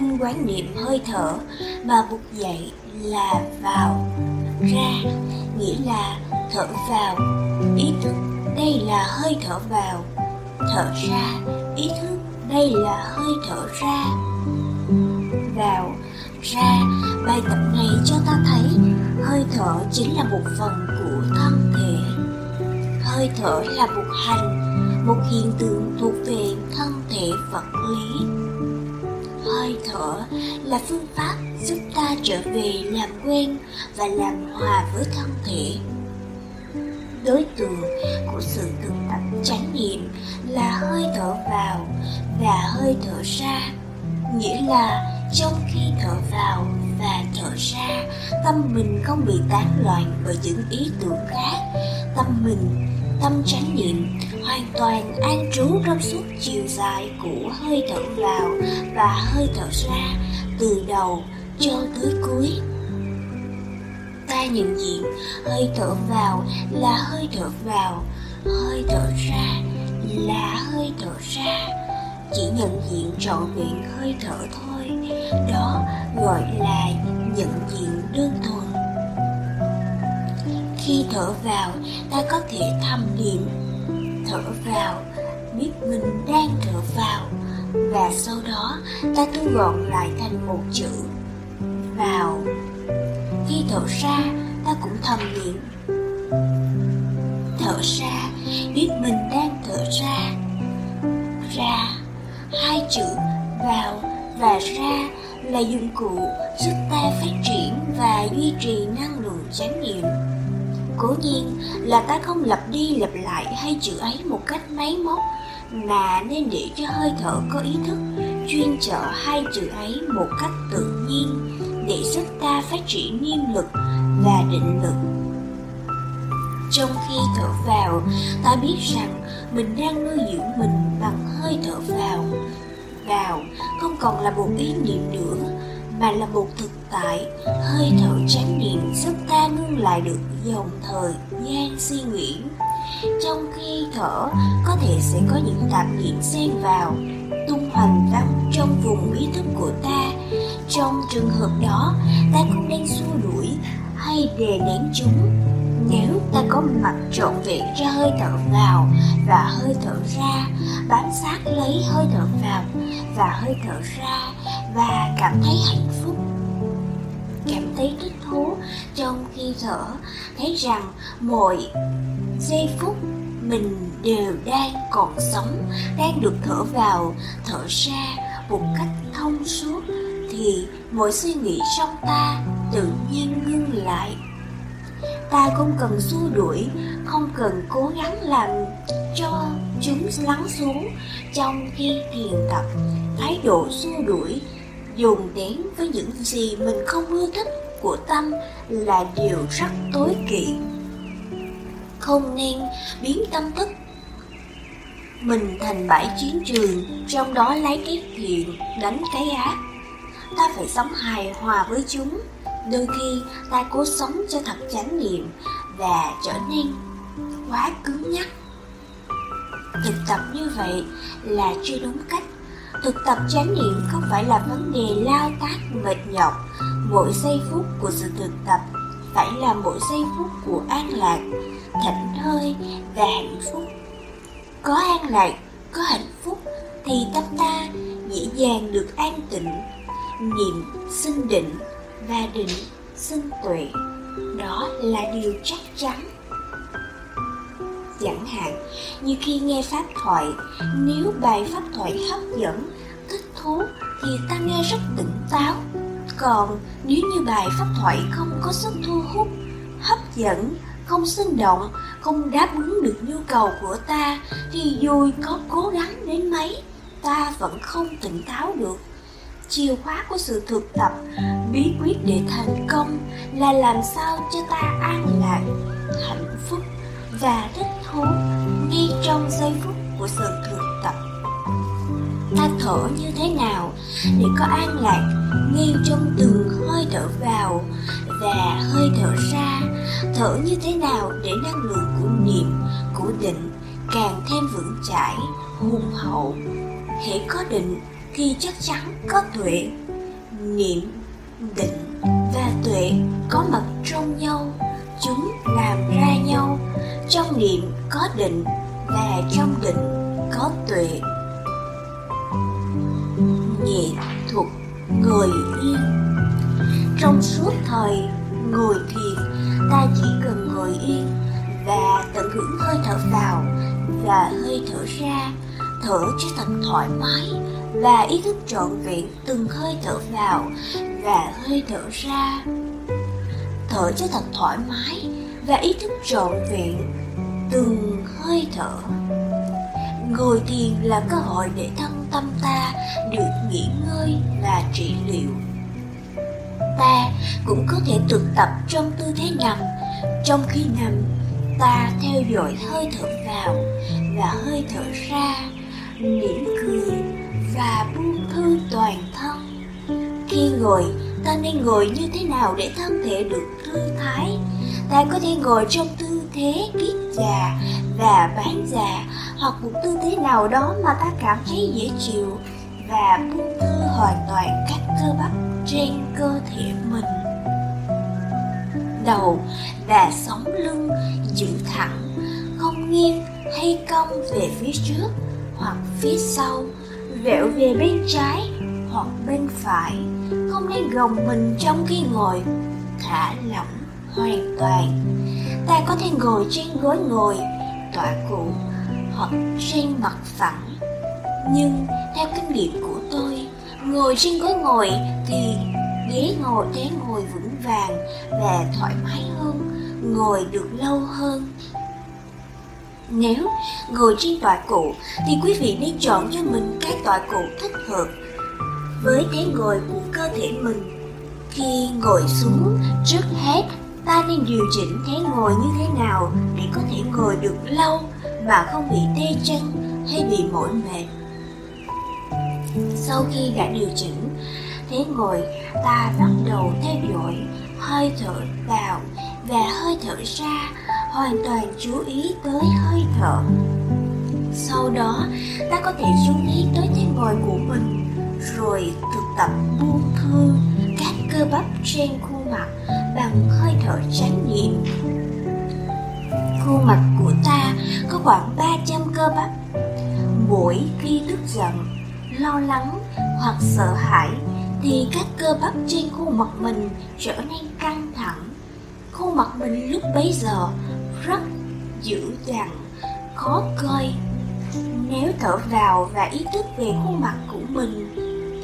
Của kinh quán niệm hơi thở mà Bụt dậy là vào, ra, nghĩa là thở vào, ý thức đây là hơi thở vào, thở ra, ý thức đây là hơi thở ra. Vào, ra, bài tập này cho ta thấy hơi thở chính là một phần của thân thể. Hơi thở là một hành một hiện tượng thuộc về làm quen và làm hòa với thân thể. Đối tượng của sự thực tập chánh niệm là hơi thở vào và hơi thở ra, nghĩa là trong khi thở vào và thở ra, tâm mình không bị tán loạn bởi những ý tưởng khác. Tâm mình, tâm chánh niệm hoàn toàn an trú trong suốt chiều dài của hơi thở vào và hơi thở ra. Từ đầu cho tới cuối. Ta nhận diện, hơi thở vào là hơi thở vào, hơi thở ra là hơi thở ra. Chỉ nhận diện trọn vẹn hơi thở thôi, đó gọi là nhận diện đơn thuần. Khi thở vào, ta có thể thầm niệm thở vào, biết mình đang thở vào, và sau đó ta thu gọn lại thành một chữ vào. Khi thở ra, ta cũng thầm niệm. Thở ra, biết mình đang thở ra. Ra, hai chữ vào và ra là dụng cụ giúp ta phát triển và duy trì năng lượng chánh niệm. Cố nhiên là ta không lặp đi lặp lại hai chữ ấy một cách máy móc, Mà nên để cho hơi thở có ý thức Chuyên trợ hai chữ ấy một cách tự nhiên để giúp ta phát triển niêm lực và định lực. Trong khi thở vào, ta biết rằng mình đang nuôi dưỡng mình bằng hơi thở vào. Vào không còn là một ý niệm nữa mà là một thực tại hơi thở chánh niệm giúp ta ngưng lại được dòng thời gian suy nghĩ. Trong khi thở có thể sẽ có những tạp niệm xen vào tung hoành vắng trong vùng ý thức của ta. Trong trường hợp đó, ta không đang xua đuổi hay đè nén chúng. Nếu ta có mặt trọn vẹn ra hơi thở vào và hơi thở ra, bám sát lấy hơi thở vào và hơi thở ra và cảm thấy hạnh phúc, cảm thấy thích thú trong khi thở, thấy rằng mỗi giây phút mình đều đang còn sống, đang được thở vào, thở ra một cách thông suốt thì mọi suy nghĩ trong ta tự nhiên ngưng lại. Ta không cần xua đuổi, không cần cố gắng làm cho chúng lắng xuống trong khi thiền tập. Thái độ xua đuổi dùng đến với những gì mình không ưa thích của tâm là điều rất tối kỵ không nên biến tâm thức. Mình thành bãi chiến trường, trong đó lấy cái thiện đánh cái ác. Ta phải sống hài hòa với chúng. Đôi khi, ta cố sống cho thật chánh niệm và trở nên quá cứng nhắc. Thực tập như vậy là chưa đúng cách. Thực tập chánh niệm không phải là vấn đề lao tác mệt nhọc. Mỗi giây phút của sự thực tập phải là mỗi giây phút của an lạc thảnh thơi và hạnh phúc. Có an lạc, có hạnh phúc thì tâm ta dễ dàng được an tịnh. Niệm sinh định và định sinh tuệ, đó là điều chắc chắn. Chẳng hạn, như khi nghe pháp thoại, nếu bài pháp thoại hấp dẫn, thích thú thì ta nghe rất tỉnh táo. Còn nếu như bài pháp thoại không có sức thu hút, hấp dẫn không sinh động, không đáp ứng được nhu cầu của ta, thì dù có cố gắng đến mấy, ta vẫn không tỉnh táo được. Chìa khóa của sự thực tập, bí quyết để thành công là làm sao cho ta an lạc, hạnh phúc và thích thú ngay trong giây phút của sự thực ta thở như thế nào để có an lạc ngay trong từng hơi thở vào và hơi thở ra. Thở như thế nào để năng lượng của niệm, của định càng thêm vững chãi, hùng hậu? Hễ có định thì chắc chắn có tuệ. Niệm, định và tuệ có mặt trong nhau, chúng làm ra nhau. Trong niệm có định và trong định có tuệ nghệ thuật ngồi yên trong suốt thời ngồi thiền ta chỉ cần ngồi yên và tận hưởng hơi thở vào và hơi thở ra, thở cho thật thoải mái và ý thức trọn vẹn từng hơi thở vào và hơi thở ra. Thở cho thật thoải mái và ý thức trọn vẹn từng hơi thở ngồi thiền là cơ hội để thân tâm ta, được nghỉ ngơi và trị liệu. Ta cũng có thể thực tập trong tư thế nằm. Trong khi nằm, ta theo dõi hơi thở vào và hơi thở ra, mỉm cười và buông thư toàn thân. Khi ngồi, ta nên ngồi như thế nào để thân thể được thư thái? Ta có thể ngồi trong tư thế kiết già và bán già hoặc một tư thế nào đó mà ta cảm thấy dễ chịu và buông thư hoàn toàn các cơ bắp trên cơ thể mình. Đầu và sống lưng, giữ thẳng, không nghiêng hay cong về phía trước hoặc phía sau vẹo về bên trái hoặc bên phải, không nên gồng mình trong khi ngồi thả lỏng hoàn toàn. Ta có thể ngồi trên gối ngồi, tọa cụ hoặc trên mặt phẳng. Nhưng theo kinh nghiệm của tôi ngồi trên gối ngồi thì ghế ngồi thế ngồi vững vàng và thoải mái hơn ngồi được lâu hơn. Nếu ngồi trên tọa cụ thì quý vị nên chọn cho mình cái tọa cụ thích hợp với thế ngồi của cơ thể mình. Khi ngồi xuống, trước hết ta nên điều chỉnh thế ngồi như thế nào để có thể ngồi được lâu mà không bị tê chân hay bị mỏi mệt. Sau khi đã điều chỉnh thế ngồi, ta bắt đầu theo dõi hơi thở vào và hơi thở ra hoàn toàn chú ý tới hơi thở sau đó ta có thể chú ý tới thế ngồi của mình rồi thực tập buông thư các cơ bắp trên khuôn mặt bằng hơi thở tránh niệm khuôn mặt của ta có khoảng 300 cơ bắp. Mỗi khi tức giận, lo lắng hoặc sợ hãi, thì các cơ bắp trên khuôn mặt mình trở nên căng thẳng. Khuôn mặt mình lúc bấy giờ rất dữ dằn, khó coi. Nếu thở vào và ý thức về khuôn mặt của mình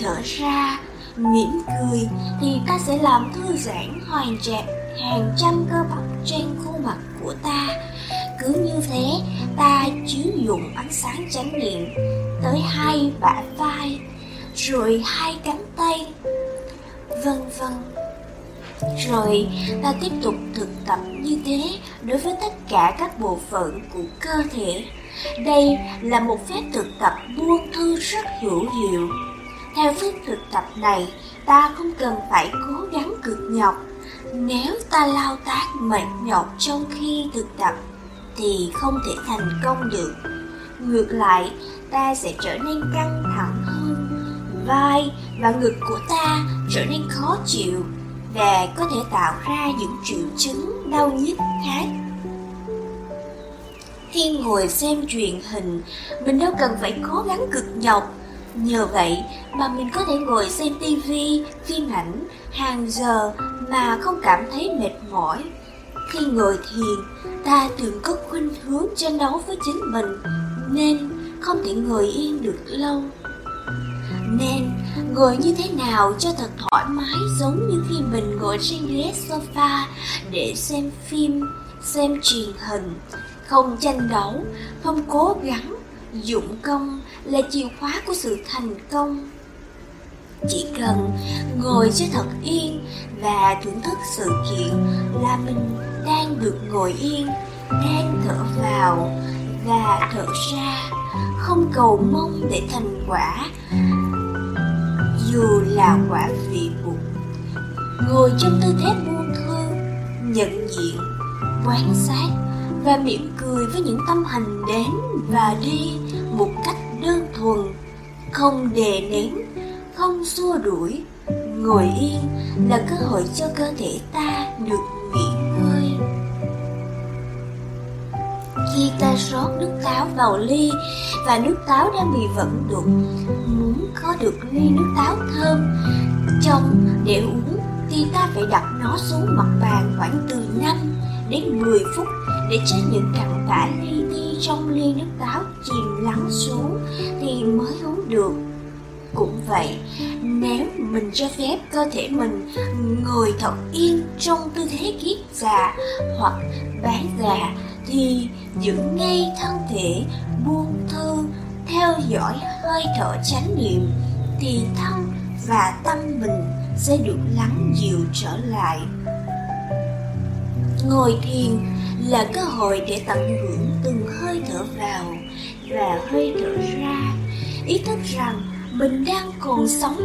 thở ra, mỉm cười, thì ta sẽ làm thư giãn hoàn trạc hàng trăm cơ bắp trên khuôn mặt của ta. Cứ như thế, ta chiếu dụng ánh sáng chánh niệm tới hai bả vai, rồi hai cánh tay, vân vân. Rồi, ta tiếp tục thực tập như thế đối với tất cả các bộ phận của cơ thể. Đây là một phép thực tập buông thư rất hữu hiệu. Theo phép thực tập này, ta không cần phải cố gắng cực nhọc nếu ta lao tác mệt nhọc trong khi thực tập, thì không thể thành công được. Ngược lại, ta sẽ trở nên căng thẳng hơn. Vai và ngực của ta trở nên khó chịu và có thể tạo ra những triệu chứng đau nhức khác. Khi ngồi xem truyền hình, mình đâu cần phải cố gắng cực nhọc. Nhờ vậy mà mình có thể ngồi xem tivi phim ảnh hàng giờ mà không cảm thấy mệt mỏi Khi ngồi thiền, ta thường có khuynh hướng tranh đấu với chính mình, nên không thể ngồi yên được lâu. Nên ngồi như thế nào cho thật thoải mái giống như khi mình ngồi trên ghế sofa để xem phim, xem truyền hình, không tranh đấu, không cố gắng, dụng công là chìa khóa của sự thành công. Chỉ cần ngồi cho thật yên và thưởng thức sự kiện là mình đang được ngồi yên, đang thở vào và thở ra, không cầu mong để thành quả dù là quả vị buộc ngồi trong tư thế buông thư nhận diện quan sát và mỉm cười với những tâm hành đến và đi một cách đơn thuần không đè nén không xua đuổi, ngồi yên là cơ hội cho cơ thể ta được nghỉ ngơi. Khi ta rót nước táo vào ly và nước táo đang bị vận đục, muốn có được ly nước táo thơm trong để uống thì ta phải đặt nó xuống mặt bàn khoảng từ 5 đến 10 phút để cho những cặn bã li ti trong ly nước táo chìm lắng xuống thì mới uống được vậy, nếu mình cho phép cơ thể mình ngồi thật yên trong tư thế kiết già hoặc bán già, thì giữ ngay thân thể, buông thư, theo dõi hơi thở chánh niệm, thì thân và tâm mình sẽ được lắng dịu trở lại. Ngồi thiền là cơ hội để tận hưởng từng hơi thở vào và hơi thở ra. Ý thức rằng mình đang còn sống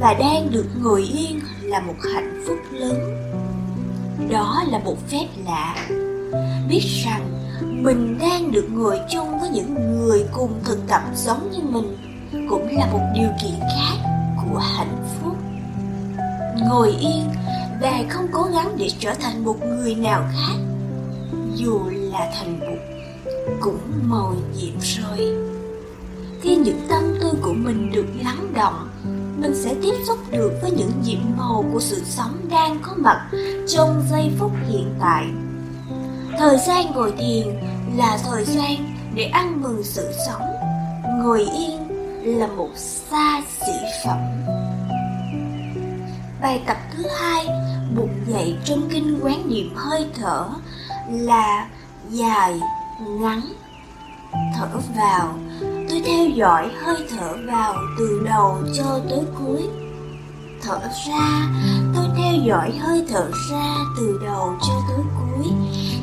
và đang được ngồi yên là một hạnh phúc lớn. Đó là một phép lạ. Biết rằng mình đang được ngồi chung với những người cùng thực tập giống như mình cũng là một điều kiện khác của hạnh phúc. Ngồi yên và không cố gắng để trở thành một người nào khác, dù là thành bụt cũng màu nhiệm rồi khi những tâm tư của mình được lắng động, mình sẽ tiếp xúc được với những nhiệm màu của sự sống đang có mặt trong giây phút hiện tại. Thời gian ngồi thiền là thời gian để ăn mừng sự sống. Ngồi yên là một xa xỉ phẩm. Bài tập thứ hai bụng dậy trong kinh quán niệm hơi thở là dài, ngắn, thở vào tôi theo dõi hơi thở vào từ đầu cho tới cuối. Thở ra, tôi theo dõi hơi thở ra từ đầu cho tới cuối.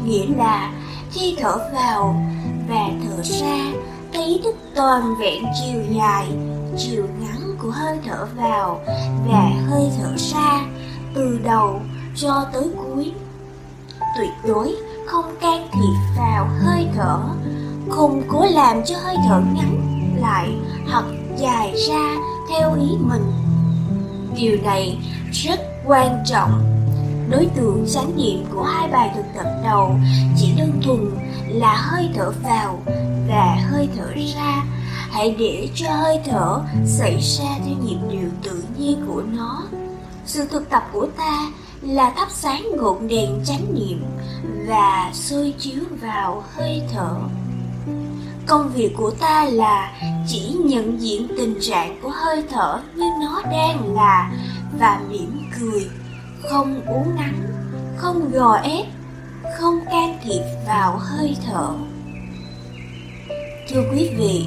Nghĩa là, khi thở vào và thở ra thấy thức toàn vẹn chiều dài, chiều ngắn của hơi thở vào và hơi thở ra từ đầu cho tới cuối. Tuyệt đối không can thiệp vào hơi thở khung cố làm cho hơi thở ngắn lại hoặc dài ra theo ý mình. Điều này rất quan trọng. Đối tượng chánh niệm của hai bài thực tập đầu chỉ đơn thuần là hơi thở vào và hơi thở ra. Hãy để cho hơi thở xảy ra theo nhịp điệu tự nhiên của nó. Sự thực tập của ta là thắp sáng ngọn đèn chánh niệm và soi chiếu vào hơi thở công việc của ta là chỉ nhận diện tình trạng của hơi thở như nó đang là và mỉm cười không uốn nắn, không gò ép không can thiệp vào hơi thở. Thưa quý vị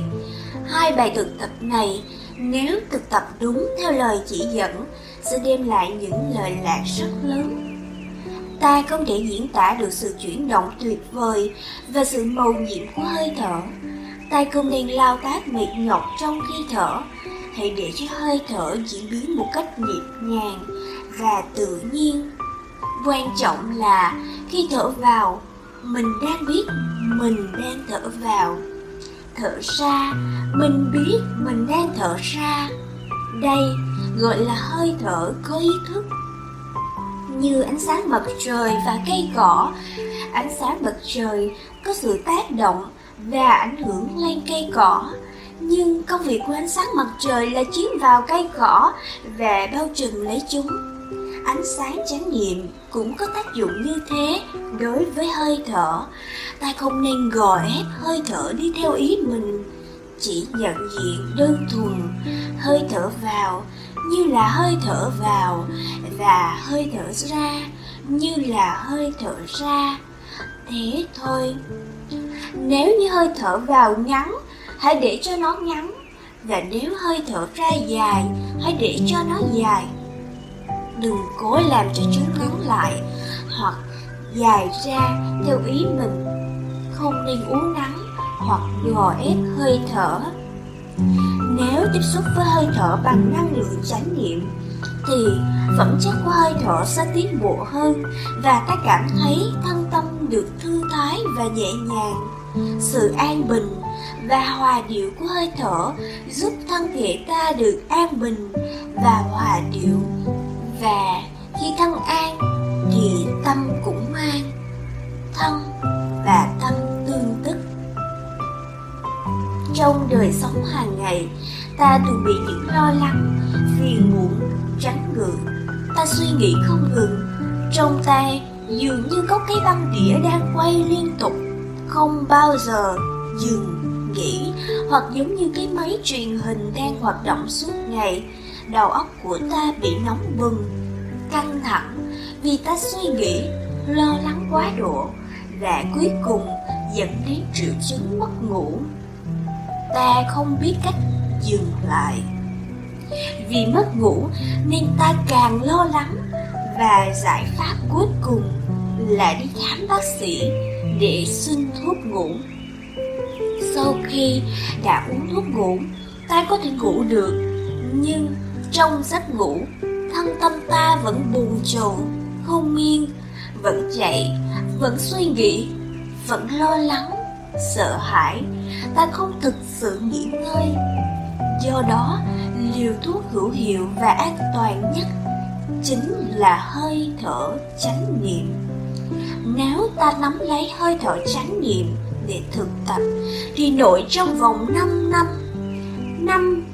hai bài thực tập này nếu thực tập đúng theo lời chỉ dẫn sẽ đem lại những lợi lạc rất lớn. Ta không thể diễn tả được sự chuyển động tuyệt vời và sự màu nhiệm của hơi thở tay không nên lao tác mệt nhọc trong khi thở. Hãy để cho hơi thở diễn biến một cách nhịp nhàng và tự nhiên. Quan trọng là khi thở vào, mình đang biết mình đang thở vào. Thở ra, mình biết mình đang thở ra. Đây gọi là hơi thở có ý thức. Như ánh sáng mặt trời và cây cỏ, ánh sáng mặt trời có sự tác động và ảnh hưởng lên cây cỏ nhưng công việc của ánh sáng mặt trời là chiếu vào cây cỏ và bao trùm lấy chúng Ánh sáng chánh niệm cũng có tác dụng như thế đối với hơi thở. Ta không nên gò ép hơi thở đi theo ý mình, chỉ nhận diện đơn thuần hơi thở vào như là hơi thở vào và hơi thở ra như là hơi thở ra. Thế thôi. Nếu như hơi thở vào ngắn, hãy để cho nó ngắn. Và nếu hơi thở ra dài, hãy để cho nó dài. Đừng cố làm cho chúng ngắn lại hoặc dài ra theo ý mình. Không nên uống nắng hoặc gò ép hơi thở. Nếu tiếp xúc với hơi thở bằng năng lượng chánh niệm thì phẩm chất của hơi thở sẽ tiến bộ hơn và ta cảm thấy thân tâm được thư thái và nhẹ nhàng sự an bình và hòa điệu của hơi thở giúp thân thể ta được an bình và hòa điệu. Và khi thân an, thì tâm cũng an thân và tâm tương tức. Trong đời sống hàng ngày, ta thường bị những lo lắng phiền muộn tránh ngự ta suy nghĩ không ngừng, trong tay dường như có cái băng đĩa đang quay liên tục không bao giờ dừng nghỉ hoặc giống như cái máy truyền hình đang hoạt động suốt ngày đầu óc của ta bị nóng bừng, căng thẳng vì ta suy nghĩ, lo lắng quá độ và cuối cùng dẫn đến triệu chứng mất ngủ. Ta không biết cách dừng lại. Vì mất ngủ nên ta càng lo lắng và giải pháp cuối cùng là đi khám bác sĩ để xin thuốc ngủ. Sau khi đã uống thuốc ngủ, ta có thể ngủ được, nhưng trong giấc ngủ, thân tâm ta vẫn buồn chồn, không yên, vẫn chạy, vẫn suy nghĩ, vẫn lo lắng, sợ hãi, ta không thực sự nghỉ ngơi. Do đó, liều thuốc hữu hiệu và an toàn nhất chính là hơi thở chánh niệm. Nếu ta nắm lấy hơi thở chánh niệm để thực tập thì nội trong vòng 5 năm, 5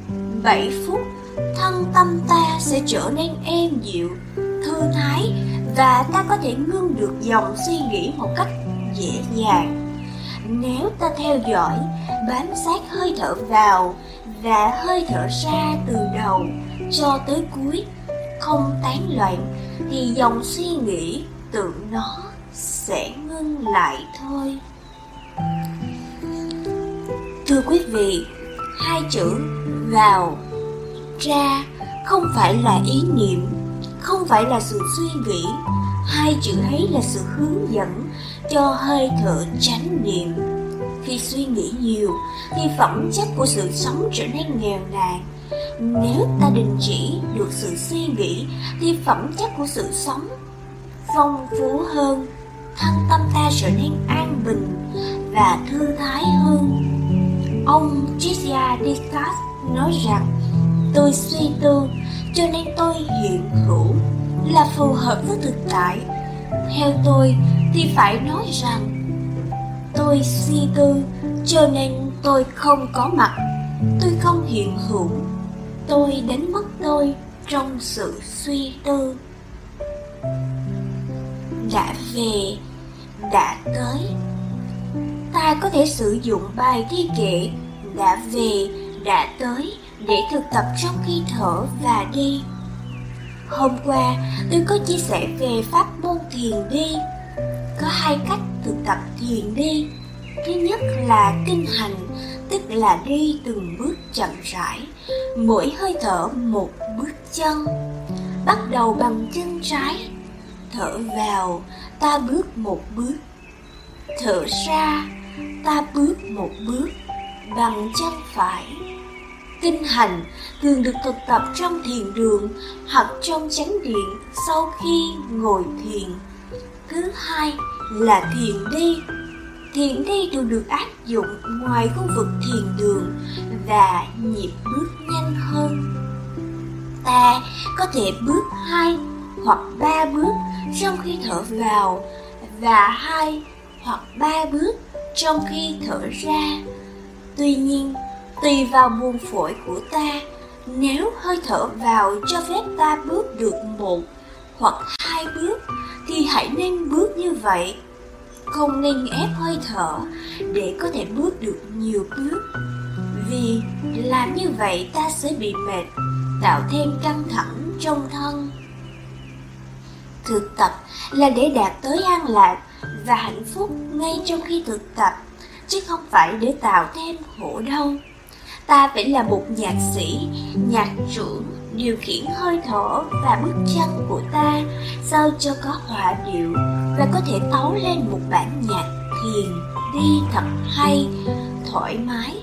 7 phút thân tâm ta sẽ trở nên êm dịu, thư thái và ta có thể ngưng được dòng suy nghĩ một cách dễ dàng. Nếu ta theo dõi, bám sát hơi thở vào và hơi thở ra từ đầu cho tới cuối, không tán loạn, thì dòng suy nghĩ tự nó sẽ ngưng lại thôi. Thưa quý vị, hai chữ vào ra không phải là ý niệm không phải là sự suy nghĩ. Hai chữ ấy là sự hướng dẫn cho hơi thở chánh niệm. Khi suy nghĩ nhiều thì phẩm chất của sự sống trở nên nghèo nàn. Nếu ta đình chỉ được sự suy nghĩ thì phẩm chất của sự sống phong phú hơn thân tâm ta trở nên an bình và thư thái hơn. Ông Josiah Descartes nói rằng, tôi suy tư, cho nên tôi hiện hữu là phù hợp với thực tại. Theo tôi thì phải nói rằng, tôi suy tư, cho nên tôi không có mặt. Tôi không hiện hữu. Tôi đánh mất tôi trong sự suy tư. Đã về đã tới ta có thể sử dụng bài thi kệ đã về đã tới để thực tập trong khi thở và đi. Hôm qua, tôi có chia sẻ về pháp môn thiền đi. Có hai cách thực tập thiền đi. Thứ nhất là kinh hành, tức là đi từng bước chậm rãi, mỗi hơi thở một bước chân. Bắt đầu bằng chân trái, thở vào, ta bước một bước. Thở ra, ta bước một bước bằng chân phải Kinh hành thường được thực tập trong thiền đường hoặc trong chánh điện sau khi ngồi thiền. Thứ hai là thiền đi. Thiền đi thường được áp dụng ngoài khu vực thiền đường và nhịp bước nhanh hơn. Ta có thể bước hai hoặc ba bước trong khi thở vào và hai hoặc ba bước trong khi thở ra. Tuy nhiên, Tùy vào buồng phổi của ta, nếu hơi thở vào cho phép ta bước được một hoặc hai bước thì hãy nên bước như vậy. Không nên ép hơi thở để có thể bước được nhiều bước. Vì làm như vậy ta sẽ bị mệt tạo thêm căng thẳng trong thân thực tập là để đạt tới an lạc và hạnh phúc ngay trong khi thực tập, chứ không phải để tạo thêm khổ đau. Ta phải là một nhạc sĩ, nhạc trưởng, điều khiển hơi thở và bước chân của ta sao cho có hòa điệu và có thể tấu lên một bản nhạc thiền đi thật hay, thoải mái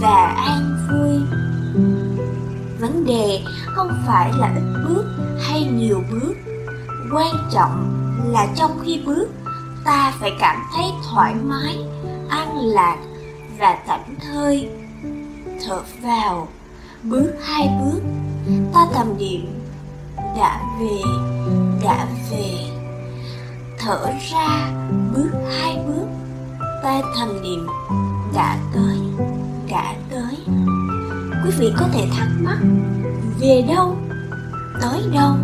và an vui. Vấn đề không phải là ít bước hay nhiều bước quan trọng là trong khi bước, ta phải cảm thấy thoải mái, an lạc và thảnh thơi thở vào. Bước hai bước, ta thầm niệm, đã về đã về. Thở ra, bước hai bước, ta thầm niệm, đã tới đã tới. Quý vị có thể thắc mắc, về đâu? Tới đâu?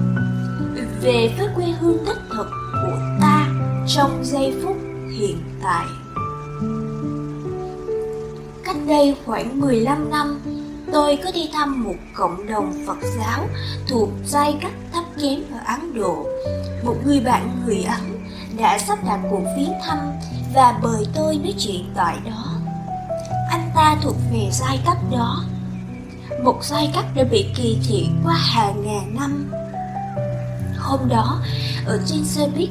Về với quê hương đích thực của ta trong giây phút hiện tại cách đây khoảng 15 năm, tôi có đi thăm một cộng đồng Phật giáo thuộc giai cấp thấp kém ở Ấn Độ. Một người bạn người Ấn đã sắp đặt cuộc viếng thăm và mời tôi nói chuyện tại đó. Anh ta thuộc về giai cấp đó. Một giai cấp đã bị kỳ thị qua hàng ngàn năm. Hôm đó, ở trên xe buýt,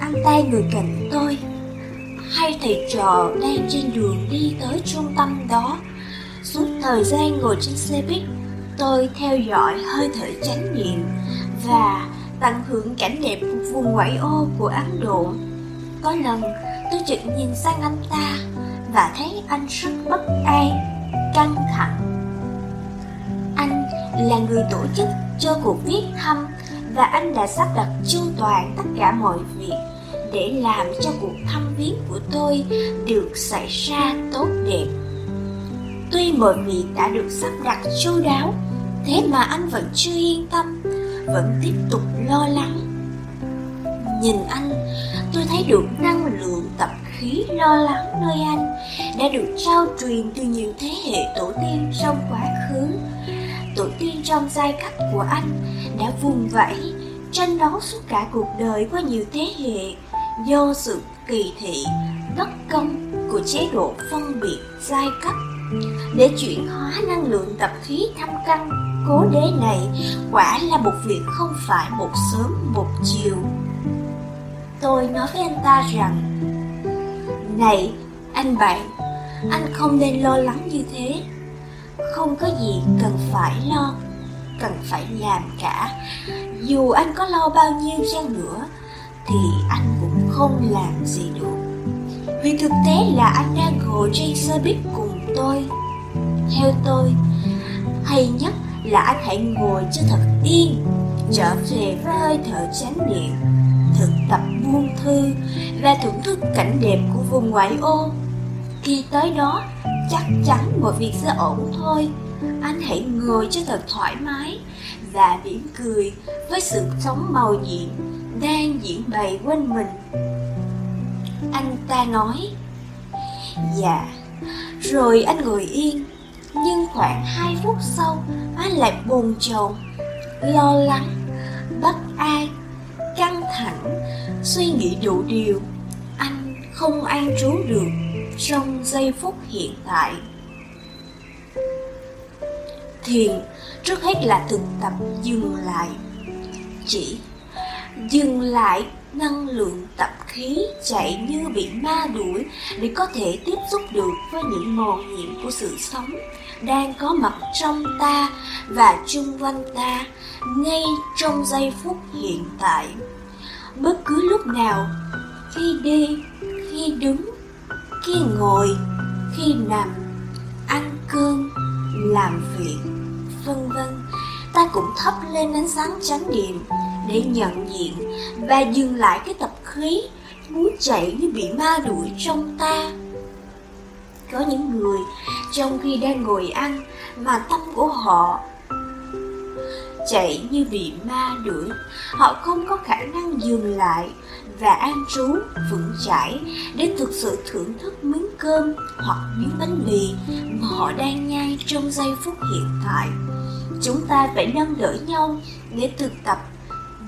anh ta người cạnh tôi. Hai thầy trò đang trên đường đi tới trung tâm đó Suốt thời gian ngồi trên xe buýt, tôi theo dõi hơi thở chánh niệm và tận hưởng cảnh đẹp của vùng ngoại ô của Ấn Độ. Có lần tôi chợt nhìn sang anh ta và thấy anh rất bất an, căng thẳng. Anh là người tổ chức cho cuộc viết thăm và anh đã sắp đặt chu toàn tất cả mọi việc để làm cho cuộc thăm viếng của tôi được xảy ra tốt đẹp. Tuy mọi việc đã được sắp đặt chu đáo, thế mà anh vẫn chưa yên tâm, vẫn tiếp tục lo lắng. Nhìn anh, tôi thấy được năng lượng tập khí lo lắng nơi anh đã được trao truyền từ nhiều thế hệ tổ tiên trong quá khứ. Tổ tiên trong giai cấp của anh đã vùng vẫy, tranh đấu suốt cả cuộc đời qua nhiều thế hệ. Do sự kỳ thị, bất công của chế độ phân biệt giai cấp để chuyển hóa năng lượng tập khí thâm căn cố đế này quả là một việc không phải một sớm một chiều. Tôi nói với anh ta rằng này anh bạn anh không nên lo lắng như thế không có gì cần phải lo, cần phải làm cả. Dù anh có lo bao nhiêu chăng nữa, thì anh cũng không làm gì được. Vì thực tế là anh đang ngồi trên xe buýt cùng tôi. Theo tôi, hay nhất là anh hãy ngồi cho thật yên, trở về với hơi thở chánh niệm, thực tập buông thư và thưởng thức cảnh đẹp của vùng ngoại ô. Khi tới đó chắc chắn mọi việc sẽ ổn thôi. Anh hãy ngồi cho thật thoải mái và mỉm cười với sự sống màu nhiệm đang diễn bày quanh mình. Anh ta nói dạ rồi anh ngồi yên. Nhưng khoảng 2 phút sau, Anh lại buồn chồn, Lo lắng, Bất an, Căng thẳng, Suy nghĩ đủ điều. Anh không an trú được. Trong giây phút hiện tại. Thiền trước hết là thực tập dừng lại. Chỉ dừng lại năng lượng tập khí chạy như bị ma đuổi để có thể tiếp xúc được với những mòn nhiệm của sự sống đang có mặt trong ta và chung quanh ta ngay trong giây phút hiện tại. Bất cứ lúc nào, khi đi, khi đứng khi ngồi, khi nằm, ăn cơm, làm việc, vân vân. Ta cũng thắp lên ánh sáng chánh niệm để nhận diện và dừng lại cái tập khí muốn chạy như bị ma đuổi trong ta. Có những người trong khi đang ngồi ăn mà tâm của họ chạy như bị ma đuổi, họ không có khả năng dừng lại và an trú vững chãi để thực sự thưởng thức miếng cơm hoặc miếng bánh mì mà họ đang nhai trong giây phút hiện tại. Chúng ta phải nâng đỡ nhau để thực tập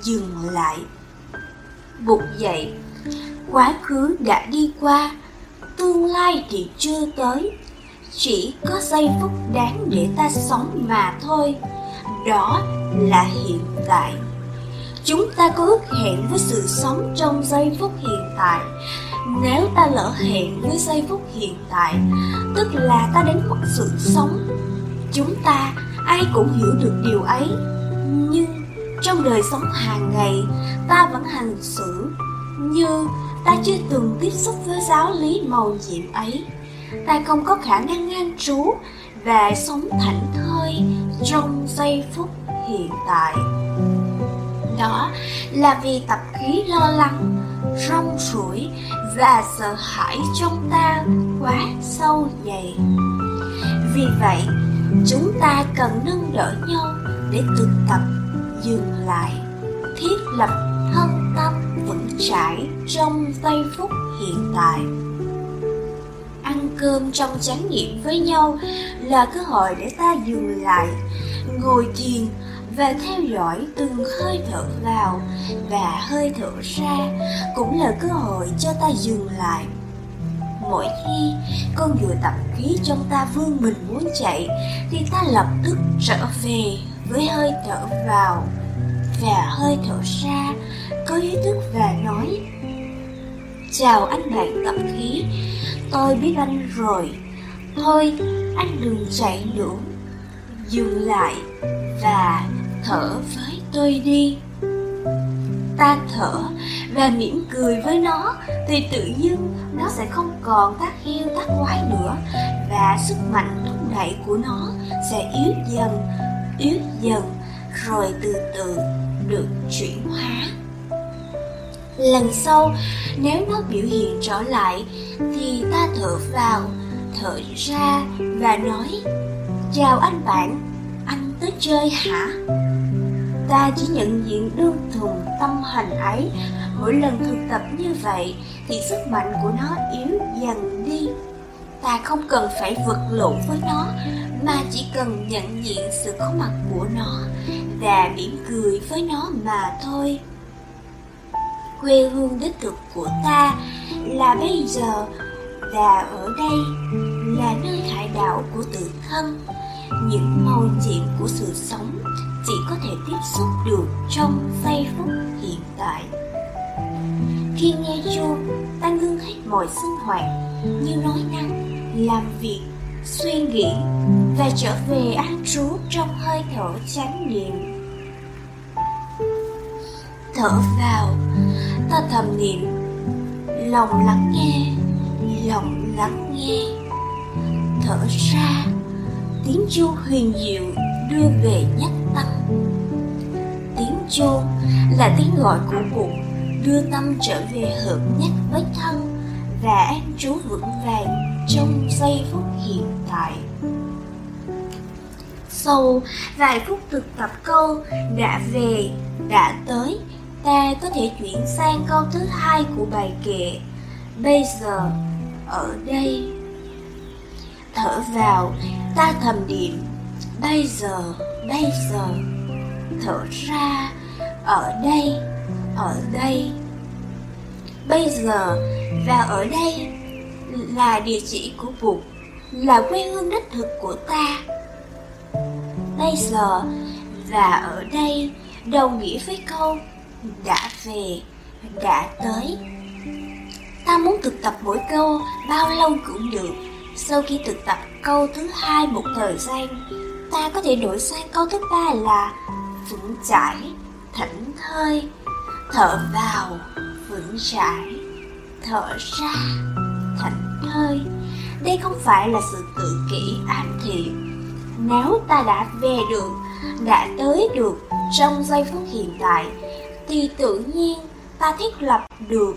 dừng lại. Bục dậy, quá khứ đã đi qua, tương lai thì chưa tới. Chỉ có giây phút đáng để ta sống mà thôi. Đó là hiện tại chúng ta có ước hẹn với sự sống trong giây phút hiện tại. Nếu ta lỡ hẹn với giây phút hiện tại, tức là ta đánh mất sự sống, chúng ta ai cũng hiểu được điều ấy. Nhưng trong đời sống hàng ngày, ta vẫn hành xử như ta chưa từng tiếp xúc với giáo lý màu nhiệm ấy. Ta không có khả năng an trú và sống thảnh thơi trong giây phút hiện tại đó là vì tập khí lo lắng, rong ruổi và sợ hãi trong ta quá sâu dày vì vậy, chúng ta cần nâng đỡ nhau để thực tập, dừng lại, thiết lập thân tâm vững chãi trong giây phút hiện tại. Ăn cơm trong chánh niệm với nhau là cơ hội để ta dừng lại, ngồi thiền và theo dõi từng hơi thở vào và hơi thở ra cũng là cơ hội cho ta dừng lại. Mỗi khi con ngựa tập khí trong ta vương mình muốn chạy thì ta lập tức trở về với hơi thở vào và hơi thở ra có ý thức và nói, chào anh bạn tập khí, tôi biết anh rồi. Thôi, anh đừng chạy nữa. Dừng lại và thở với tôi đi. Ta thở và mỉm cười với nó, thì tự dưng nó sẽ không còn tác hiu tác quái nữa, và sức mạnh thúc đẩy của nó sẽ yếu dần yếu dần, rồi từ từ được chuyển hóa. Lần sau, nếu nó biểu hiện trở lại, thì ta thở vào, thở ra và nói, chào anh bạn tới chơi hả? Ta chỉ nhận diện đơn thuần tâm hành ấy. Mỗi lần thực tập như vậy thì sức mạnh của nó yếu dần đi. Ta không cần phải vật lộn với nó, mà chỉ cần nhận diện sự có mặt của nó và mỉm cười với nó mà thôi. Quê hương đích thực của ta là bây giờ và ở đây là nơi hải đạo của tự thân những màu nhiệm của sự sống chỉ có thể tiếp xúc được trong giây phút hiện tại. Khi nghe chuông ta ngưng hết mọi sinh hoạt như nói năng, làm việc, suy nghĩ và trở về an trú trong hơi thở chánh niệm. Thở vào, ta thầm niệm, lòng lắng nghe, lòng lắng nghe. Thở ra tiếng chuông huyền diệu đưa về nhắc tâm. Tiếng chuông là tiếng gọi của cuộc, đưa tâm trở về hợp nhất với thân và an trú vững vàng trong giây phút hiện tại. Sau vài phút thực tập câu đã về, đã tới, ta có thể chuyển sang câu thứ hai của bài kệ. Bây giờ, ở đây thở vào ta thầm niệm bây giờ bây giờ thở ra ở đây ở đây bây giờ và ở đây là địa chỉ của Bụt, là quê hương đích thực của ta. Bây giờ và ở đây đồng nghĩa với câu đã về, đã tới. Ta muốn thực tập mỗi câu bao lâu cũng được. Sau khi thực tập câu thứ hai một thời gian, ta có thể đổi sang câu thứ ba là vững chãi, thảnh thơi, thở vào, vững chãi, thở ra, thảnh thơi. Đây không phải là sự tự kỷ ám thị. Nếu ta đã về được, đã tới được trong giây phút hiện tại, thì tự nhiên ta thiết lập được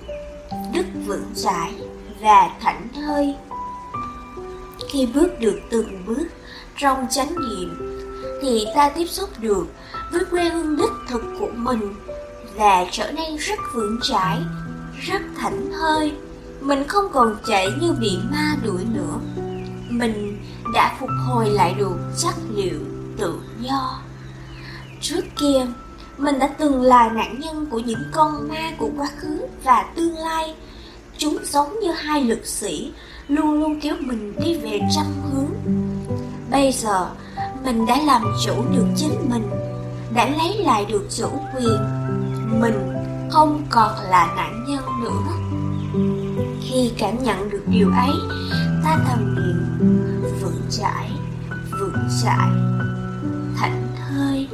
đức vững chãi và thảnh thơi. Khi bước được từng bước trong chánh niệm, thì ta tiếp xúc được với quê hương đích thực của mình và trở nên rất vững chãi, rất thảnh thơi. Mình không còn chạy như bị ma đuổi nữa. Mình đã phục hồi lại được chất liệu tự do. Trước kia, mình đã từng là nạn nhân của những con ma của quá khứ và tương lai. Chúng giống như hai lực sĩ, luôn luôn kéo mình đi về trăm hướng. Bây giờ, mình đã làm chủ được chính mình, đã lấy lại được chủ quyền. Mình không còn là nạn nhân nữa. Khi cảm nhận được điều ấy, ta thầm niệm vững chãi, vững chãi, thảnh thơi,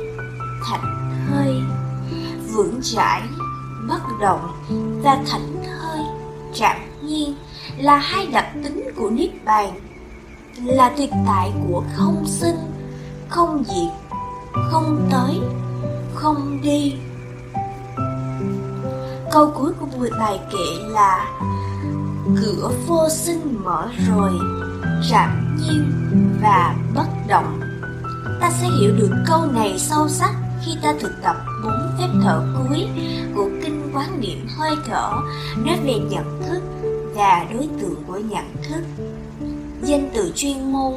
thảnh thơi, vững chãi, bất động và thảnh thơi, trạm nhiên là hai đặc tính của Niết Bàn, là tuyệt tại của không sinh, không diệt, không tới, không đi. Câu cuối của buổi bài kệ là Cửa vô sinh mở rồi, trạm nhiên và bất động. Ta sẽ hiểu được câu này sâu sắc khi ta thực tập bốn phép thở cuối của kinh quán niệm hơi thở nói về nhận thức là đối tượng của nhận thức. Danh từ chuyên môn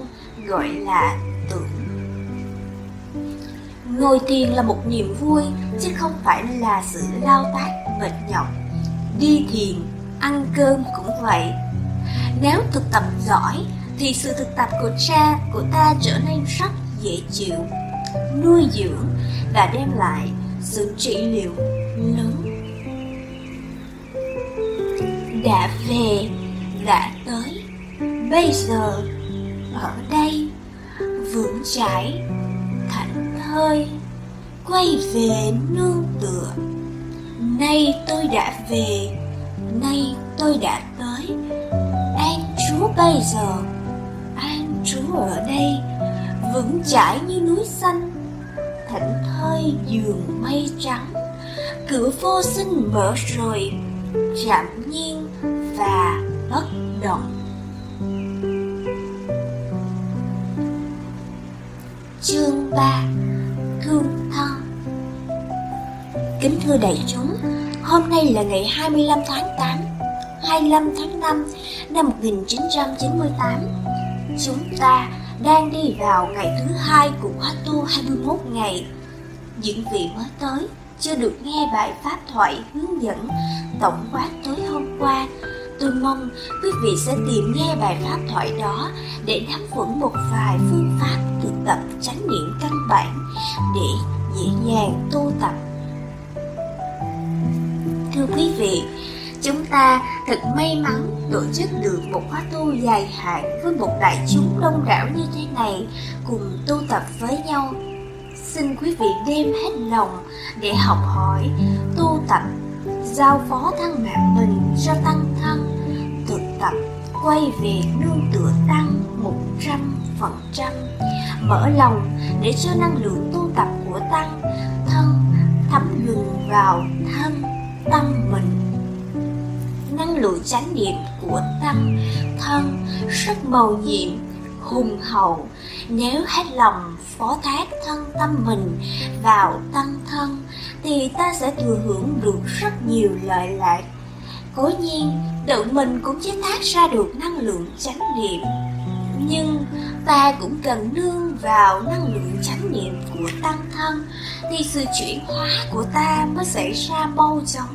gọi là tưởng. Ngồi thiền là một niềm vui chứ không phải là sự lao tác mệt nhọc. Đi thiền, ăn cơm cũng vậy. Nếu thực tập giỏi thì sự thực tập của cha của ta trở nên rất dễ chịu, nuôi dưỡng và đem lại sự trị liệu lớn. Đã về, đã tới, bây giờ, ở đây, vững chãi, thảnh thơi, quay về nương tựa. Nay tôi đã về, nay tôi đã tới, an trú bây giờ, an trú ở đây, vững chãi như núi xanh thảnh thơi giường mây trắng. Cửa vô sinh mở rồi chạm nhiên và bất động chương 3 thương thân kính thưa đại chúng, hôm nay là ngày 25 tháng 8 25 tháng 5 năm 1998 chúng ta đang đi vào ngày thứ hai của khóa tu 21 ngày. Những vị mới tới chưa được nghe bài pháp thoại hướng dẫn tổng quát tối hôm qua. Tôi mong quý vị sẽ tìm nghe bài pháp thoại đó để nắm vững một vài phương pháp thực tập chánh niệm căn bản để dễ dàng tu tập. Thưa quý vị, Chúng ta thật may mắn tổ chức được một khóa tu dài hạn với một đại chúng đông đảo như thế này cùng tu tập với nhau. Xin quý vị đem hết lòng để học hỏi, tu tập, giao phó thân mạng mình cho tăng thân, thực tập, quay về nương tựa tăng một trăm phần trăm, mở lòng để cho năng lượng tu tập của tăng thân thấm nhuần vào thân tâm mình. Năng lượng chánh niệm của tăng thân rất màu nhiệm hùng hậu. Nếu hết lòng phó thác thân tâm mình vào tăng thân thì ta sẽ thừa hưởng được rất nhiều lợi lạc. Cố nhiên, tự mình cũng chế tác ra được năng lượng chánh niệm. Nhưng ta cũng cần nương vào năng lượng chánh niệm của tăng thân thì sự chuyển hóa của ta mới xảy ra mau chóng.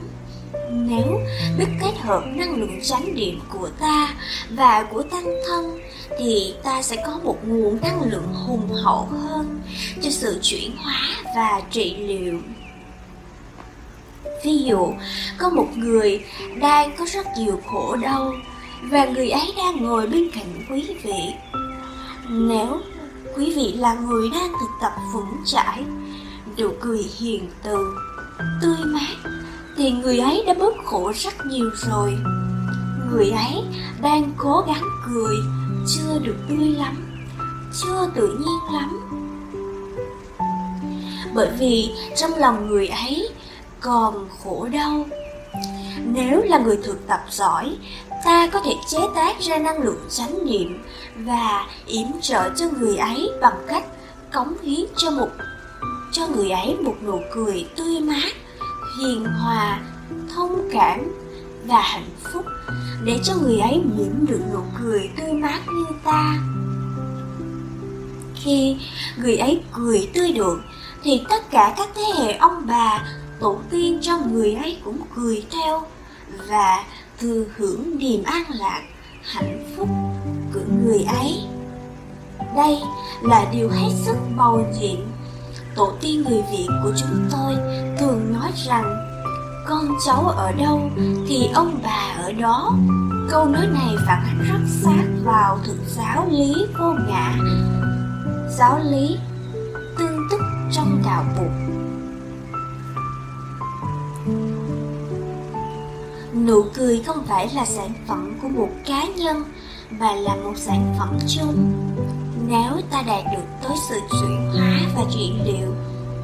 Nếu biết kết hợp năng lượng chánh niệm của ta và của tăng thân thì ta sẽ có một nguồn năng lượng hùng hậu hơn cho sự chuyển hóa và trị liệu ví dụ, có một người đang có rất nhiều khổ đau và người ấy đang ngồi bên cạnh quý vị. Nếu quý vị là người đang thực tập vững chãi, nụ cười hiền từ, tươi mát, thì người ấy đã bớt khổ rất nhiều rồi. Người ấy đang cố gắng cười, chưa được tươi lắm, chưa tự nhiên lắm. Bởi vì trong lòng người ấy còn khổ đau. Nếu là người thực tập giỏi, ta có thể chế tác ra năng lượng chánh niệm và yểm trợ cho người ấy bằng cách cống hiến cho một, cho người ấy một nụ cười tươi mát, hiền hòa, thông cảm và hạnh phúc để cho người ấy nhiễm được nụ cười tươi mát như ta. Khi người ấy cười tươi được, thì tất cả các thế hệ ông bà tổ tiên trong người ấy cũng cười theo, và thừa hưởng niềm an lạc, hạnh phúc của người ấy. Đây là điều hết sức bầu chuyện tổ tiên người việt của chúng tôi thường nói rằng, con cháu ở đâu thì ông bà ở đó. Câu nói này phản ánh rất sát vào thực giáo lý vô ngã. Giáo lý tương tức trong đạo Phật. Nụ cười không phải là sản phẩm của một cá nhân mà là một sản phẩm chung. Nếu ta đạt được tới sự chuyển hóa và trị liệu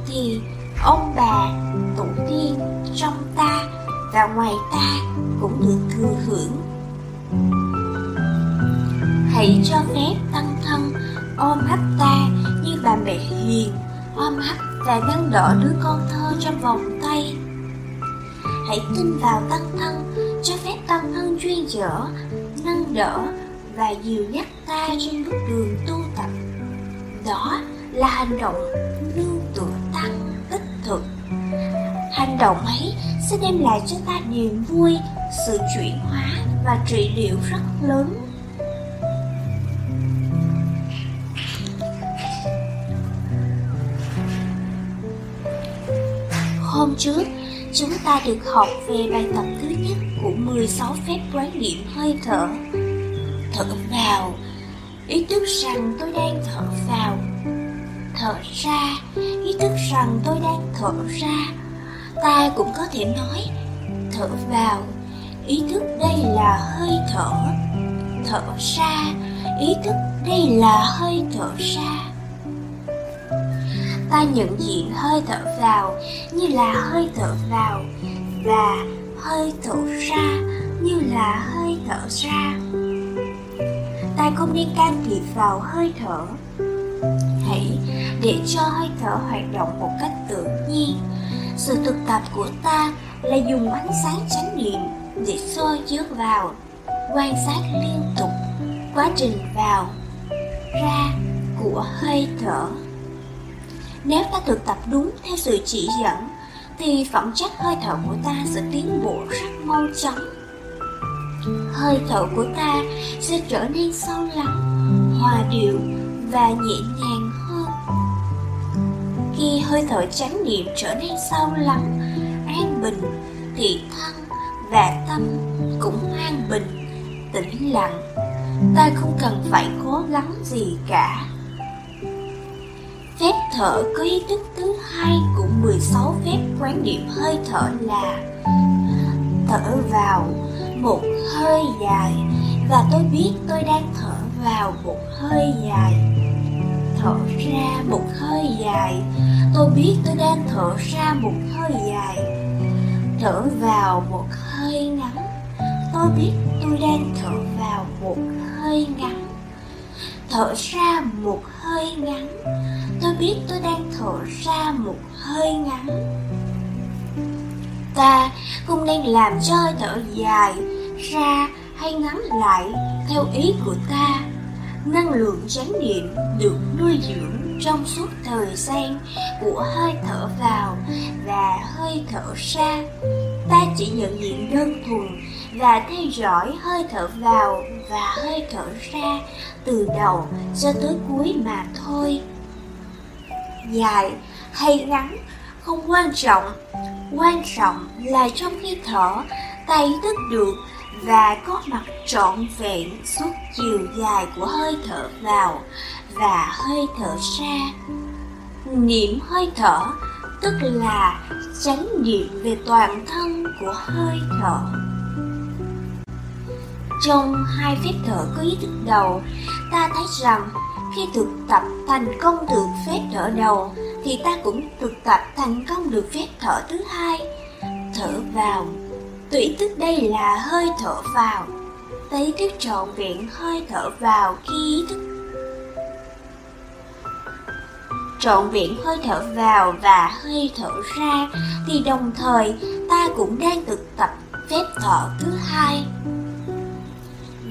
thì ông bà, tổ tiên trong ta và ngoài ta cũng được thừa hưởng. Hãy cho phép tăng thân ôm ấp ta như bà mẹ hiền ôm ấp và nâng đỡ đứa con thơ trong vòng tay hãy tin vào tăng thân cho phép tăng thân chuyên dở nâng đỡ và dìu dắt ta trên bước đường tu tập. Đó là hành động nương tựa tăng tích thực. Hành động ấy sẽ đem lại cho ta niềm vui sự chuyển hóa và trị liệu rất lớn. Hôm trước, chúng ta được học về bài tập thứ nhất của 16 phép quán niệm hơi thở. Thở vào, ý thức rằng tôi đang thở vào. Thở ra, ý thức rằng tôi đang thở ra. Ta cũng có thể nói, thở vào, ý thức đây là hơi thở. Thở ra, ý thức đây là hơi thở ra ta nhận diện hơi thở vào, như là hơi thở vào, và hơi thở ra, như là hơi thở ra. Ta không nên can thiệp vào hơi thở. Hãy để cho hơi thở hoạt động một cách tự nhiên. Sự thực tập của ta là dùng ánh sáng chánh niệm để soi trước vào, quan sát liên tục quá trình vào ra của hơi thở nếu ta thực tập đúng theo sự chỉ dẫn Thì phẩm chất hơi thở của ta sẽ tiến bộ rất mau chóng. Hơi thở của ta sẽ trở nên sâu lắng, hòa điệu và nhẹ nhàng hơn. Khi hơi thở chánh niệm trở nên sâu lắng, an bình Thì thân và tâm cũng an bình, tĩnh lặng Ta không cần phải cố gắng gì cả. Phép thở có ý thức thứ hai của 16 phép quán niệm hơi thở là Thở vào một hơi dài. Và tôi biết tôi đang thở vào một hơi dài. Thở ra một hơi dài. Tôi biết tôi đang thở ra một hơi dài. Thở vào một hơi ngắn. Tôi biết tôi đang thở vào một hơi ngắn. Thở ra một hơi ngắn tôi biết tôi đang thở ra một hơi ngắn. Ta không nên làm cho hơi thở dài ra hay ngắn lại, theo ý của ta. Năng lượng chánh niệm được nuôi dưỡng trong suốt thời gian của hơi thở vào và hơi thở ra. Ta chỉ nhận diện đơn thuần và theo dõi hơi thở vào và hơi thở ra từ đầu cho tới cuối mà thôi dài hay ngắn không quan trọng. Quan trọng là trong khi thở ta ý thức được và có mặt trọn vẹn suốt chiều dài của hơi thở vào và hơi thở ra. Niệm hơi thở tức là chánh niệm về toàn thân của hơi thở. Trong hai phép thở có ý thức đầu, ta thấy rằng khi thực tập thành công được phép thở đầu, thì ta cũng thực tập thành công được phép thở thứ hai, thở vào. Tủy thức đây là hơi thở vào. Ta ý thức trọn vẹn hơi thở vào khi ý thức trọn vẹn hơi thở vào và hơi thở ra, thì đồng thời ta cũng đang thực tập phép thở thứ hai.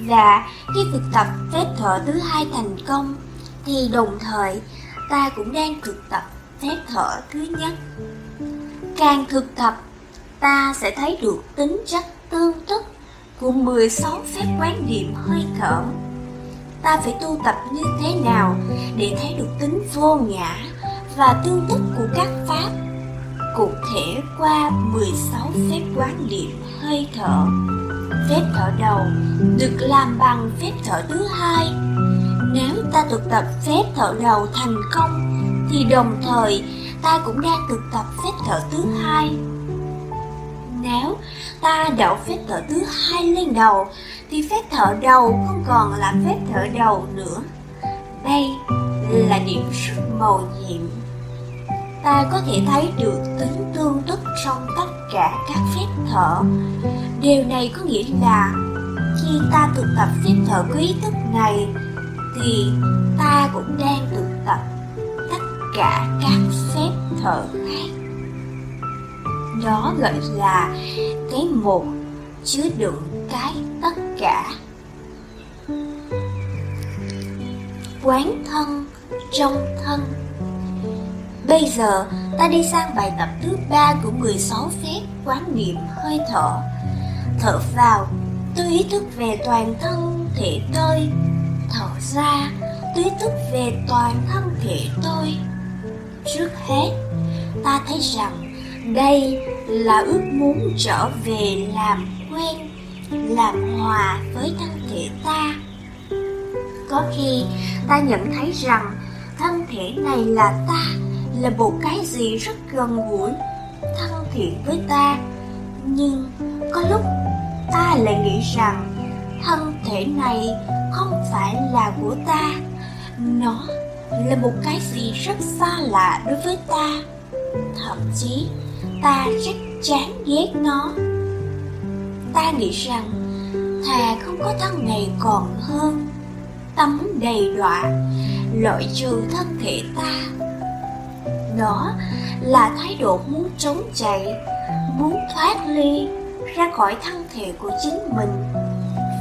Và khi thực tập phép thở thứ hai thành công thì đồng thời, ta cũng đang thực tập phép thở thứ nhất. Càng thực tập, ta sẽ thấy được tính chất tương tức của 16 phép quán niệm hơi thở. Ta phải tu tập như thế nào để thấy được tính vô ngã và tương tức của các pháp cụ thể qua 16 phép quán niệm hơi thở? Phép thở đầu được làm bằng phép thở thứ hai nếu ta thực tập phép thở đầu thành công, thì đồng thời ta cũng đang thực tập phép thở thứ hai. Nếu ta đậu phép thở thứ hai lên đầu, thì phép thở đầu không còn là phép thở đầu nữa. Đây là điểm rất màu nhiệm. Ta có thể thấy được tính tương tức trong tất cả các phép thở điều này có nghĩa là khi ta thực tập phép thở có ý thức này thì ta cũng đang thực tập tất cả các phép thở khác đó gọi là cái một chứa đựng cái tất cả. Quán thân trong thân. Bây giờ ta đi sang bài tập thứ ba của 16 phép quán niệm hơi thở. Thở vào, tôi ý thức về toàn thân thể tôi Thở ra, Tuy tức về toàn thân thể tôi. Trước hết, ta thấy rằng đây là ước muốn trở về làm quen làm hòa với thân thể ta. Có khi ta nhận thấy rằng thân thể này là ta là một cái gì rất gần gũi thân thiện với ta. Nhưng có lúc ta lại nghĩ rằng thân thể này không phải là của ta. Nó là một cái gì rất xa lạ đối với ta. Thậm chí, ta rất chán ghét nó. Ta nghĩ rằng, thà không có thân này còn hơn. Tấm đầy đọa, loại trừ thân thể ta. Đó là thái độ muốn trốn chạy, muốn thoát ly ra khỏi thân thể của chính mình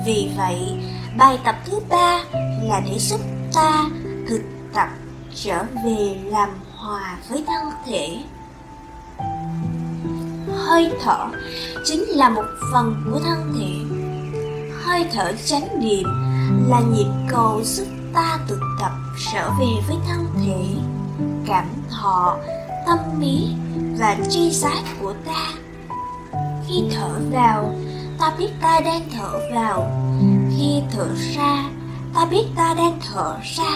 vì vậy, bài tập thứ ba là để giúp ta thực tập trở về làm hòa với thân thể. Hơi thở chính là một phần của thân thể. Hơi thở chánh niệm là nhịp cầu giúp ta thực tập trở về với thân thể, cảm thọ, tâm lý và tri giác của ta. Khi thở vào ta biết ta đang thở vào. Khi thở ra, ta biết ta đang thở ra.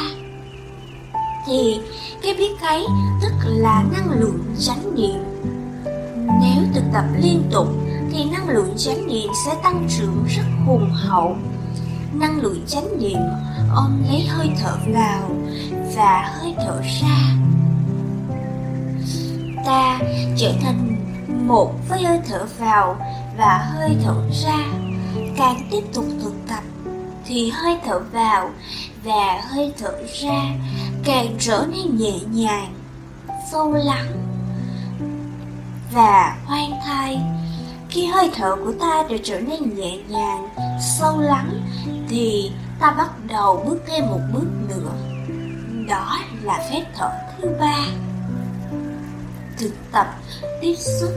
Thì cái biết ấy tức là năng lượng chánh niệm. Nếu thực tập liên tục, thì năng lượng chánh niệm sẽ tăng trưởng rất hùng hậu. Năng lượng chánh niệm ôm lấy hơi thở vào và hơi thở ra. Ta trở thành một với hơi thở vào và hơi thở ra. Càng tiếp tục thực tập thì hơi thở vào và hơi thở ra càng trở nên nhẹ nhàng, sâu lắng và khoan thai. Khi hơi thở của ta đã trở nên nhẹ nhàng, sâu lắng thì ta bắt đầu bước thêm một bước nữa. Đó là phép thở thứ ba. Thực tập tiếp xúc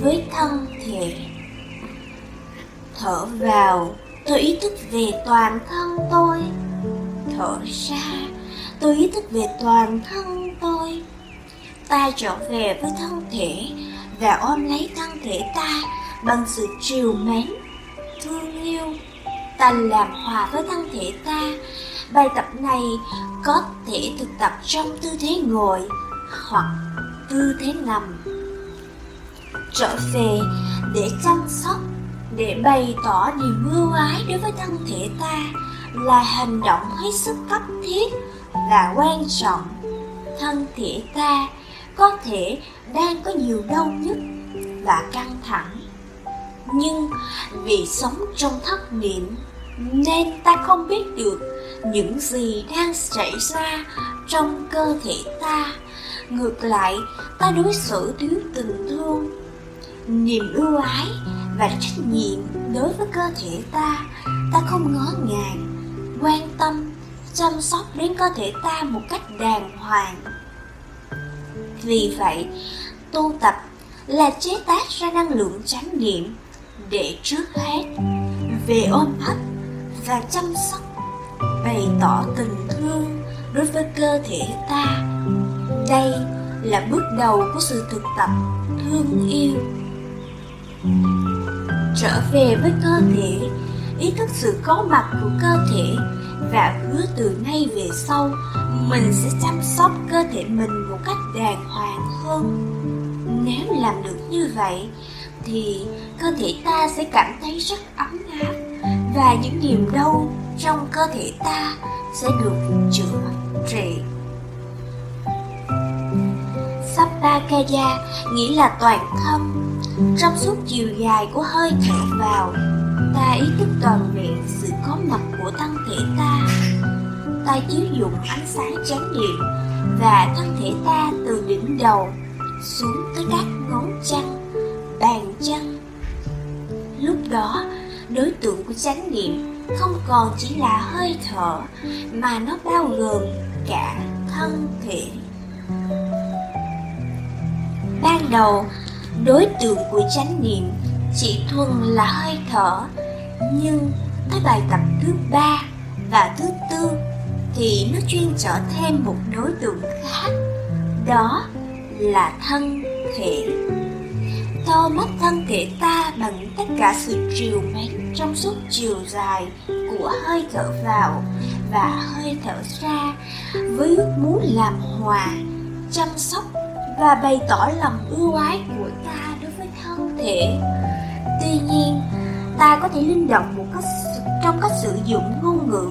với thân thể thở vào, tôi ý thức về toàn thân tôi. Thở ra, tôi ý thức về toàn thân tôi. Ta trở về với thân thể và ôm lấy thân thể ta bằng sự triều mến, thương yêu. Ta làm hòa với thân thể ta. Bài tập này có thể thực tập trong tư thế ngồi hoặc tư thế nằm. Trở về để chăm sóc để bày tỏ niềm ưu ái đối với thân thể ta là hành động hết sức cấp thiết và quan trọng. Thân thể ta có thể đang có nhiều đau nhức và căng thẳng. Nhưng vì sống trong thất niệm nên ta không biết được những gì đang xảy ra trong cơ thể ta. Ngược lại, ta đối xử thiếu tình thương, niềm ưu ái và trách nhiệm đối với cơ thể ta. Ta không ngó ngàng, quan tâm, chăm sóc đến cơ thể ta một cách đàng hoàng. Vì vậy, tu tập là chế tác ra năng lượng chánh niệm để trước hết về ôm ấp và chăm sóc bày tỏ tình thương đối với cơ thể ta đây là bước đầu của sự thực tập thương yêu trở về với cơ thể. Ý thức sự có mặt của cơ thể và hứa từ nay về sau, mình sẽ chăm sóc cơ thể mình một cách đàng hoàng hơn. Nếu làm được như vậy, thì cơ thể ta sẽ cảm thấy rất ấm áp và những niềm đau trong cơ thể ta sẽ được chữa trị. Sapakaya nghĩa là toàn thân trong suốt chiều dài của hơi thở vào, ta ý thức toàn vẹn sự có mặt của thân thể ta. Ta chiếu dụng ánh sáng chánh niệm và thân thể ta từ đỉnh đầu xuống tới các ngón chân, bàn chân. Lúc đó, đối tượng của chánh niệm không còn chỉ là hơi thở mà nó bao gồm cả thân thể. Ban đầu đối tượng của chánh niệm, chỉ thuần là hơi thở, nhưng tới bài tập thứ ba và thứ tư thì nó chuyên trở thêm một đối tượng khác, đó là thân thể. To mắt thân thể ta bằng tất cả sự triều mến trong suốt chiều dài của hơi thở vào và hơi thở ra với ước muốn làm hòa, chăm sóc và bày tỏ lòng ưu ái của ta đối với thân thể. Tuy nhiên, ta có thể linh động một cách trong cách sử dụng ngôn ngữ.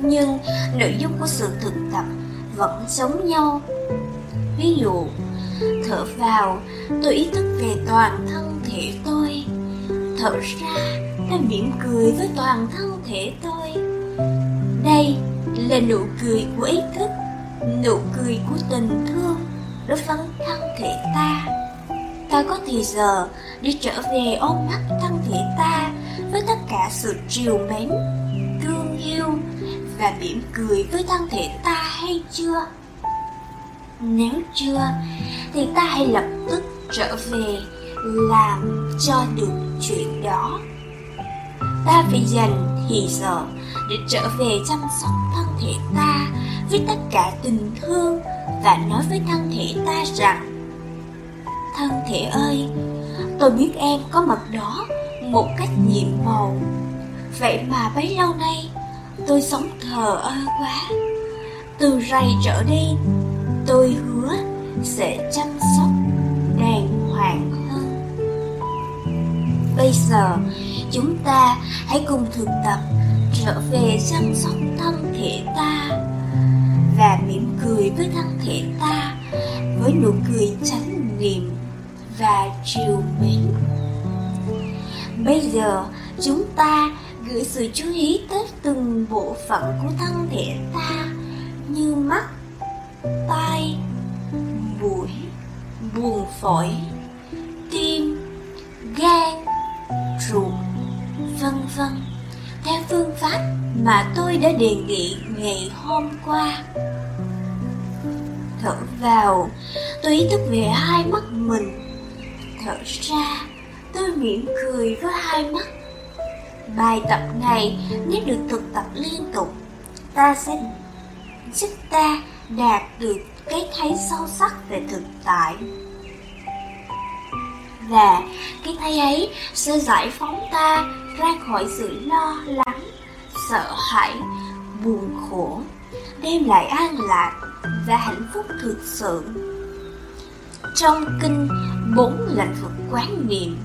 Nhưng nội dung của sự thực tập vẫn giống nhau. Ví dụ, thở vào, tôi ý thức về toàn thân thể tôi. Thở ra tôi mỉm cười với toàn thân thể tôi. Đây là nụ cười của ý thức, nụ cười của tình thương đối với thân thể ta. Ta có thì giờ đi trở về ôm mắt thân thể ta với tất cả sự triều mến, thương yêu và mỉm cười với thân thể ta hay chưa? Nếu chưa, thì ta hãy lập tức trở về làm cho được chuyện đó. Ta phải dành thì giờ để trở về chăm sóc thân thể ta với tất cả tình thương và nói với thân thể ta rằng, thân thể ơi, tôi biết em có mặt đó một cách nhiệm màu vậy mà bấy lâu nay, tôi sống thờ ơ quá. Từ rày trở đi, tôi hứa sẽ chăm sóc đàng hoàng hơn. Bây giờ, chúng ta hãy cùng thực tập trở về chăm sóc thân thể ta và mỉm cười với thân thể ta với nụ cười chánh niệm và chiều mến. Bây giờ, chúng ta gửi sự chú ý tới từng bộ phận của thân thể ta như mắt, tai, mũi buồng phổi, tim, gan, ruột, vân vân theo phương pháp mà tôi đã đề nghị ngày hôm qua. Thở vào, tôi ý thức về hai mắt mình. Thở ra, tôi mỉm cười với hai mắt. Bài tập này nếu được thực tập liên tục, ta sẽ giúp ta đạt được cái thấy sâu sắc về thực tại. Và cái thấy ấy sẽ giải phóng ta ra khỏi sự lo lắng, sợ hãi, buồn khổ. Đem lại an lạc và hạnh phúc thực sự. Trong kinh bốn lệnh vực quán niệm,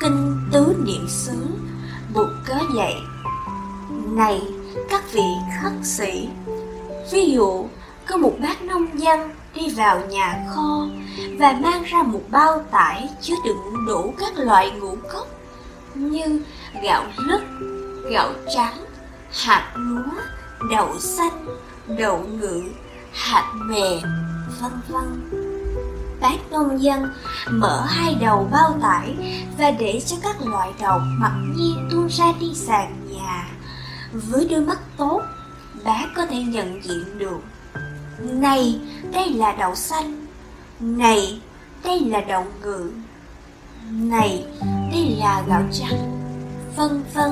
kinh tứ niệm xứ buộc có dạy này các vị khất sĩ, ví dụ có một bác nông dân đi vào nhà kho và mang ra một bao tải chứa đựng đủ các loại ngũ cốc như gạo lứt, gạo trắng, hạt lúa, đậu xanh, đậu ngự, hạt mè, vân vân. Bác nông dân mở hai đầu bao tải và để cho các loại đậu mặc nhiên tuôn ra đi sàn nhà. Với đôi mắt tốt, bác có thể nhận diện được. Này, đây là đậu xanh. Này, đây là đậu ngự. Này, đây là gạo trắng. Vân vân.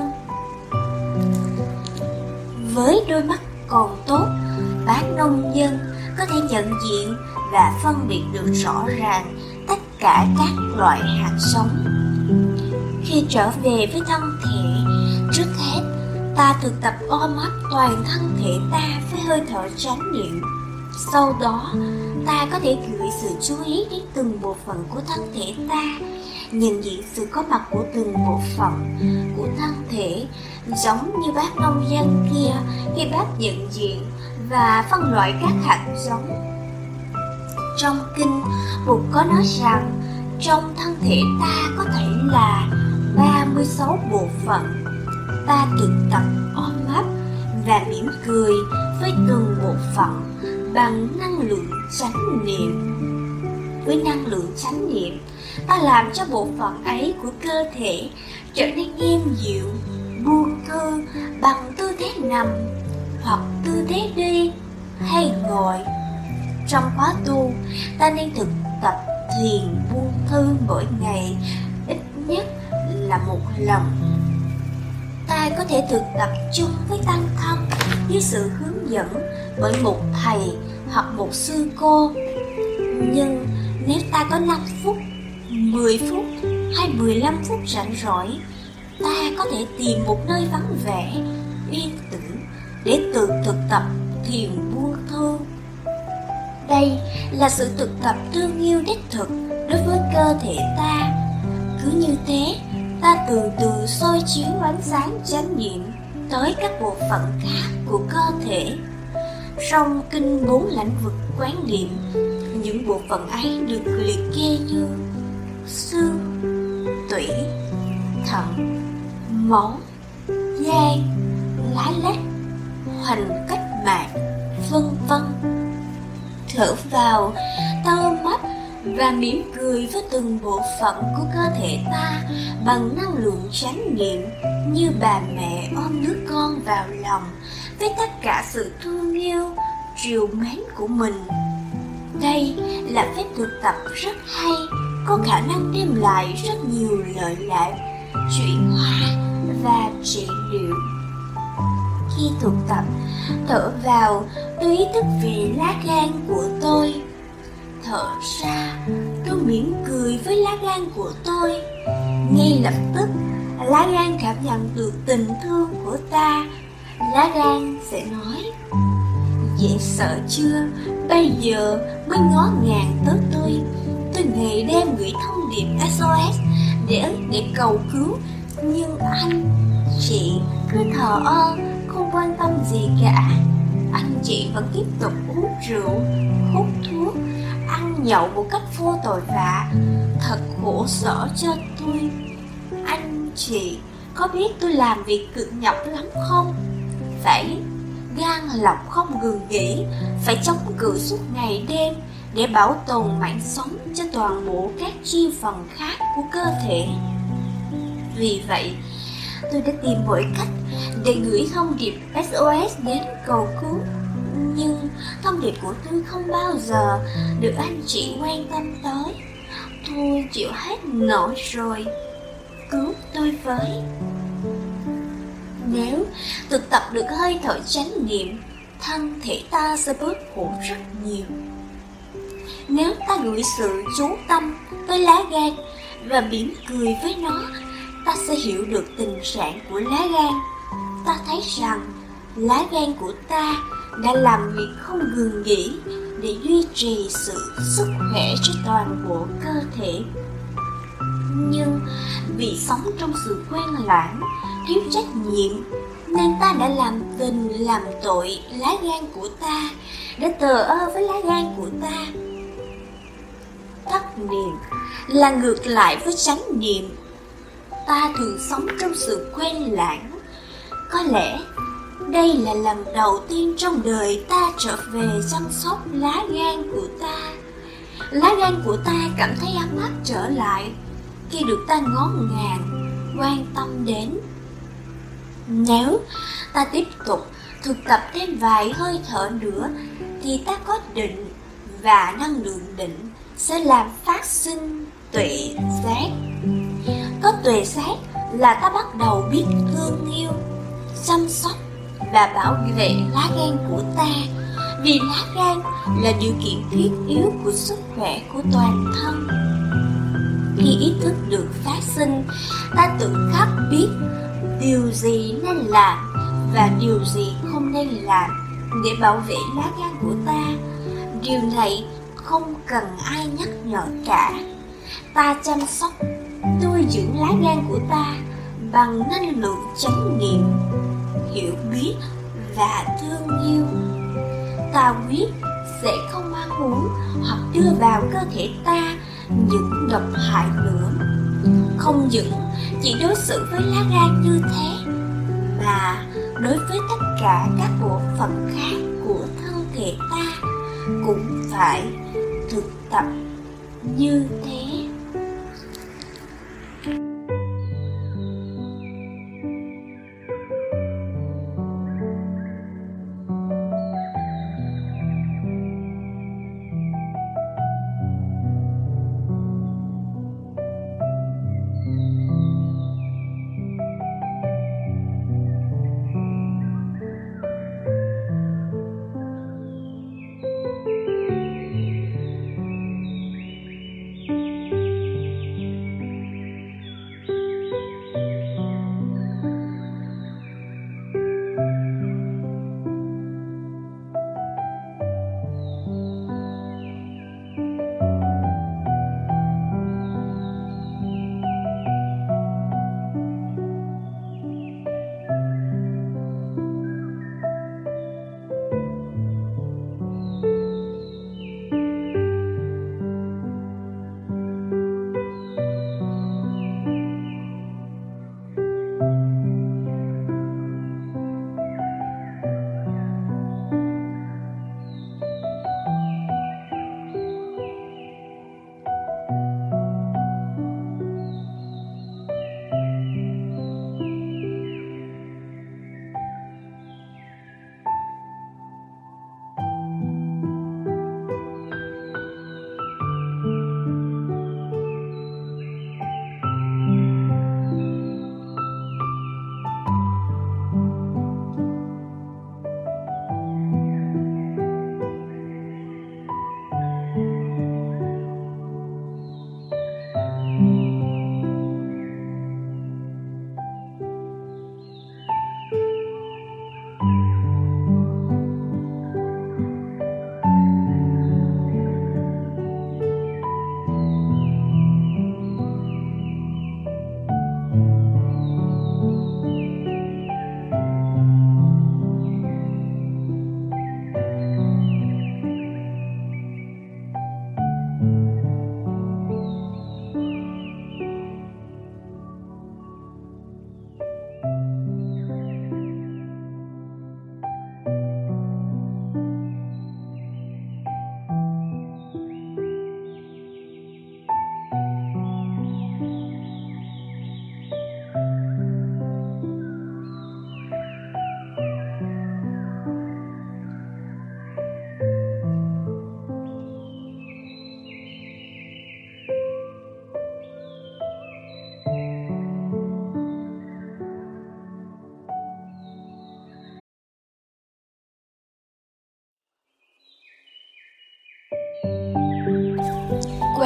Với đôi mắt còn tốt, bác nông dân có thể nhận diện và phân biệt được rõ ràng tất cả các loại hạt sống. Khi trở về với thân thể, trước hết ta thực tập ôm ấp toàn thân thể ta với hơi thở chánh niệm. Sau đó, ta có thể gửi sự chú ý đến từng bộ phận của thân thể ta, nhận diện sự có mặt của từng bộ phận của thân thể, giống như bác nông dân kia khi bác nhận diện và phân loại các hạt giống. Trong kinh Bụt có nói rằng trong thân thể ta có thể là 36 bộ phận ta thực tập ôm ấp và mỉm cười với từng bộ phận bằng năng lượng chánh niệm. Với năng lượng chánh niệm ta làm cho bộ phận ấy của cơ thể trở nên êm dịu buông thư bằng tư thế nằm hoặc tư thế đi hay ngồi trong khóa tu, ta nên thực tập thiền buông thư mỗi ngày ít nhất là một lần. Ta có thể thực tập chung với tăng thân dưới sự hướng dẫn bởi một thầy hoặc một sư cô. Nhưng nếu ta có 5 phút, 10 phút hay 15 phút rảnh rỗi, ta có thể tìm một nơi vắng vẻ, yên tĩnh để tự thực tập thiền buông thư đây là sự thực tập thương yêu đích thực đối với cơ thể ta. Cứ như thế, ta từ từ soi chiếu ánh sáng chánh niệm tới các bộ phận khác của cơ thể. Trong kinh bốn lãnh vực quán niệm, những bộ phận ấy được liệt kê như xương, tủy, thận, máu, gan, lá lách, hoành cách mạng, vân vân. Thở vào ta mắt và mỉm cười với từng bộ phận của cơ thể ta bằng năng lượng chánh niệm như bà mẹ ôm đứa con vào lòng với tất cả sự thương yêu triều mến của mình. Đây là phép thực tập rất hay có khả năng đem lại rất nhiều lợi lạc, chuyển hóa và trị liệu. Khi thực tập, thở vào tôi ý thức về lá gan của tôi. Thở ra, tôi mỉm cười với lá gan của tôi. Ngay lập tức, lá gan cảm nhận được tình thương của ta. Lá gan sẽ nói, dễ sợ chưa? Bây giờ mới ngó ngàng tới tôi tôi ngày đêm gửi thông điệp sos để để cầu cứu. Nhưng anh chị cứ thờ ơ, không quan tâm gì cả. Anh chị vẫn tiếp tục uống rượu, hút thuốc, ăn nhậu một cách vô tội vạ. Thật khổ sở cho tôi. Anh chị có biết tôi làm việc cực nhọc lắm không? Phải gan lọc không ngừng nghỉ, phải chống cự suốt ngày đêm để bảo tồn mạng sống cho toàn bộ các chi phần khác của cơ thể. Vì vậy, tôi đã tìm mọi cách để gửi thông điệp SOS đến cầu cứu, nhưng thông điệp của tôi không bao giờ được anh chị quan tâm tới. Tôi chịu hết nổi rồi. Cứu tôi với. Nếu thực tập được hơi thở chánh niệm, thân thể ta sẽ bớt khổ rất nhiều nếu ta gửi sự chú tâm tới lá gan và mỉm cười với nó, ta sẽ hiểu được tình trạng của lá gan. Ta thấy rằng lá gan của ta đã làm việc không ngừng nghỉ để duy trì sự sức khỏe cho toàn bộ cơ thể. Nhưng vì sống trong sự quen lãng, thiếu trách nhiệm, nên ta đã làm tình làm tội lá gan của ta, đã thờ ơ với lá gan của ta thất niệm là ngược lại với chánh niệm. Ta thường sống trong sự quen lãng. Có lẽ Đây là lần đầu tiên trong đời ta trở về chăm sóc lá gan của ta. Lá gan của ta cảm thấy ấm áp trở lại Khi được ta ngó ngàng, quan tâm đến. Nếu ta tiếp tục thực tập thêm vài hơi thở nữa Thì ta có định và năng lượng định sẽ làm phát sinh tuệ giác. Có tuệ giác là ta bắt đầu biết thương yêu, chăm sóc và bảo vệ lá gan của ta. Vì lá gan là điều kiện thiết yếu của sức khỏe của toàn thân. Khi ý thức được phát sinh ta tự khắc biết điều gì nên làm và điều gì không nên làm để bảo vệ lá gan của ta. Điều này không cần ai nhắc nhở cả. Ta chăm sóc, nuôi dưỡng lá gan của ta bằng năng lượng chánh niệm, hiểu biết và thương yêu. Ta quyết sẽ không ăn uống hoặc đưa vào cơ thể ta những độc hại nữa. Không những chỉ đối xử với lá gan như thế, mà đối với tất cả các bộ phận khác của thân thể ta cũng phải thực tập như thế.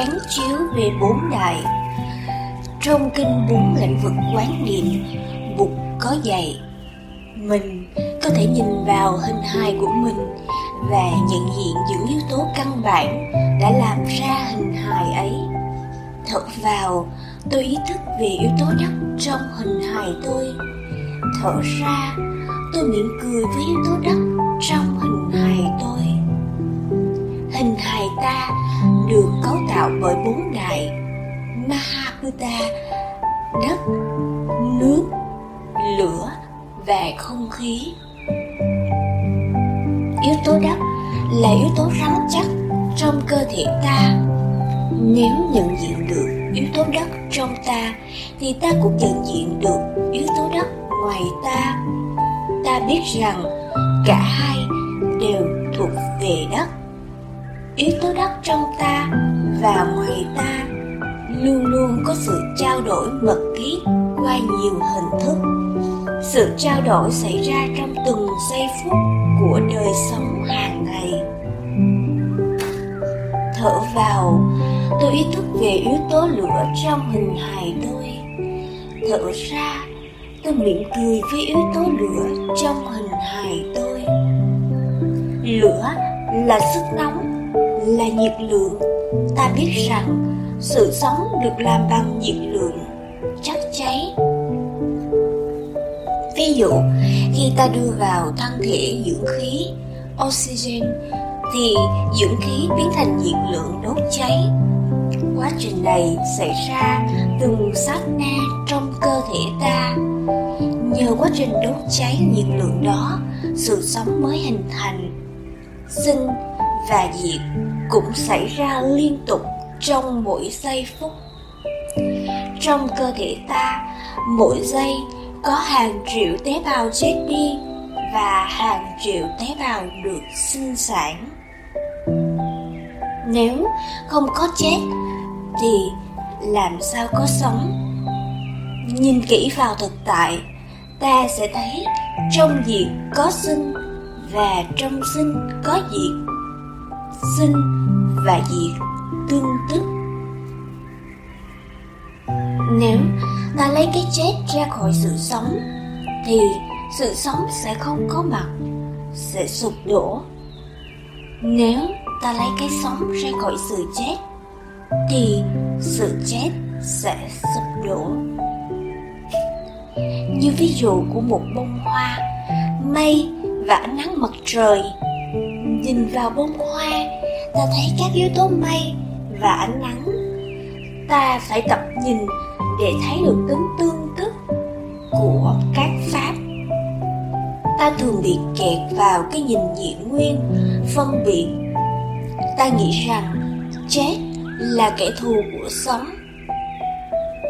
Quán chiếu về bốn đại trong kinh bốn lĩnh vực quán niệm bụt có dạy, mình có thể nhìn vào hình hài của mình và nhận diện những yếu tố căn bản đã làm ra hình hài ấy. Thở vào, tôi ý thức về yếu tố đất trong hình hài tôi. Thở ra, tôi mỉm cười với yếu tố đất trong hình hài tôi. Hình hài ta được cấu tạo bởi bốn đại Mahabhuta đất, nước, lửa và không khí. Yếu tố đất là yếu tố rắn chắc trong cơ thể ta. Nếu nhận diện được yếu tố đất trong ta, thì ta cũng nhận diện được yếu tố đất ngoài ta. Ta biết rằng cả hai đều thuộc về đất yếu tố đất trong ta và ngoài ta luôn luôn có sự trao đổi mật ký qua nhiều hình thức. Sự trao đổi xảy ra trong từng giây phút của đời sống hàng ngày. Thở vào, tôi ý thức về yếu tố lửa trong hình hài tôi. Thở ra, tôi mỉm cười với yếu tố lửa trong hình hài tôi. Lửa là sức nóng là nhiệt lượng. Ta biết rằng, sự sống được làm bằng nhiệt lượng, chất cháy. Ví dụ, khi ta đưa vào thân thể dưỡng khí, oxygen, thì dưỡng khí biến thành nhiệt lượng đốt cháy. Quá trình này xảy ra từng sát na trong cơ thể ta. Nhờ quá trình đốt cháy nhiệt lượng đó, sự sống mới hình thành. Sinh và diệt cũng xảy ra liên tục trong mỗi giây phút. Trong cơ thể ta, mỗi giây có hàng triệu tế bào chết đi và hàng triệu tế bào được sinh sản. Nếu không có chết, thì làm sao có sống? Nhìn kỹ vào thực tại, ta sẽ thấy trong diệt có sinh và trong sinh có diệt sinh và diệt tương tức. Nếu ta lấy cái chết ra khỏi sự sống, thì sự sống sẽ không có mặt, sẽ sụp đổ. Nếu ta lấy cái sống ra khỏi sự chết, thì sự chết sẽ sụp đổ. Như ví dụ của một bông hoa mây và ánh nắng mặt trời nhìn vào bông hoa, ta thấy các yếu tố mây và ánh nắng. Ta phải tập nhìn để thấy được tính tương tức của các pháp. Ta thường bị kẹt vào cái nhìn nhị nguyên, phân biệt. Ta nghĩ rằng chết là kẻ thù của sống.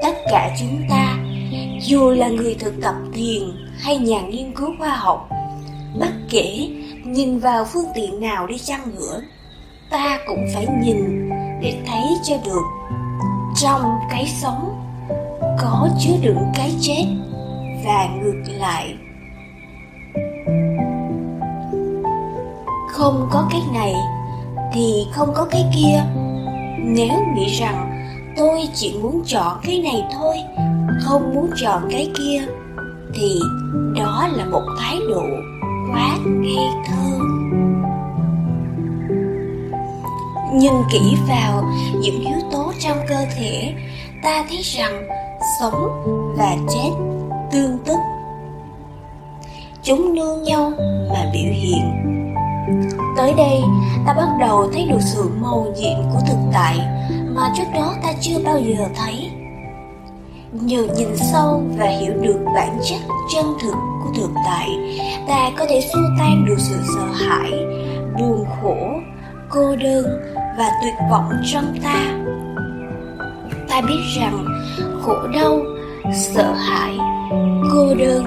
Tất cả chúng ta, dù là người thực tập thiền hay nhà nghiên cứu khoa học, bất kể nhìn vào phương tiện nào đi chăng nữa, ta cũng phải nhìn để thấy cho được. Trong cái sống, có chứa đựng cái chết và ngược lại. Không có cái này thì không có cái kia. Nếu nghĩ rằng tôi chỉ muốn chọn cái này thôi, không muốn chọn cái kia, thì đó là một thái độ quát ngây thơ nhìn kỹ vào những yếu tố trong cơ thể, ta thấy rằng sống và chết tương tức. Chúng nương nhau mà biểu hiện. Tới đây, ta bắt đầu thấy được sự màu nhiệm của thực tại mà trước đó ta chưa bao giờ thấy nhờ nhìn sâu và hiểu được bản chất chân thực của thực tại, ta có thể xua tan được sự sợ hãi, buồn khổ, cô đơn và tuyệt vọng trong ta. Ta biết rằng khổ đau, sợ hãi, cô đơn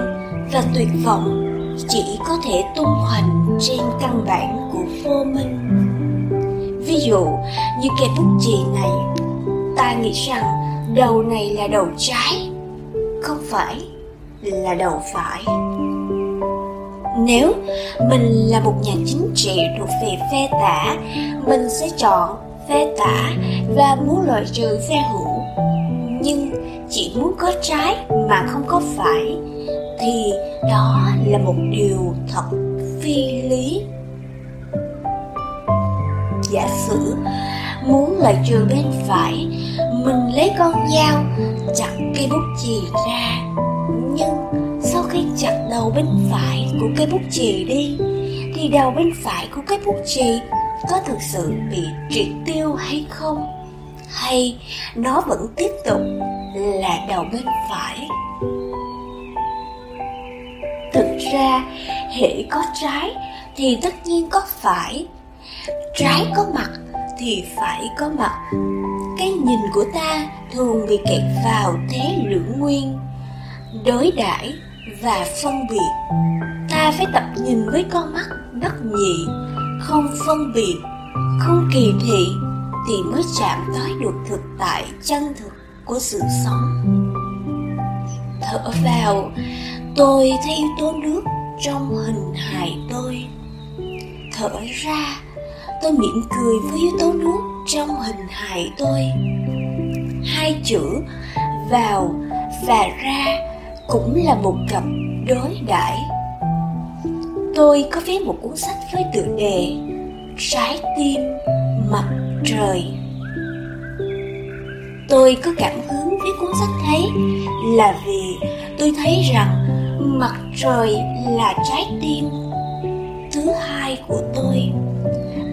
và tuyệt vọng chỉ có thể tung hoành trên căn bản của vô minh. Ví dụ, như cây bút chì này, ta nghĩ rằng đầu này là đầu trái, không phải là đầu phải. Nếu mình là một nhà chính trị thuộc về phe tả, mình sẽ chọn phe tả và muốn loại trừ phe hữu. Nhưng chỉ muốn có trái mà không có phải, thì đó là một điều thật phi lý. Giả sử muốn loại trừ bên phải. Mình lấy con dao, chặt cây bút chì ra. Nhưng sau khi chặt đầu bên phải của cây bút chì đi, thì đầu bên phải của cây bút chì có thực sự bị triệt tiêu hay không? Hay nó vẫn tiếp tục là đầu bên phải? Thực ra hệ có trái thì tất nhiên có phải. Trái có mặt thì phải có mặt. Cái nhìn của ta thường bị kẹt vào thế lưỡng nguyên, đối đãi và phân biệt. Ta phải tập nhìn với con mắt đất nhị, không phân biệt, không kỳ thị thì mới chạm tới được thực tại chân thực của sự sống. Thở vào, tôi thấy yếu tố nước trong hình hài tôi. Thở ra tôi mỉm cười với yếu tố nước trong hình hài tôi. Hai chữ vào và ra cũng là một cặp đối đãi. Tôi có viết một cuốn sách với tựa đề trái tim, mặt trời. Tôi có cảm hứng với cuốn sách ấy là vì tôi thấy rằng mặt trời là trái tim thứ hai của tôi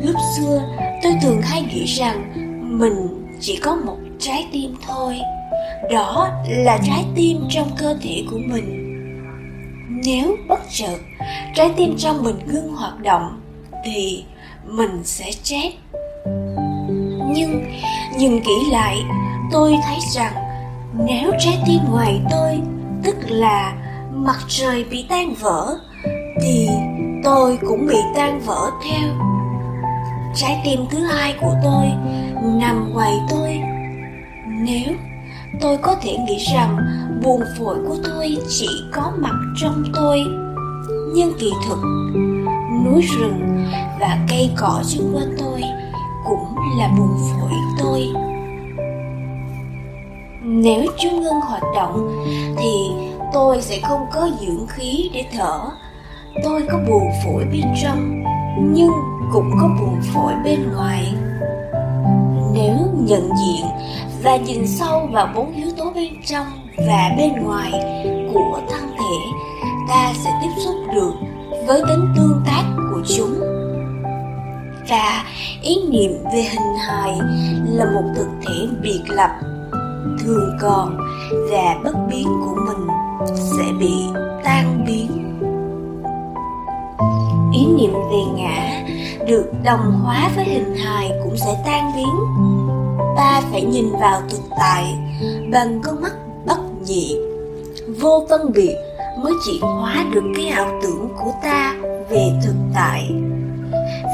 lúc xưa, tôi thường hay nghĩ rằng mình chỉ có một trái tim thôi. Đó là trái tim trong cơ thể của mình. Nếu bất chợt trái tim trong mình ngưng hoạt động, thì mình sẽ chết. Nhưng nhìn kỹ lại, tôi thấy rằng nếu trái tim ngoài tôi, tức là mặt trời bị tan vỡ, thì tôi cũng bị tan vỡ theo trái tim thứ hai của tôi nằm ngoài tôi. Nếu tôi có thể nghĩ rằng buồn phổi của tôi chỉ có mặt trong tôi, nhưng kỳ thực, núi rừng và cây cỏ xung quanh tôi cũng là buồn phổi tôi. Nếu chúng ngưng hoạt động thì tôi sẽ không có dưỡng khí để thở. Tôi có buồn phổi bên trong, nhưng cũng có buồn phổi bên ngoài. Nếu nhận diện và nhìn sâu vào bốn yếu tố bên trong và bên ngoài của thân thể, ta sẽ tiếp xúc được với tính tương tác của chúng. Và ý niệm về hình hài là một thực thể biệt lập, thường còn và bất biến của mình sẽ bị tan biến ý niệm về ngã được đồng hóa với hình hài cũng sẽ tan biến. Ta phải nhìn vào thực tại bằng con mắt bất nhị. Vô phân biệt mới chuyển hóa được cái ảo tưởng của ta về thực tại.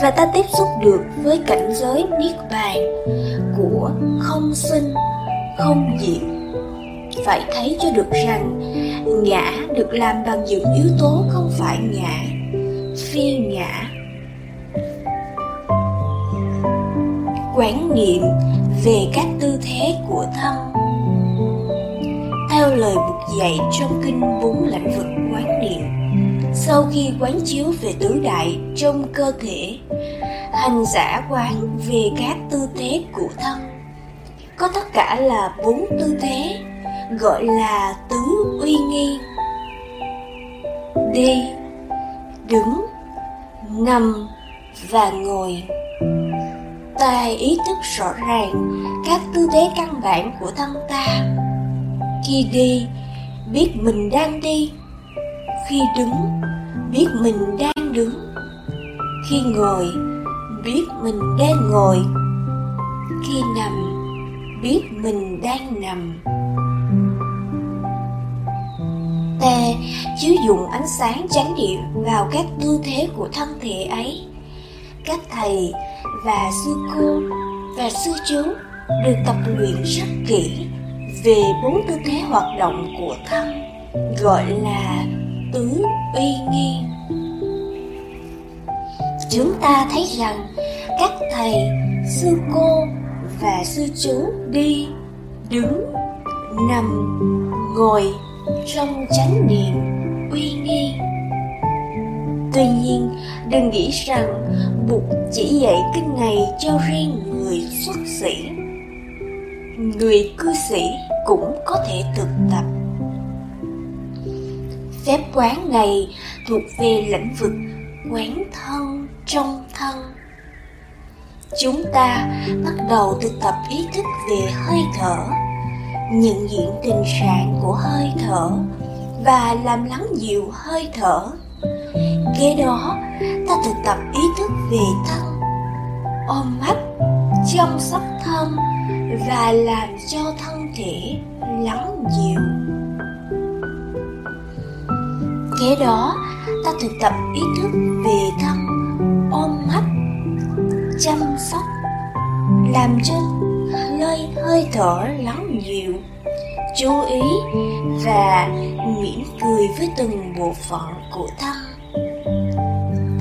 Và ta tiếp xúc được với cảnh giới niết bàn của không sinh, không diệt. Phải thấy cho được rằng ngã được làm bằng những yếu tố không phải ngã phi ngã. Quán niệm về các tư thế của thân. Theo lời Bụt dạy trong kinh bốn lãnh vực quán niệm, sau khi quán chiếu về tứ đại trong cơ thể, hành giả quán về các tư thế của thân. Có tất cả là bốn tư thế, gọi là tứ uy nghi. Đi đứng nằm và ngồi. Ta ý thức rõ ràng các tư thế căn bản của thân ta. Khi đi, biết mình đang đi. Khi đứng, biết mình đang đứng. Khi ngồi, biết mình đang ngồi. Khi nằm, biết mình đang nằm ta chiếu dùng ánh sáng chánh niệm vào các tư thế của thân thể ấy. Các thầy và sư cô và sư chú được tập luyện rất kỹ về bốn tư thế hoạt động của thân, gọi là tứ uy nghi. Chúng ta thấy rằng các thầy, sư cô và sư chú đi đứng, nằm, ngồi trong chánh niệm, uy nghi. Tuy nhiên, đừng nghĩ rằng bụt chỉ dạy kinh này cho riêng người xuất sĩ. Người cư sĩ cũng có thể thực tập. Phép quán này thuộc về lĩnh vực quán thân, trong thân. Chúng ta bắt đầu thực tập ý thức về hơi thở nhận diện tình trạng của hơi thở và làm lắng dịu hơi thở Kế đó, ta thực tập ý thức về thân, ôm mắt, chăm sóc thân và làm cho thân thể lắng dịu. Kế đó, ta thực tập ý thức về thân, ôm mắt, chăm sóc, làm cho hơi hơi thở lắng dịu, chú ý và mỉm cười với từng bộ phận của thân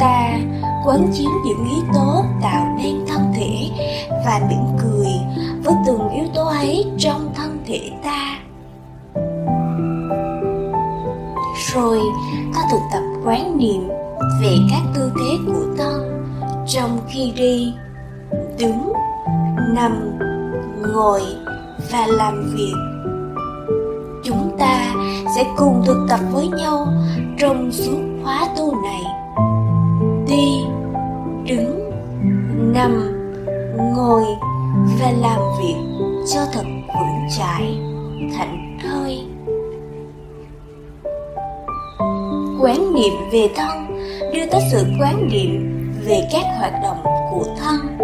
ta quán chiếu những yếu tố tạo nên thân thể và mỉm cười với từng yếu tố ấy trong thân thể ta. Rồi, ta thực tập quán niệm về các tư thế của thân trong khi đi, đứng, nằm ngồi và làm việc. Chúng ta sẽ cùng thực tập với nhau trong suốt khóa tu này. Đi, đứng, nằm, ngồi và làm việc cho thật vững chãi, thảnh thơi. Quán niệm về thân, đưa tới sự quán niệm về các hoạt động của thân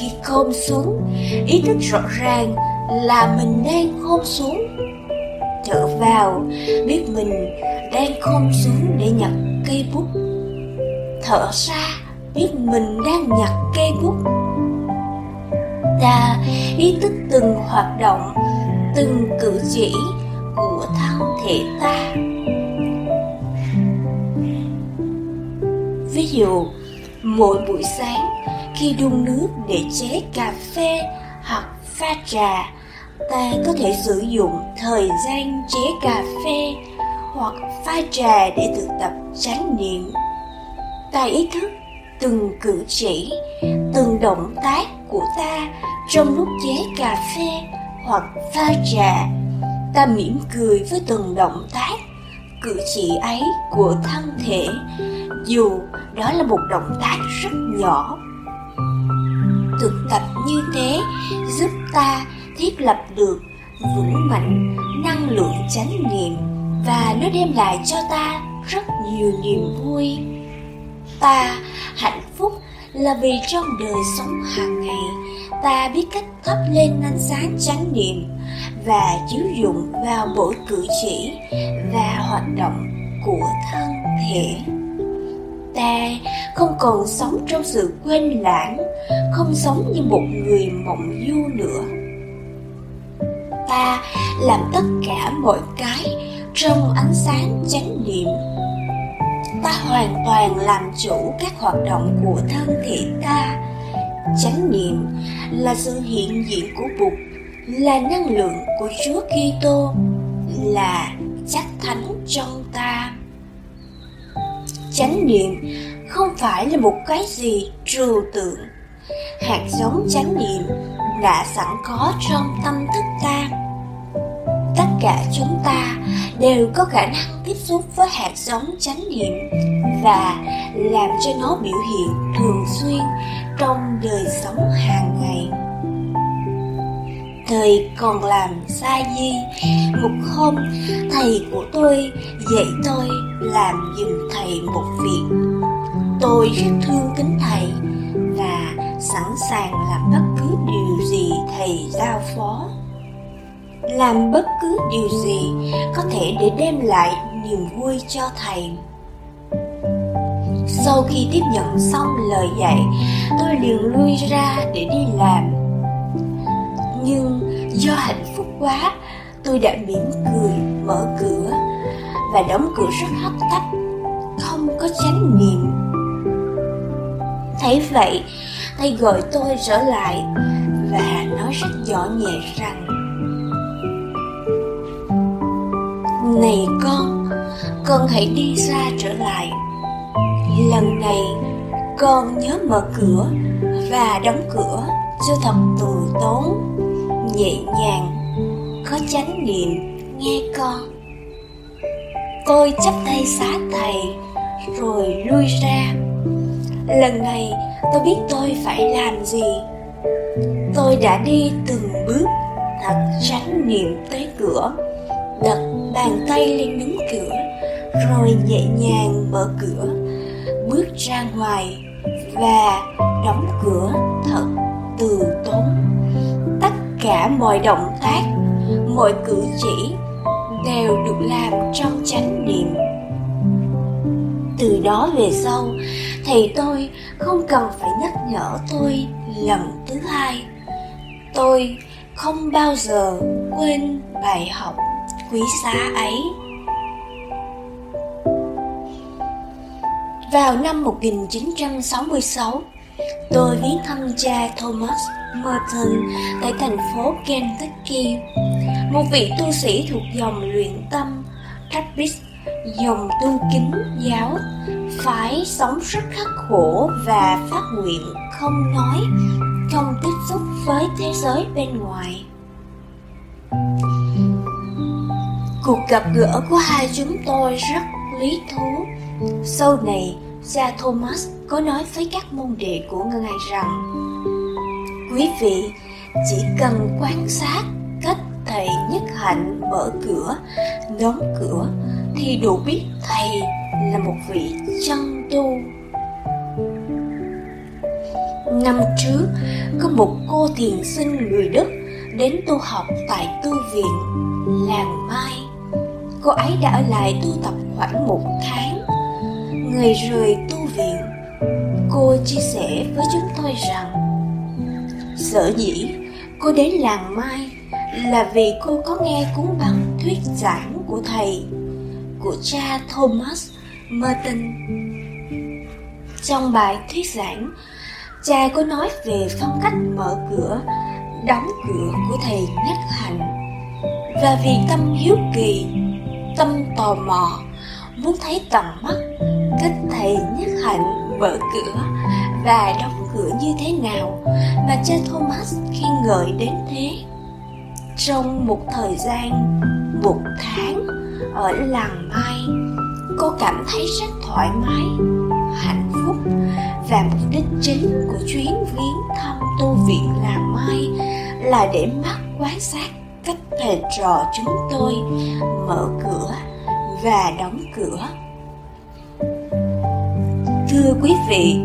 khi khom xuống. Ý thức rõ ràng là mình đang khom xuống. Thở vào, biết mình đang khom xuống để nhặt cây bút. Thở ra, biết mình đang nhặt cây bút. Ta ý thức từng hoạt động, từng cử chỉ của thân thể ta. Ví dụ, mỗi buổi sáng khi đun nước để chế cà phê hoặc pha trà, ta có thể sử dụng thời gian chế cà phê hoặc pha trà để thực tập chánh niệm. Ta ý thức từng cử chỉ, từng động tác của ta trong lúc chế cà phê hoặc pha trà. Ta mỉm cười với từng động tác, cử chỉ ấy của thân thể, dù đó là một động tác rất nhỏ thực tập như thế giúp ta thiết lập được vững mạnh năng lượng chánh niệm và nó đem lại cho ta rất nhiều niềm vui. Ta hạnh phúc là vì trong đời sống hàng ngày, ta biết cách thắp lên ánh sáng chánh niệm và chiếu dụng vào mỗi cử chỉ và hoạt động của thân thể ta không còn sống trong sự quên lãng, không sống như một người mộng du nữa. Ta làm tất cả mọi cái trong ánh sáng chánh niệm. Ta hoàn toàn làm chủ các hoạt động của thân thể ta. Chánh niệm là sự hiện diện của bụt, là năng lượng của chúa kitô, là chắc thánh trong ta chánh niệm, không phải là một cái gì trừu tượng. Hạt giống chánh niệm đã sẵn có trong tâm thức ta. Tất cả chúng ta đều có khả năng tiếp xúc với hạt giống chánh niệm và làm cho nó biểu hiện thường xuyên trong đời sống hàng ngày thời còn làm sa di. Một hôm, thầy của tôi dạy tôi làm giùm thầy một việc. Tôi rất thương kính thầy và sẵn sàng làm bất cứ điều gì thầy giao phó. Làm bất cứ điều gì có thể để đem lại niềm vui cho thầy. Sau khi tiếp nhận xong lời dạy, tôi liền lui ra để đi làm nhưng do hạnh phúc quá, tôi đã mỉm cười, mở cửa và đóng cửa rất hấp tấp, không có chánh niệm. Thấy vậy, thầy gọi tôi trở lại và nói rất nhỏ nhẹ rằng, này con con hãy đi ra trở lại. Lần này, con nhớ mở cửa và đóng cửa cho thật từ tốn nhẹ nhàng có chánh niệm, nghe con. Tôi chắp tay xá thầy, rồi lui ra. Lần này, tôi biết tôi phải làm gì. Tôi đã đi từng bước, thật chánh niệm tới cửa, đặt bàn tay lên đứng cửa, rồi nhẹ nhàng mở cửa, bước ra ngoài và đóng cửa thật từ tốn cả mọi động tác mọi cử chỉ đều được làm trong chánh niệm. Từ đó về sau thầy tôi không cần phải nhắc nhở tôi lần thứ hai. Tôi không bao giờ quên bài học quý giá ấy. Vào năm 1966, tôi viếng thăm cha Thomas. Merton tại thành phố Kentucky, một vị tu sĩ thuộc dòng luyện tâm Trappist, dòng tu kính giáo, phải sống rất khắc khổ và phát nguyện không nói, không tiếp xúc với thế giới bên ngoài. Cuộc gặp gỡ của hai chúng tôi rất lý thú sau này, cha Thomas có nói với các môn đệ của ngài rằng Quý vị chỉ cần quan sát cách thầy nhất hạnh mở cửa, đóng cửa thì đủ biết thầy là một vị chân tu. Năm trước, có một cô thiền sinh người Đức đến tu học tại tu viện Làng Mai. Cô ấy đã ở lại tu tập khoảng một tháng người rời tu viện Cô chia sẻ với chúng tôi rằng Sở dĩ cô đến làng Mai Là vì cô có nghe cuốn băng thuyết giảng của thầy, Của cha Thomas Merton. Trong bài thuyết giảng, Cha có nói về phong cách mở cửa, Đóng cửa của thầy Nhất Hạnh Và vì tâm hiếu kỳ, Tâm tò mò, Muốn thấy tầm mắt, cách thầy nhất hạnh mở cửa và đóng cửa như thế nào mà cha Thomas khen ngợi đến thế. Trong một thời gian một tháng ở làng Mai, cô cảm thấy rất thoải mái, hạnh phúc và mục đích chính của chuyến viếng thăm tu viện làng Mai là để mắt quan sát cách thầy trò chúng tôi mở cửa và đóng cửa Thưa quý vị,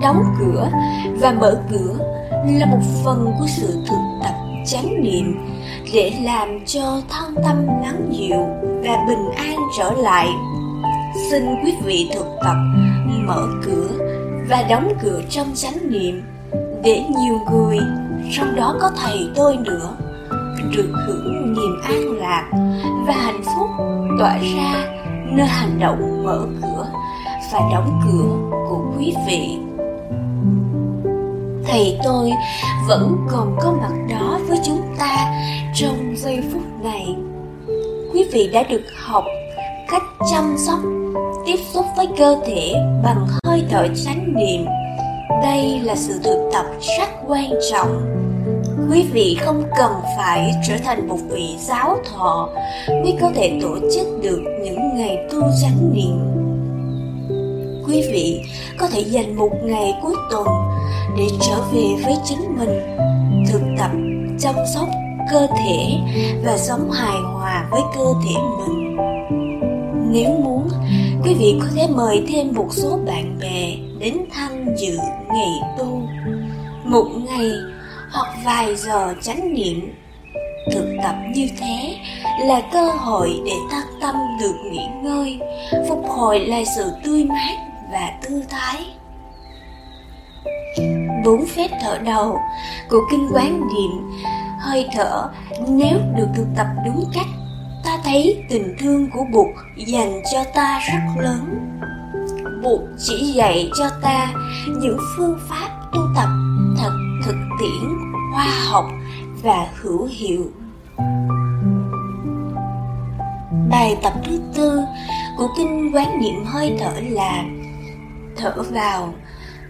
đóng cửa và mở cửa là một phần của sự thực tập chánh niệm để làm cho thân tâm lắng dịu và bình an trở lại. Xin quý vị thực tập mở cửa và đóng cửa trong chánh niệm để nhiều người, trong đó có thầy tôi nữa, được hưởng niềm an lạc và hạnh phúc tỏa ra nơi hành động mở cửa và đóng cửa của quý vị thầy tôi vẫn còn có mặt đó với chúng ta trong giây phút này. Quý vị đã được học cách chăm sóc, tiếp xúc với cơ thể bằng hơi thở chánh niệm. Đây là sự thực tập rất quan trọng. Quý vị không cần phải trở thành một vị giáo thọ mới có thể tổ chức được những ngày tu chánh niệm quý vị có thể dành một ngày cuối tuần để trở về với chính mình, thực tập, chăm sóc cơ thể và sống hài hòa với cơ thể mình. Nếu muốn, quý vị có thể mời thêm một số bạn bè đến tham dự ngày tu. Một ngày hoặc vài giờ chánh niệm, thực tập như thế là cơ hội để tác tâm được nghỉ ngơi, phục hồi lại sự tươi mát và tư thái. Bốn phép thở đầu của kinh quán niệm hơi thở, nếu được thực tập đúng cách, ta thấy tình thương của bụt dành cho ta rất lớn. Bụt chỉ dạy cho ta những phương pháp tu tập thật thực tiễn, khoa học và hữu hiệu. Bài tập thứ tư của kinh quán niệm hơi thở là thở vào.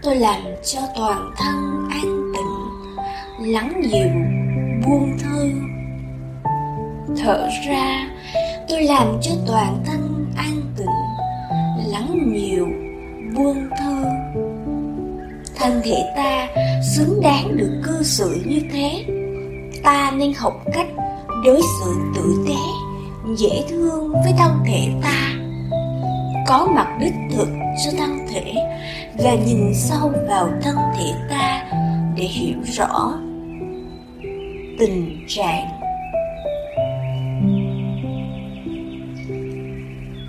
Tôi làm cho toàn thân an tịnh lắng dịu, buông thư thở ra, tôi làm cho toàn thân an tịnh lắng nhiều buông thư thân thể ta xứng đáng được cư xử như thế. Ta nên học cách đối xử tử tế, dễ thương với thân thể ta có mặt đích thực cho thân thể và nhìn sâu vào thân thể ta để hiểu rõ tình trạng.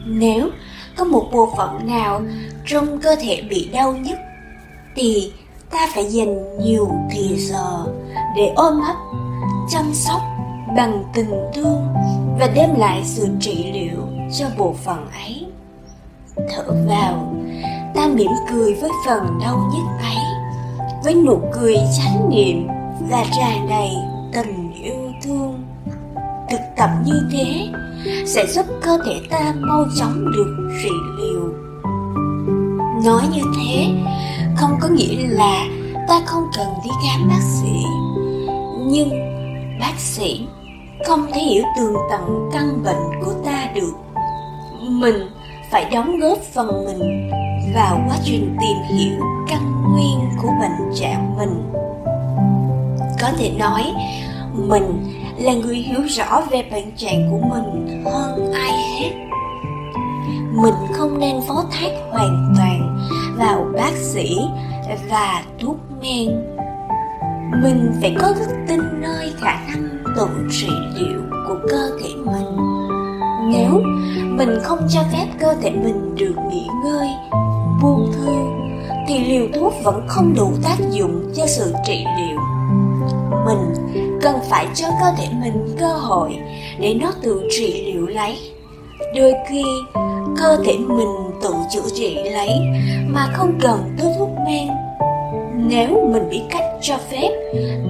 Nếu có một bộ phận nào trong cơ thể bị đau nhức thì ta phải dành nhiều thì giờ để ôm ấp chăm sóc bằng tình thương và đem lại sự trị liệu cho bộ phận ấy thở vào. Ta mỉm cười với phần đau nhức ấy, với nụ cười chánh niệm và tràn đầy tình yêu thương. Thực tập như thế sẽ giúp cơ thể ta mau chóng được trị liệu. Nói như thế, không có nghĩa là ta không cần đi khám bác sĩ. Nhưng bác sĩ không thể hiểu tường tận căn bệnh của ta được. Mình phải đóng góp phần mình vào quá trình tìm hiểu căn nguyên của bệnh trạng mình. Có thể nói, mình là người hiểu rõ về bệnh trạng của mình hơn ai hết. Mình không nên phó thác hoàn toàn vào bác sĩ và thuốc men. Mình phải có đức tin nơi khả năng tự trị liệu của cơ thể mình không cho phép cơ thể mình được nghỉ ngơi, buông thư thì liều thuốc vẫn không đủ tác dụng cho sự trị liệu. Mình cần phải cho cơ thể mình cơ hội để nó tự trị liệu lấy. Đôi khi, cơ thể mình tự chữa trị lấy mà không cần tới thuốc men. Nếu mình biết cách cho phép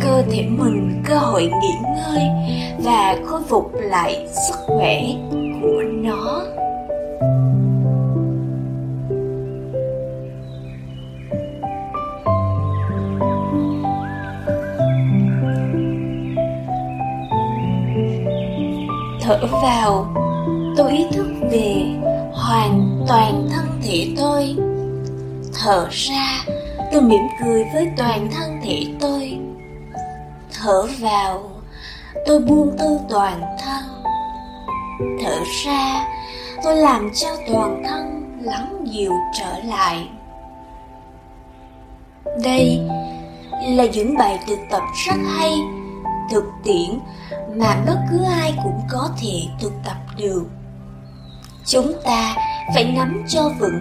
cơ thể mình cơ hội nghỉ ngơi và khôi phục lại sức khỏe của nó. Thở vào, tôi ý thức về hoàn toàn thân thể tôi. Thở ra, tôi mỉm cười với toàn thân thể tôi. Thở vào, tôi buông tư toàn thân thở ra, tôi làm cho toàn thân lắng dịu trở lại. Đây là những bài thực tập rất hay, thực tiễn mà bất cứ ai cũng có thể thực tập được. Chúng ta phải nắm cho vững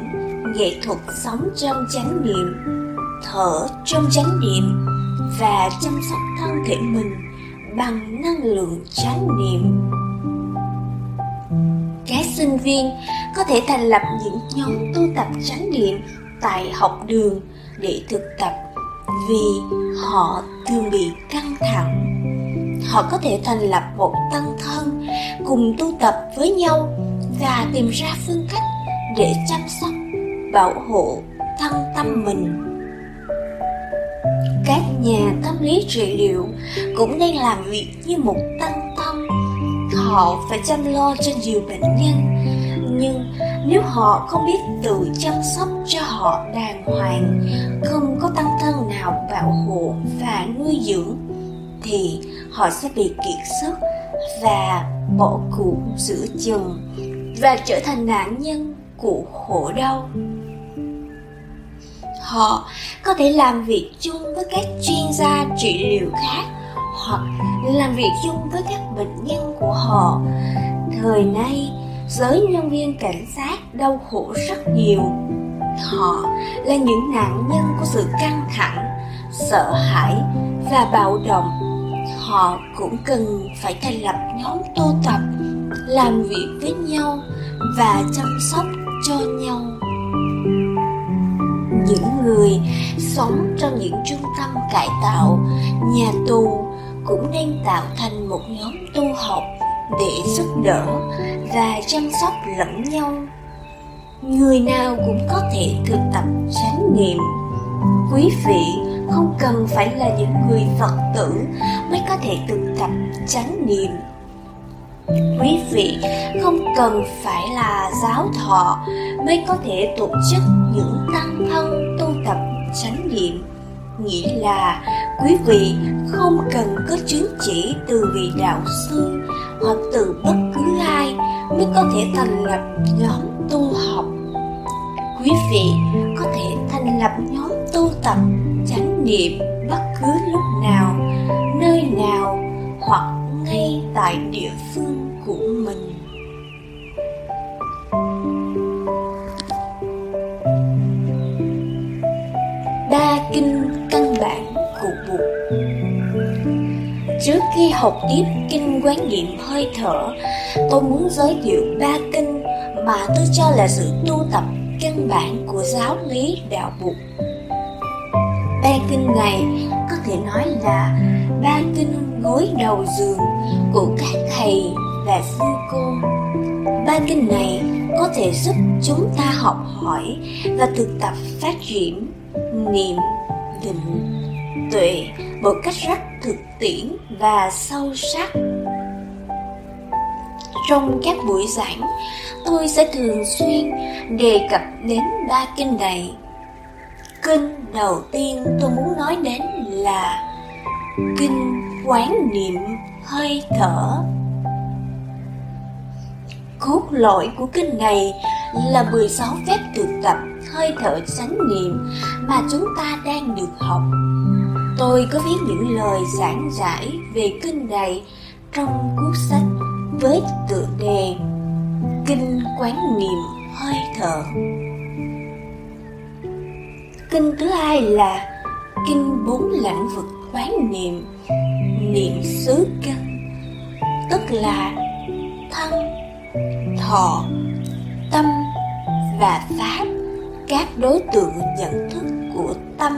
nghệ thuật sống trong chánh niệm, thở trong chánh niệm và chăm sóc thân thể mình bằng năng lượng chánh niệm các sinh viên có thể thành lập những nhóm tu tập chánh niệm tại học đường để thực tập vì họ thường bị căng thẳng. Họ có thể thành lập một tăng thân cùng tu tập với nhau và tìm ra phương cách để chăm sóc, bảo hộ thân tâm mình. Các nhà tâm lý trị liệu cũng đang làm việc như một tăng thân họ phải chăm lo cho nhiều bệnh nhân. Nhưng nếu họ không biết tự chăm sóc cho họ đàng hoàng, không có tăng thân nào bảo hộ và nuôi dưỡng, thì họ sẽ bị kiệt sức và bỏ cuộc giữa chừng và trở thành nạn nhân của khổ đau. Họ có thể làm việc chung với các chuyên gia trị liệu khác hoặc làm việc chung với các bệnh nhân của họ. Thời nay, giới nhân viên cảnh sát đau khổ rất nhiều. Họ là những nạn nhân của sự căng thẳng, sợ hãi và bạo động. Họ cũng cần phải thành lập nhóm tu tập, làm việc với nhau và chăm sóc cho nhau. Những người sống trong những trung tâm cải tạo, nhà tù cũng nên tạo thành một nhóm tu học để giúp đỡ và chăm sóc lẫn nhau. Người nào cũng có thể thực tập chánh niệm. Quý vị không cần phải là những người phật tử mới có thể thực tập chánh niệm. Quý vị không cần phải là giáo thọ mới có thể tổ chức những tăng thân tu tập chánh niệm. Nghĩa là quý vị không cần có chứng chỉ từ vị đạo sư hoặc từ bất cứ ai mới có thể thành lập nhóm tu học. Quý vị có thể thành lập nhóm tu tập, chánh niệm bất cứ lúc nào, nơi nào hoặc ngay tại địa phương của mình. Ba kinh căn bản của bụt trước khi học tiếp kinh quán niệm hơi thở tôi muốn giới thiệu ba kinh mà tôi cho là sự tu tập căn bản của giáo lý đạo Bụt. Ba kinh này có thể nói là ba kinh gối đầu giường của các thầy và sư cô. Ba kinh này có thể giúp chúng ta học hỏi và thực tập phát triển niệm, định, tuệ một cách rất thực tiễn và sâu sắc trong các buổi giảng, tôi sẽ thường xuyên đề cập đến ba kinh này. Kinh đầu tiên tôi muốn nói đến là Kinh Quán Niệm Hơi Thở. Cốt lõi của kinh này là 16 phép thực tập hơi thở chánh niệm mà chúng ta đang được học. Tôi có viết những lời giảng giải về kinh này trong cuốn sách với tựa đề Kinh Quán Niệm Hơi Thở. Kinh thứ hai là Kinh Bốn Lãnh Vực Quán Niệm Niệm xứ căn Tức là thân, thọ, tâm và pháp. Các đối tượng nhận thức của tâm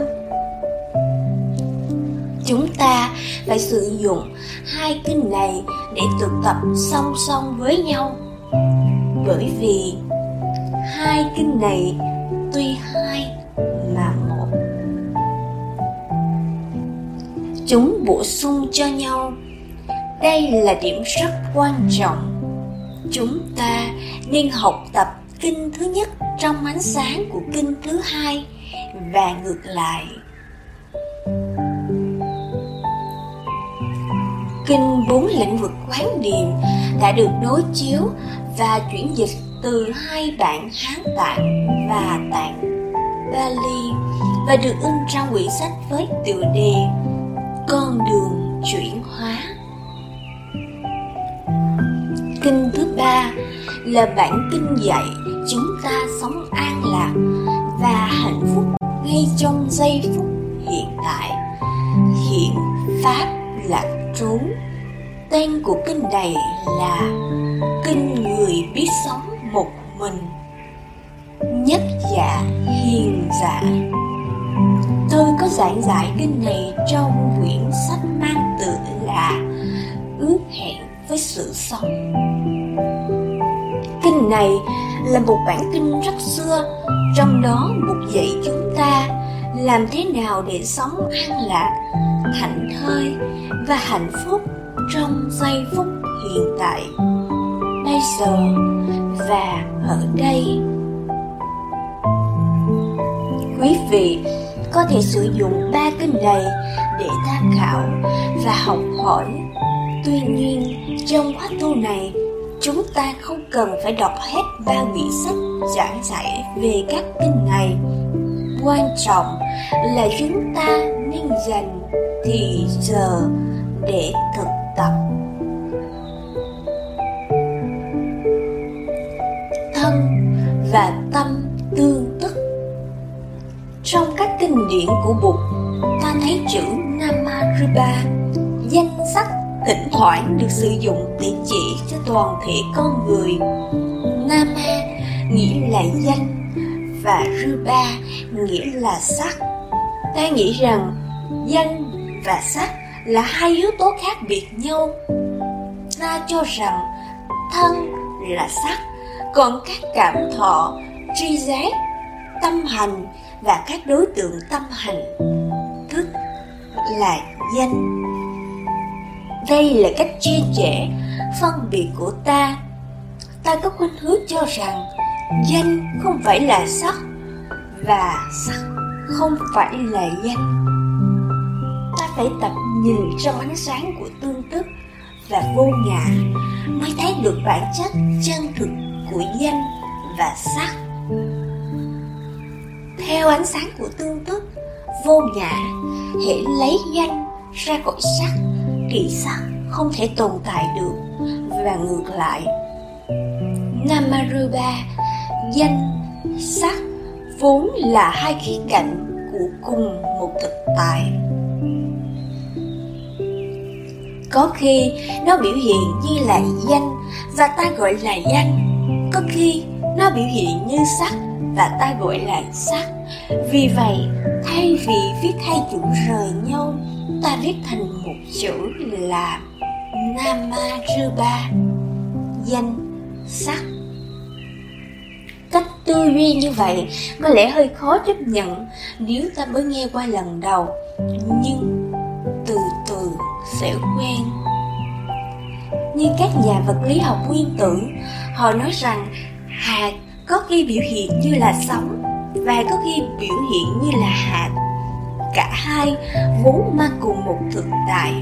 chúng ta phải sử dụng hai kinh này để thực tập song song với nhau. Bởi vì hai kinh này tuy hai mà một. Chúng bổ sung cho nhau. Đây là điểm rất quan trọng. Chúng ta nên học tập kinh thứ nhất trong ánh sáng của kinh thứ hai và ngược lại. Kinh bốn lĩnh vực quán niệm đã được đối chiếu và chuyển dịch từ hai bản Hán Tạng và Tạng Bali và được in trong quyển sách với tựa đề Con đường chuyển hóa. Kinh thứ ba là bản kinh dạy chúng ta sống an lạc và hạnh phúc ngay trong giây phút hiện tại. Hiện Pháp lạc trú tên của kinh này là kinh người biết sống một mình. Nhất dạ hiền dạ tôi có giảng giải kinh này trong quyển sách mang tựa là ước hẹn với sự sống. Kinh này là một bản kinh rất xưa. Trong đó một dạy chúng ta làm thế nào để sống an lạc, thảnh thơi và hạnh phúc trong giây phút hiện tại, bây giờ và ở đây? Quý vị có thể sử dụng ba kinh này để tham khảo và học hỏi. Tuy nhiên, trong khóa tu này, chúng ta không cần phải đọc hết ba quyển sách giảng dạy về các kinh này quan trọng là chúng ta nên dành thì giờ để thực tập. Thân và tâm tương tức. Trong các kinh điển của bụt, ta thấy chữ namarupa, danh sách thỉnh thoảng được sử dụng để chỉ cho toàn thể con người. Nama nghĩa là danh và rupa nghĩa là sắc. Ta nghĩ rằng danh và sắc là hai yếu tố khác biệt nhau. Ta cho rằng thân là sắc, còn các cảm thọ, tri giác, tâm hành và các đối tượng tâm hành thức là danh. Đây là cách chia trẻ phân biệt của ta. Ta có khuynh hướng cho rằng danh không phải là sắc và sắc không phải là danh. Ta phải tập nhìn trong ánh sáng của tương tức và vô ngã mới thấy được bản chất chân thực của danh và sắc. Theo ánh sáng của tương tức, vô ngã hệ lấy danh ra khỏi sắc thì sắc không thể tồn tại được. Và ngược lại namaruba danh, sắc vốn là hai khía cạnh của cùng một thực tại. Có khi nó biểu hiện như là danh và ta gọi là danh. Có khi nó biểu hiện như sắc và ta gọi là sắc. Vì vậy, thay vì viết hai chữ rời nhau, ta viết thành một chữ là namaruba danh, sắc cách tư duy như vậy, có lẽ hơi khó chấp nhận nếu ta mới nghe qua lần đầu. Nhưng từ từ sẽ quen. Như các nhà vật lý học nguyên tử, họ nói rằng hạt có khi biểu hiện như là sóng và có khi biểu hiện như là hạt. Cả hai vốn mang cùng một thực tại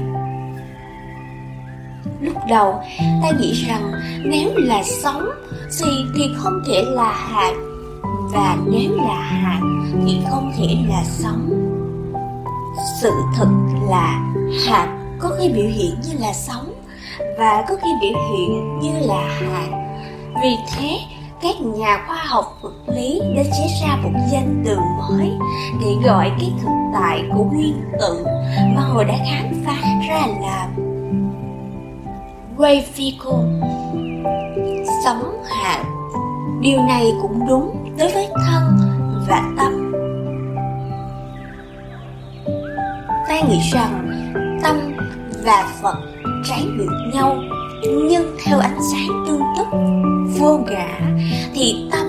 lúc đầu, ta nghĩ rằng nếu là sóng thì thì không thể là hạt và nếu là hạt thì không thể là sóng sự thật là hạt có khi biểu hiện như là sóng và có khi biểu hiện như là hạt vì thế, các nhà khoa học vật lý đã chế ra một danh từ mới để gọi cái thực tại của nguyên tử mà họ đã khám phá ra là Wave Vehicle Sống hạn Điều này cũng đúng đối với thân và tâm. Ta nghĩ rằng tâm và Phật trái ngược nhau, nhưng theo ánh sáng tương tức, vô ngã, thì tâm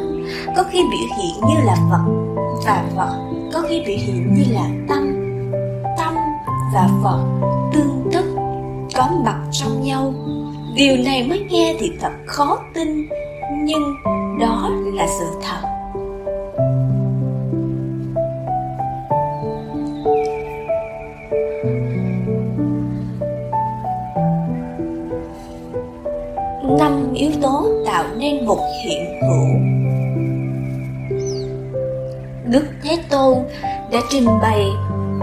có khi biểu hiện như là Phật và Phật có khi biểu hiện như là tâm. Tâm và Phật tương tức, có mặt trong nhau điều này mới nghe thì thật khó tin, nhưng đó là sự thật. Năm yếu tố tạo nên một hiện hữu. Đức thế tôn đã trình bày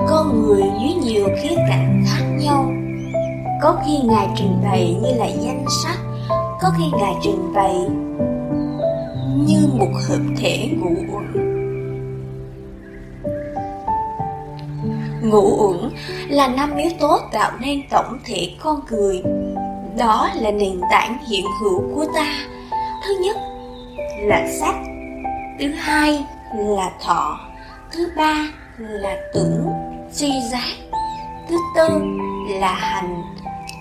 con người dưới nhiều khía cạnh khác nhau có khi ngài trình bày như là danh sách, có khi ngài trình bày như một hợp thể ngũ uẩn. Ngũ uẩn là năm yếu tố tạo nên tổng thể con người. Đó là nền tảng hiện hữu của ta. Thứ nhất là sắc thứ hai là thọ, thứ ba là tưởng, tri giác, thứ tư là hành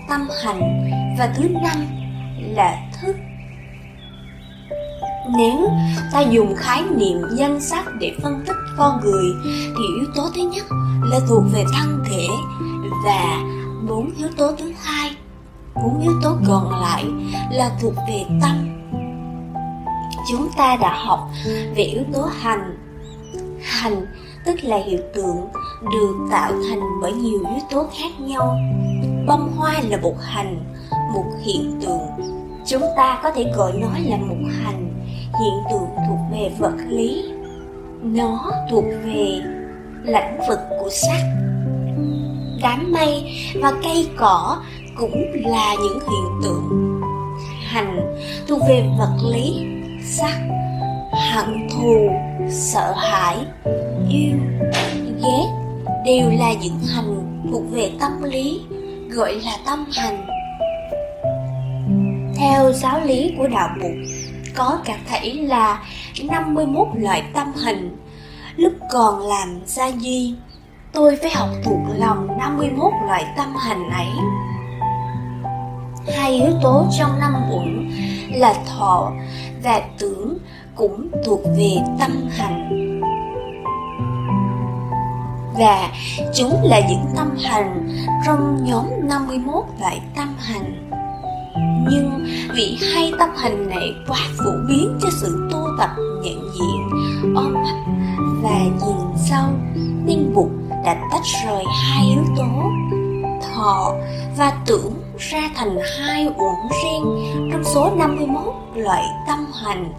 tâm hành. Và thứ năm là thức. Nếu ta dùng khái niệm danh sắc để phân tích con người, thì yếu tố thứ nhất là thuộc về thân thể và bốn yếu tố thứ hai, bốn yếu tố còn lại là thuộc về tâm. Chúng ta đã học về yếu tố hành. Hành tức là hiện tượng được tạo thành bởi nhiều yếu tố khác nhau bông hoa là một hành, một hiện tượng. Chúng ta có thể gọi nó là một hành. Hiện tượng thuộc về vật lý. Nó thuộc về lãnh vực của sắc đám mây và cây cỏ cũng là những hiện tượng. Hành thuộc về vật lý, sắc, hận thù, sợ hãi, yêu, ghét đều là những hành thuộc về tâm lý gọi là tâm hành. Theo giáo lý của đạo Phật có cả thảy là 51 loại tâm hình lúc còn làm gia di, tôi phải học thuộc lòng 51 loại tâm hành ấy. Hai yếu tố trong năm uẩn là thọ và tưởng cũng thuộc về tâm hành và chúng là những tâm hành trong nhóm 51 loại tâm hành. Nhưng vì hai tâm hành này quá phổ biến cho sự tu tập nhận diện, ôm và nhìn sâu, nên Bụt đã tách rời hai yếu tố thọ và tưởng ra thành hai uẩn riêng trong số 51 loại tâm hành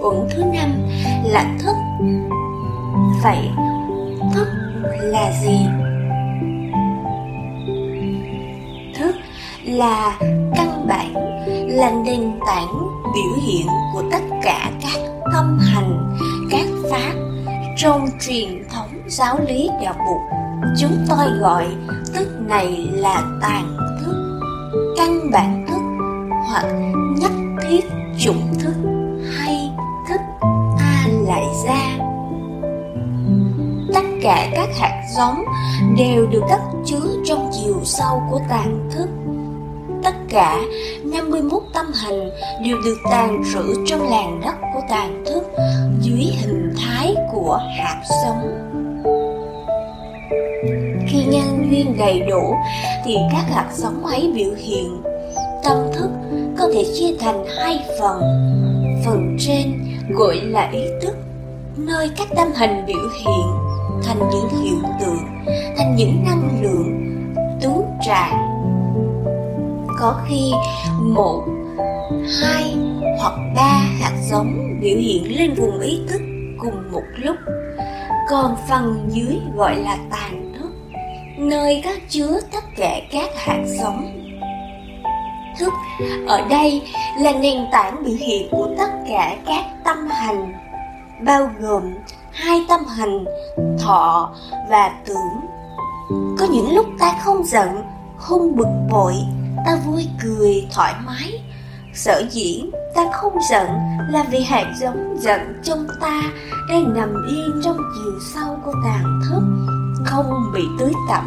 uẩn thứ năm là thức vậy thức là gì? Thức là căn bản, là nền tảng biểu hiện của tất cả các tâm hành, các pháp trong truyền thống giáo lý đạo Phật. Chúng tôi gọi thức này là tàn thức, căn bản thức hoặc nhất thiết chủng thức. Cả các hạt giống đều được cất chứa trong chiều sâu của tàn thức. Tất cả 51 tâm hành đều được tàn trữ trong làng đất của tàn thức dưới hình thái của hạt giống. Khi nhân duyên đầy đủ, thì các hạt giống ấy biểu hiện tâm thức có thể chia thành hai phần. Phần trên gọi là ý thức, nơi các tâm hành biểu hiện thành những hiện tượng, thành những năng lượng tú trạng có khi một, hai hoặc ba hạt giống biểu hiện lên vùng ý thức cùng một lúc, còn phần dưới gọi là tàn thức, nơi có chứa tất cả các hạt giống. Thức ở đây là nền tảng biểu hiện của tất cả các tâm hành, bao gồm hai tâm hành, thọ và tưởng. Có những lúc ta không giận, không bực bội, ta vui cười, thoải mái. Sở dĩ ta không giận là vì hạt giống giận trong ta đang nằm yên trong chiều sâu của tàn thức, không bị tưới tẩm.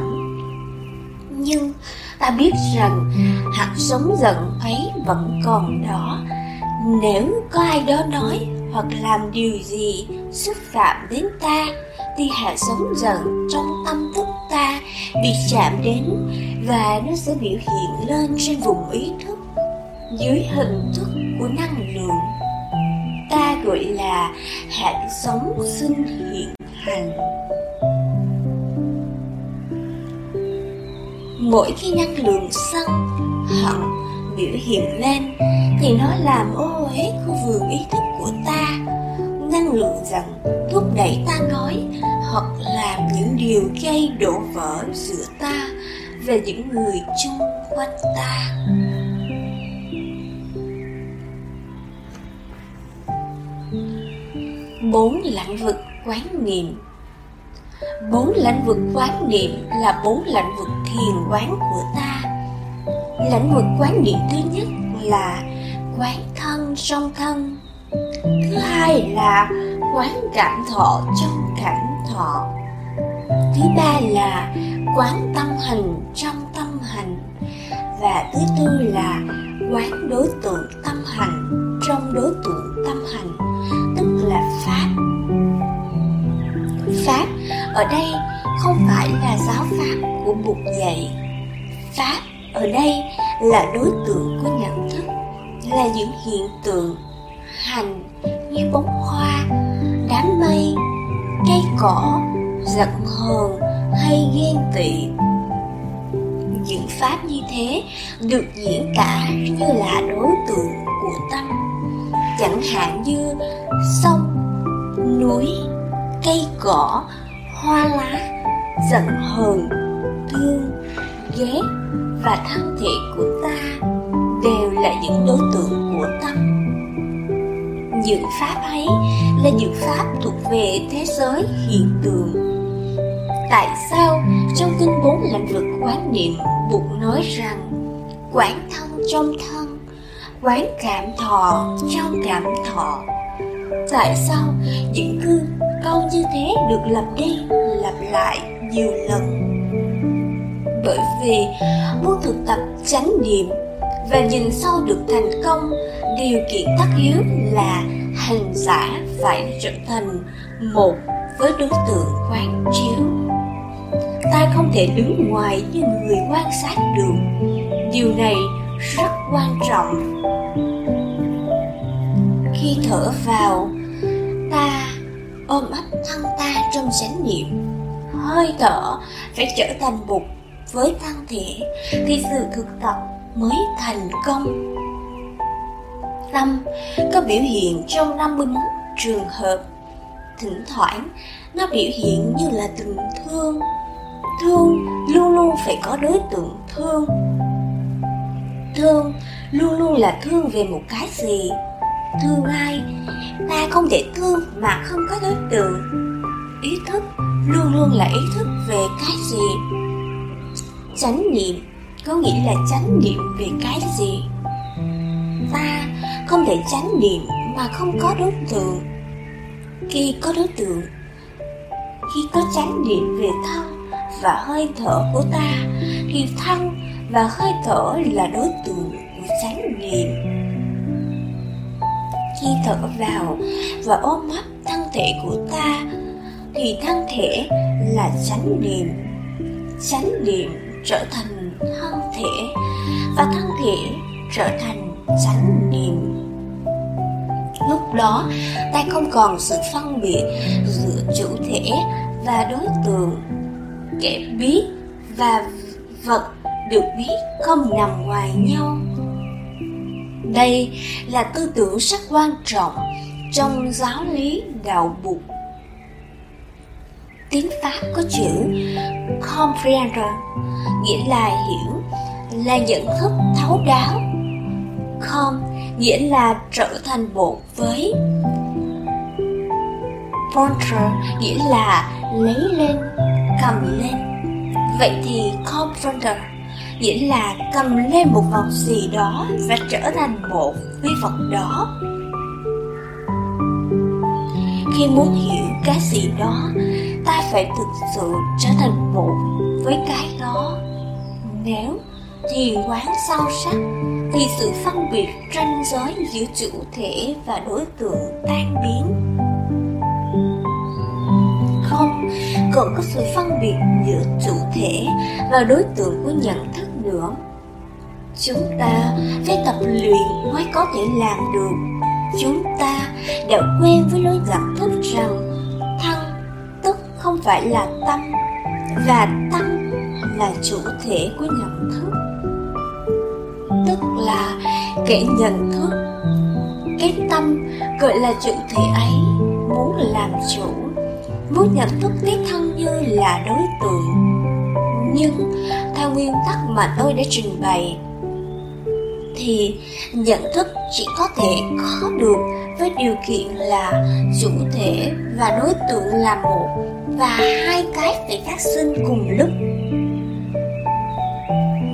Nhưng ta biết rằng hạt giống giận ấy vẫn còn đó. Nếu có ai đó nói hoặc làm điều gì xúc phạm đến ta, thì hạt giống giận trong tâm thức ta bị chạm đến và nó sẽ biểu hiện lên trên vùng ý thức, dưới hình thức của năng lượng. Ta gọi là hạt giống sinh hiện hành. Mỗi khi năng lượng sân hận biểu hiện lên, thì nó làm ô uế khu vườn ý thức của ta năng lượng rằng thúc đẩy ta nói hoặc làm những điều gây đổ vỡ giữa ta và những người chung quanh ta. Bốn lãnh vực quán niệm. Bốn lãnh vực quán niệm là bốn lãnh vực thiền quán của ta. Lãnh vực quán niệm thứ nhất là quán thân trong thân thứ hai là quán cảm thọ trong cảm thọ. Thứ ba là quán tâm hành trong tâm hành. Và thứ tư là quán đối tượng tâm hành trong đối tượng tâm hành, tức là pháp. Pháp, ở đây không phải là giáo pháp của Bụt dạy. Pháp, ở đây là đối tượng của nhận thức, là những hiện tượng hành như bóng hoa, đám mây, cây cỏ, giận hờn hay ghen tị. Những pháp như thế được diễn tả như là đối tượng của tâm. Chẳng hạn như sông, núi, cây cỏ, hoa lá, giận hờn, thương, ghét và thân thể của ta đều là những đối tượng của tâm những pháp ấy là những pháp thuộc về thế giới hiện tượng. Tại sao trong kinh bốn lãnh vực quán niệm buộc nói rằng, quán thân trong thân, quán cảm thọ trong cảm thọ? Tại sao những cư câu như thế được lặp đi, lặp lại nhiều lần? Bởi vì muốn thực tập chánh niệm và nhìn sâu được thành công, điều kiện tất yếu là hành giả phải trở thành một với đối tượng quan chiếu. Ta không thể đứng ngoài như người quan sát được. Điều này rất quan trọng. Khi thở vào, ta ôm ấp thân ta trong chánh niệm. Hơi thở phải trở thành một với thân thể. Thì sự thực tập mới thành công 5. có biểu hiện trong 51 trường hợp. Thỉnh thoảng, nó biểu hiện như là tình thương. Thương luôn luôn phải có đối tượng thương. Thương luôn luôn là thương về một cái gì. Thương ai? Ta không thể thương mà không có đối tượng. Ý thức luôn luôn là ý thức về cái gì. Chánh niệm có nghĩa là chánh niệm về cái gì? Ta không thể chánh niệm mà không có đối tượng. Khi có đối tượng, khi có chánh niệm về thân và hơi thở của ta, thì thân và hơi thở là đối tượng của chánh niệm. Khi thở vào và ôm ấp thân thể của ta, thì thân thể là chánh niệm. Chánh niệm trở thành thân thể và thân thể trở thành chánh niệm lúc đó, ta không còn sự phân biệt giữa chủ thể và đối tượng kẻ biết và vật được biết không nằm ngoài nhau đây là tư tưởng rất quan trọng trong giáo lý đạo Bụt. Tiếng Pháp có chữ comprendre nghĩa là hiểu, là nhận thức thấu đáo. Com nghĩa là trở thành một với. ponder nghĩa là lấy lên, cầm lên. Vậy thì comprender nghĩa là cầm lên một vật gì đó và trở thành một với vật đó khi muốn hiểu cái gì đó ta phải thực sự trở thành một với cái đó. Nếu thì quán sâu sắc, thì sự phân biệt ranh giới giữa chủ thể và đối tượng tan biến. Không, còn có sự phân biệt giữa chủ thể và đối tượng của nhận thức nữa. Chúng ta phải tập luyện mới có thể làm được. Chúng ta đã quen với lối nhận thức rằng phải là tâm và tâm là chủ thể của nhận thức. Tức là kẻ nhận thức, cái tâm gọi là chủ thể ấy muốn làm chủ, muốn nhận thức cái thân như là đối tượng. Nhưng theo nguyên tắc mà tôi đã trình bày, thì nhận thức chỉ có thể có được với điều kiện là chủ thể và đối tượng là một và hai cái phải phát sinh cùng lúc.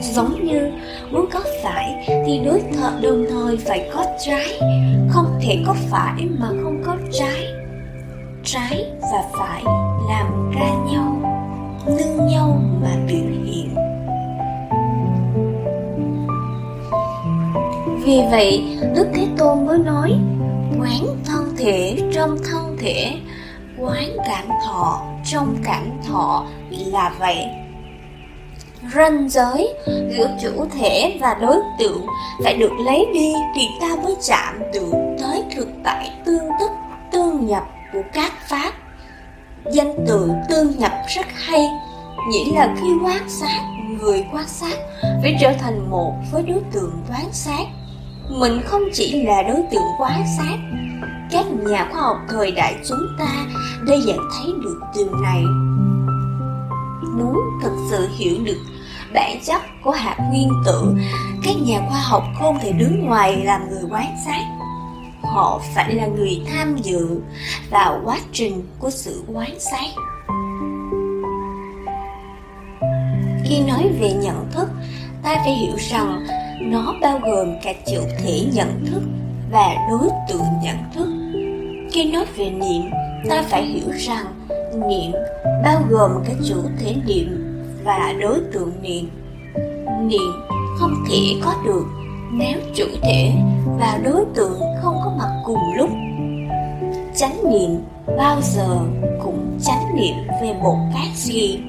Giống như muốn có phải thì đối thợ đồng thời phải có trái, không thể có phải mà không có trái. Trái và phải làm ra nhau, nâng nhau mà biểu hiện. Vì vậy, đức thế tôn mới nói, quán thân thể trong thân thể, quán cảm thọ trong cảm thọ là vậy. Ranh giới giữa chủ thể và đối tượng phải được lấy đi thì ta mới chạm được tới thực tại tương tức, tương nhập của các pháp. Danh từ tương nhập rất hay, nghĩa là khi quan sát, người quan sát phải trở thành một với đối tượng quan sát. Mình không chỉ là đối tượng quan sát các nhà khoa học thời đại chúng ta đã nhận thấy được điều này. Muốn thực sự hiểu được bản chất của hạt nguyên tử, các nhà khoa học không thể đứng ngoài làm người quan sát. Họ phải là người tham dự vào quá trình của sự quan sát. Khi nói về nhận thức, ta phải hiểu rằng nó bao gồm cả chủ thể nhận thức và đối tượng nhận thức khi nói về niệm, ta phải hiểu rằng niệm bao gồm cả chủ thể niệm và đối tượng niệm. Niệm không thể có được nếu chủ thể và đối tượng không có mặt cùng lúc. Chánh niệm bao giờ cũng chánh niệm về một cái gì?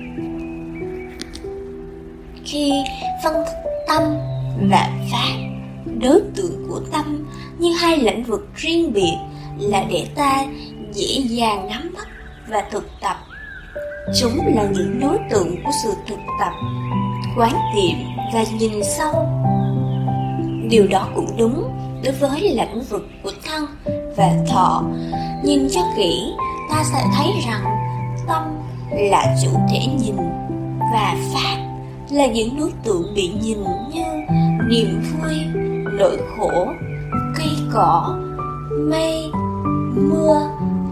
Khi phân tâm và pháp đối tượng của tâm như hai lĩnh vực riêng biệt là để ta dễ dàng nắm bắt và thực tập. Chúng là những đối tượng của sự thực tập, quán niệm và nhìn sâu. Điều đó cũng đúng đối với lĩnh vực của thân và thọ. Nhìn cho kỹ, ta sẽ thấy rằng tâm là chủ thể nhìn và pháp là những đối tượng bị nhìn như niềm vui, nỗi khổ, cây cỏ, mây mưa,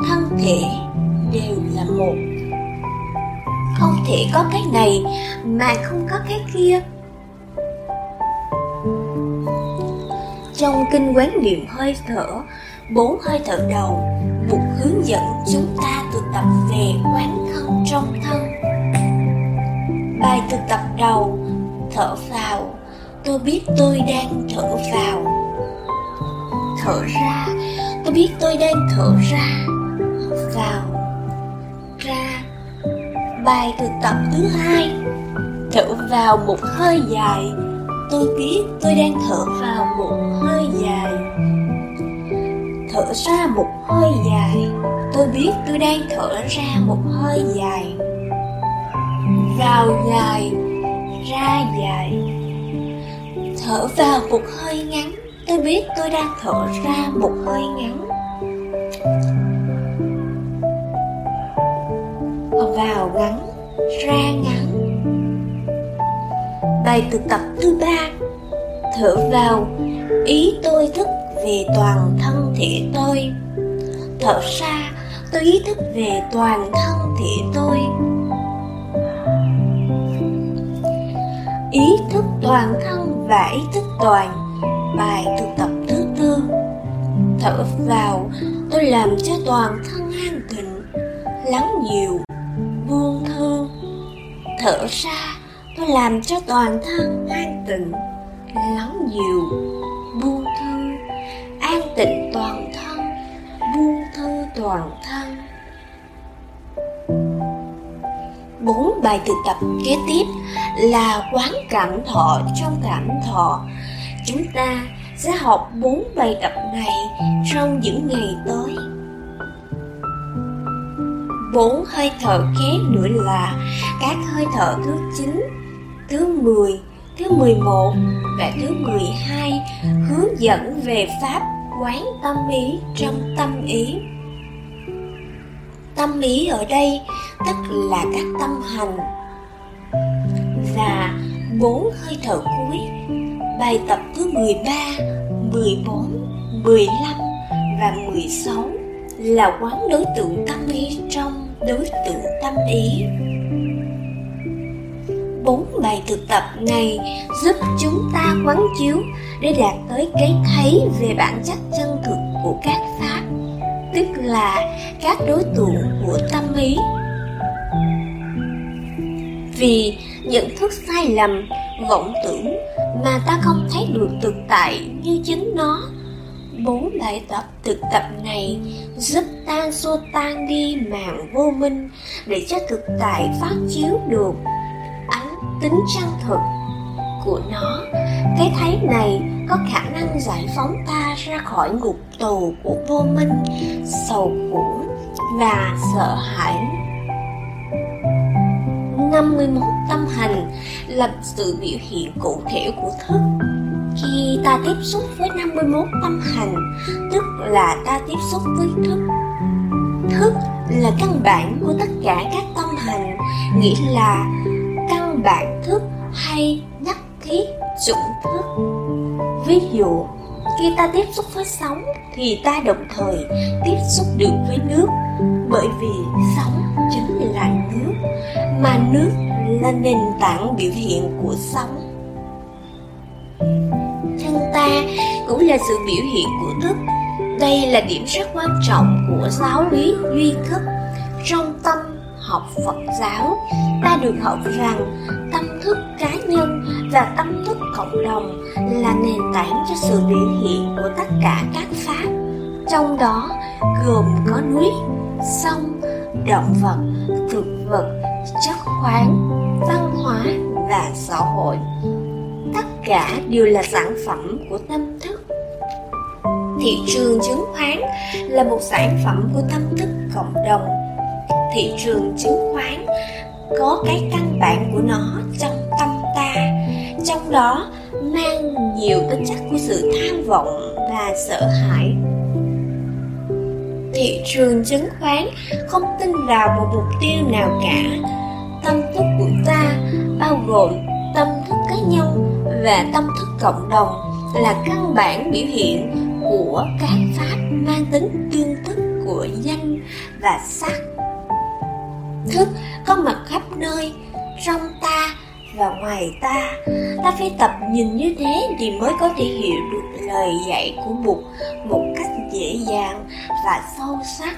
thân thể đều là một. Không thể có cái này mà không có cái kia. Trong kinh quán niệm hơi thở, bốn hơi thở đầu Bụt hướng dẫn chúng ta thực tập về quán thân trong thân. Bài thực tập đầu, Thở vào, Tôi biết tôi đang thở vào. Thở ra Tôi biết tôi đang thở ra. Vào. Ra. Bài thực tập thứ hai. Thở vào một hơi dài. Tôi biết tôi đang thở vào một hơi dài. Thở ra một hơi dài. Tôi biết tôi đang thở ra một hơi dài. Vào dài. Ra dài. Thở vào một hơi ngắn tôi biết tôi đang thở ra một hơi ngắn. Vào ngắn ra ngắn. Bài thực tập thứ ba. Thở vào, ý tôi thức về toàn thân thể tôi. Thở ra, tôi ý thức về toàn thân thể tôi. Ý thức toàn thân và ý thức toàn bài thực tập thứ tư. Thở vào, tôi làm cho toàn thân an tịnh, lắng dịu, buông thư thở ra, tôi làm cho toàn thân an tịnh, lắng dịu, buông thư an tịnh toàn thân, buông thư toàn thân. Bốn bài thực tập kế tiếp là quán cảm thọ trong cảm thọ chúng ta sẽ học bốn bài tập này trong những ngày tới bốn hơi thở khác nữa là các hơi thở thứ 9, thứ 10, thứ 11 và thứ 12 hướng dẫn về pháp quán tâm ý trong tâm ý. Tâm ý ở đây tức là các tâm hành và bốn hơi thở cuối. Bài tập thứ 13, 14, 15 và 16 là quán đối tượng tâm ý trong đối tượng tâm ý. Bốn bài thực tập này giúp chúng ta quán chiếu để đạt tới cái thấy về bản chất chân thực của các pháp tức là các đối tượng của tâm ý. Vì nhận thức sai lầm, vọng tưởng mà ta không thấy được thực tại như chính nó. Bốn bài tập thực tập này giúp ta xua tan đi màn vô minh để cho thực tại phát chiếu được ánh tính chân thực của nó. Cái thấy này có khả năng giải phóng ta ra khỏi ngục tù của vô minh, sầu khổ và sợ hãi. 51 tâm hành là sự biểu hiện cụ thể của thức. Khi ta tiếp xúc với 51 tâm hành, tức là ta tiếp xúc với thức. Thức là căn bản của tất cả các tâm hành, nghĩa là căn bản thức hay nhất thiết chủng thức. Ví dụ, khi ta tiếp xúc với sóng thì ta đồng thời tiếp xúc được với nước, bởi vì sóng chính là nước mà nước là nền tảng biểu hiện của sóng. Thân ta cũng là sự biểu hiện của thức. Đây là điểm rất quan trọng của giáo lý duy thức. Trong tâm học Phật giáo, ta được học rằng tâm thức cá nhân và tâm thức cộng đồng là nền tảng cho sự biểu hiện của tất cả các pháp. Trong đó gồm có núi, sông, động vật, thực vật, chất khoáng, văn hóa và xã hội. Tất cả đều là sản phẩm của tâm thức. Thị trường chứng khoán là một sản phẩm của tâm thức cộng đồng thị trường chứng khoán có cái căn bản của nó trong tâm ta trong đó mang nhiều tính chất của sự tham vọng và sợ hãi thị trường chứng khoán không tin vào một mục tiêu nào cả. Tâm thức của ta bao gồm tâm thức cá nhân và tâm thức cộng đồng là căn bản biểu hiện của các pháp mang tính tương thức của danh và sắc. Thức có mặt khắp nơi trong ta và ngoài ta ta phải tập nhìn như thế thì mới có thể hiểu được lời dạy của bụt một cách dễ dàng và sâu sắc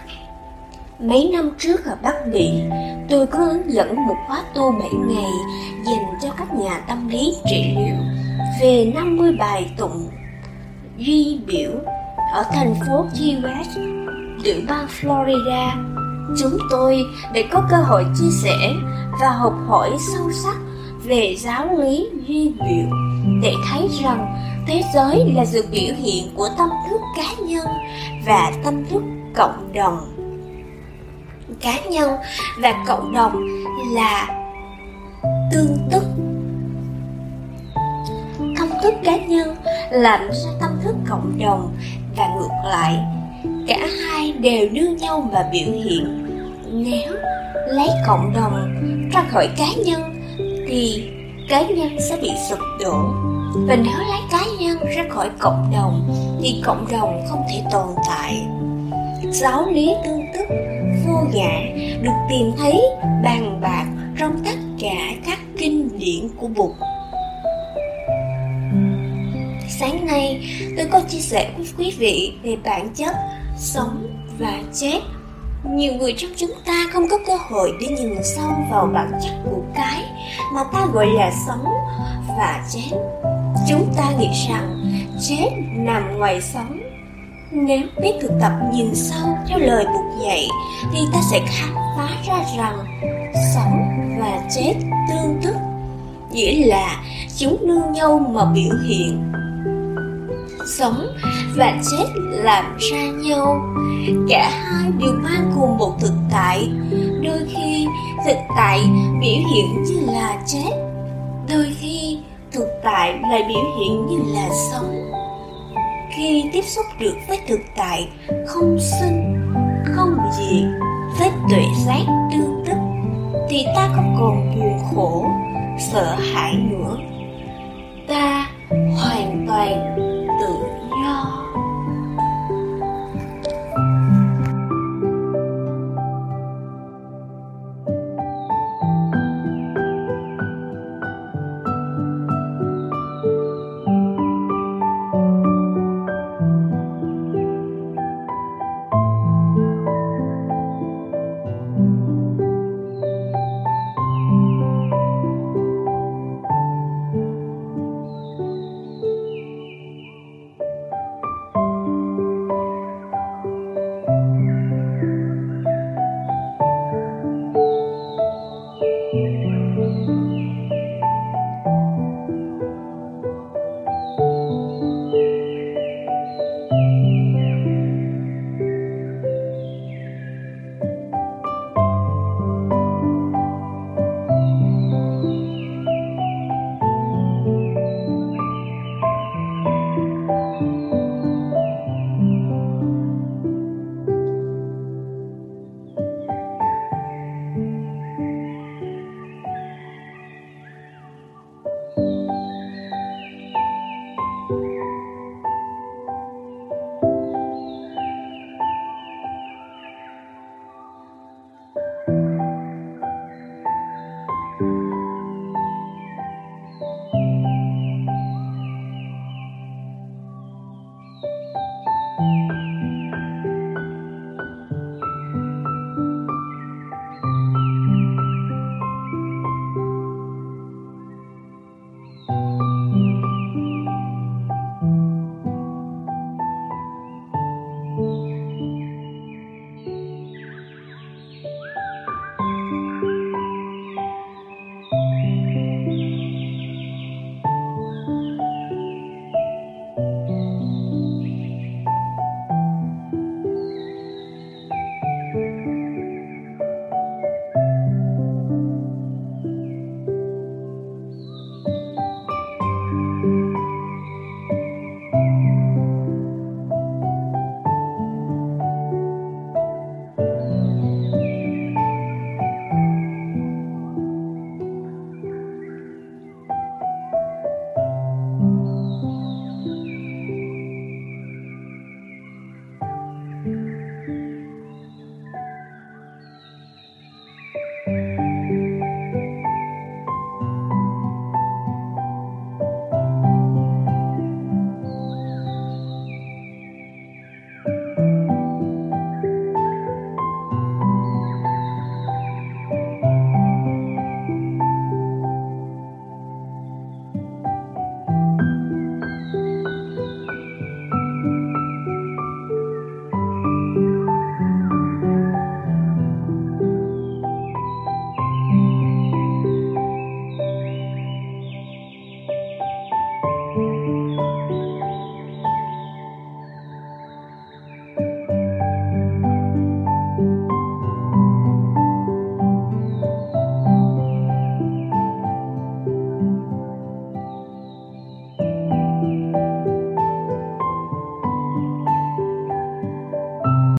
Mấy năm trước ở Bắc Mỹ, tôi có hướng dẫn một khóa tu 7 ngày dành cho các nhà tâm lý trị liệu về 50 bài tụng duy biểu ở thành phố Key West, tiểu bang Florida. Chúng tôi để có cơ hội chia sẻ và học hỏi sâu sắc về giáo lý duy biểu để thấy rằng thế giới là sự biểu hiện của tâm thức cá nhân và tâm thức cộng đồng. Cá nhân và cộng đồng là tương tức. Tâm thức cá nhân làm ra tâm thức cộng đồng và ngược lại, cả hai đều nương nhau mà biểu hiện. Nếu lấy cộng đồng ra khỏi cá nhân thì cá nhân sẽ bị sụp đổ và nếu lấy cá nhân ra khỏi cộng đồng thì cộng đồng không thể tồn tại giáo lý tương tức vô ngã được tìm thấy bàn bạc trong tất cả các kinh điển của Bụt. Sáng nay, tôi có chia sẻ với quý vị về bản chất sống và chết. Nhiều người trong chúng ta không có cơ hội để nhìn sâu vào bản chất của cái mà ta gọi là sống và chết. Chúng ta nghĩ rằng chết nằm ngoài sống nếu biết thực tập nhìn sâu theo lời Bụt dạy thì ta sẽ khám phá ra rằng sống và chết tương tức, nghĩa là chúng nương nhau mà biểu hiện sống và chết làm ra nhau. Cả hai đều mang cùng một thực tại. Đôi khi, thực tại biểu hiện như là chết. Đôi khi, thực tại lại biểu hiện như là sống. Khi tiếp xúc được với thực tại, không sinh, không diệt, với tuệ giác tương tức, thì ta không còn buồn khổ, sợ hãi nữa. Ta hoàn toàn 的么？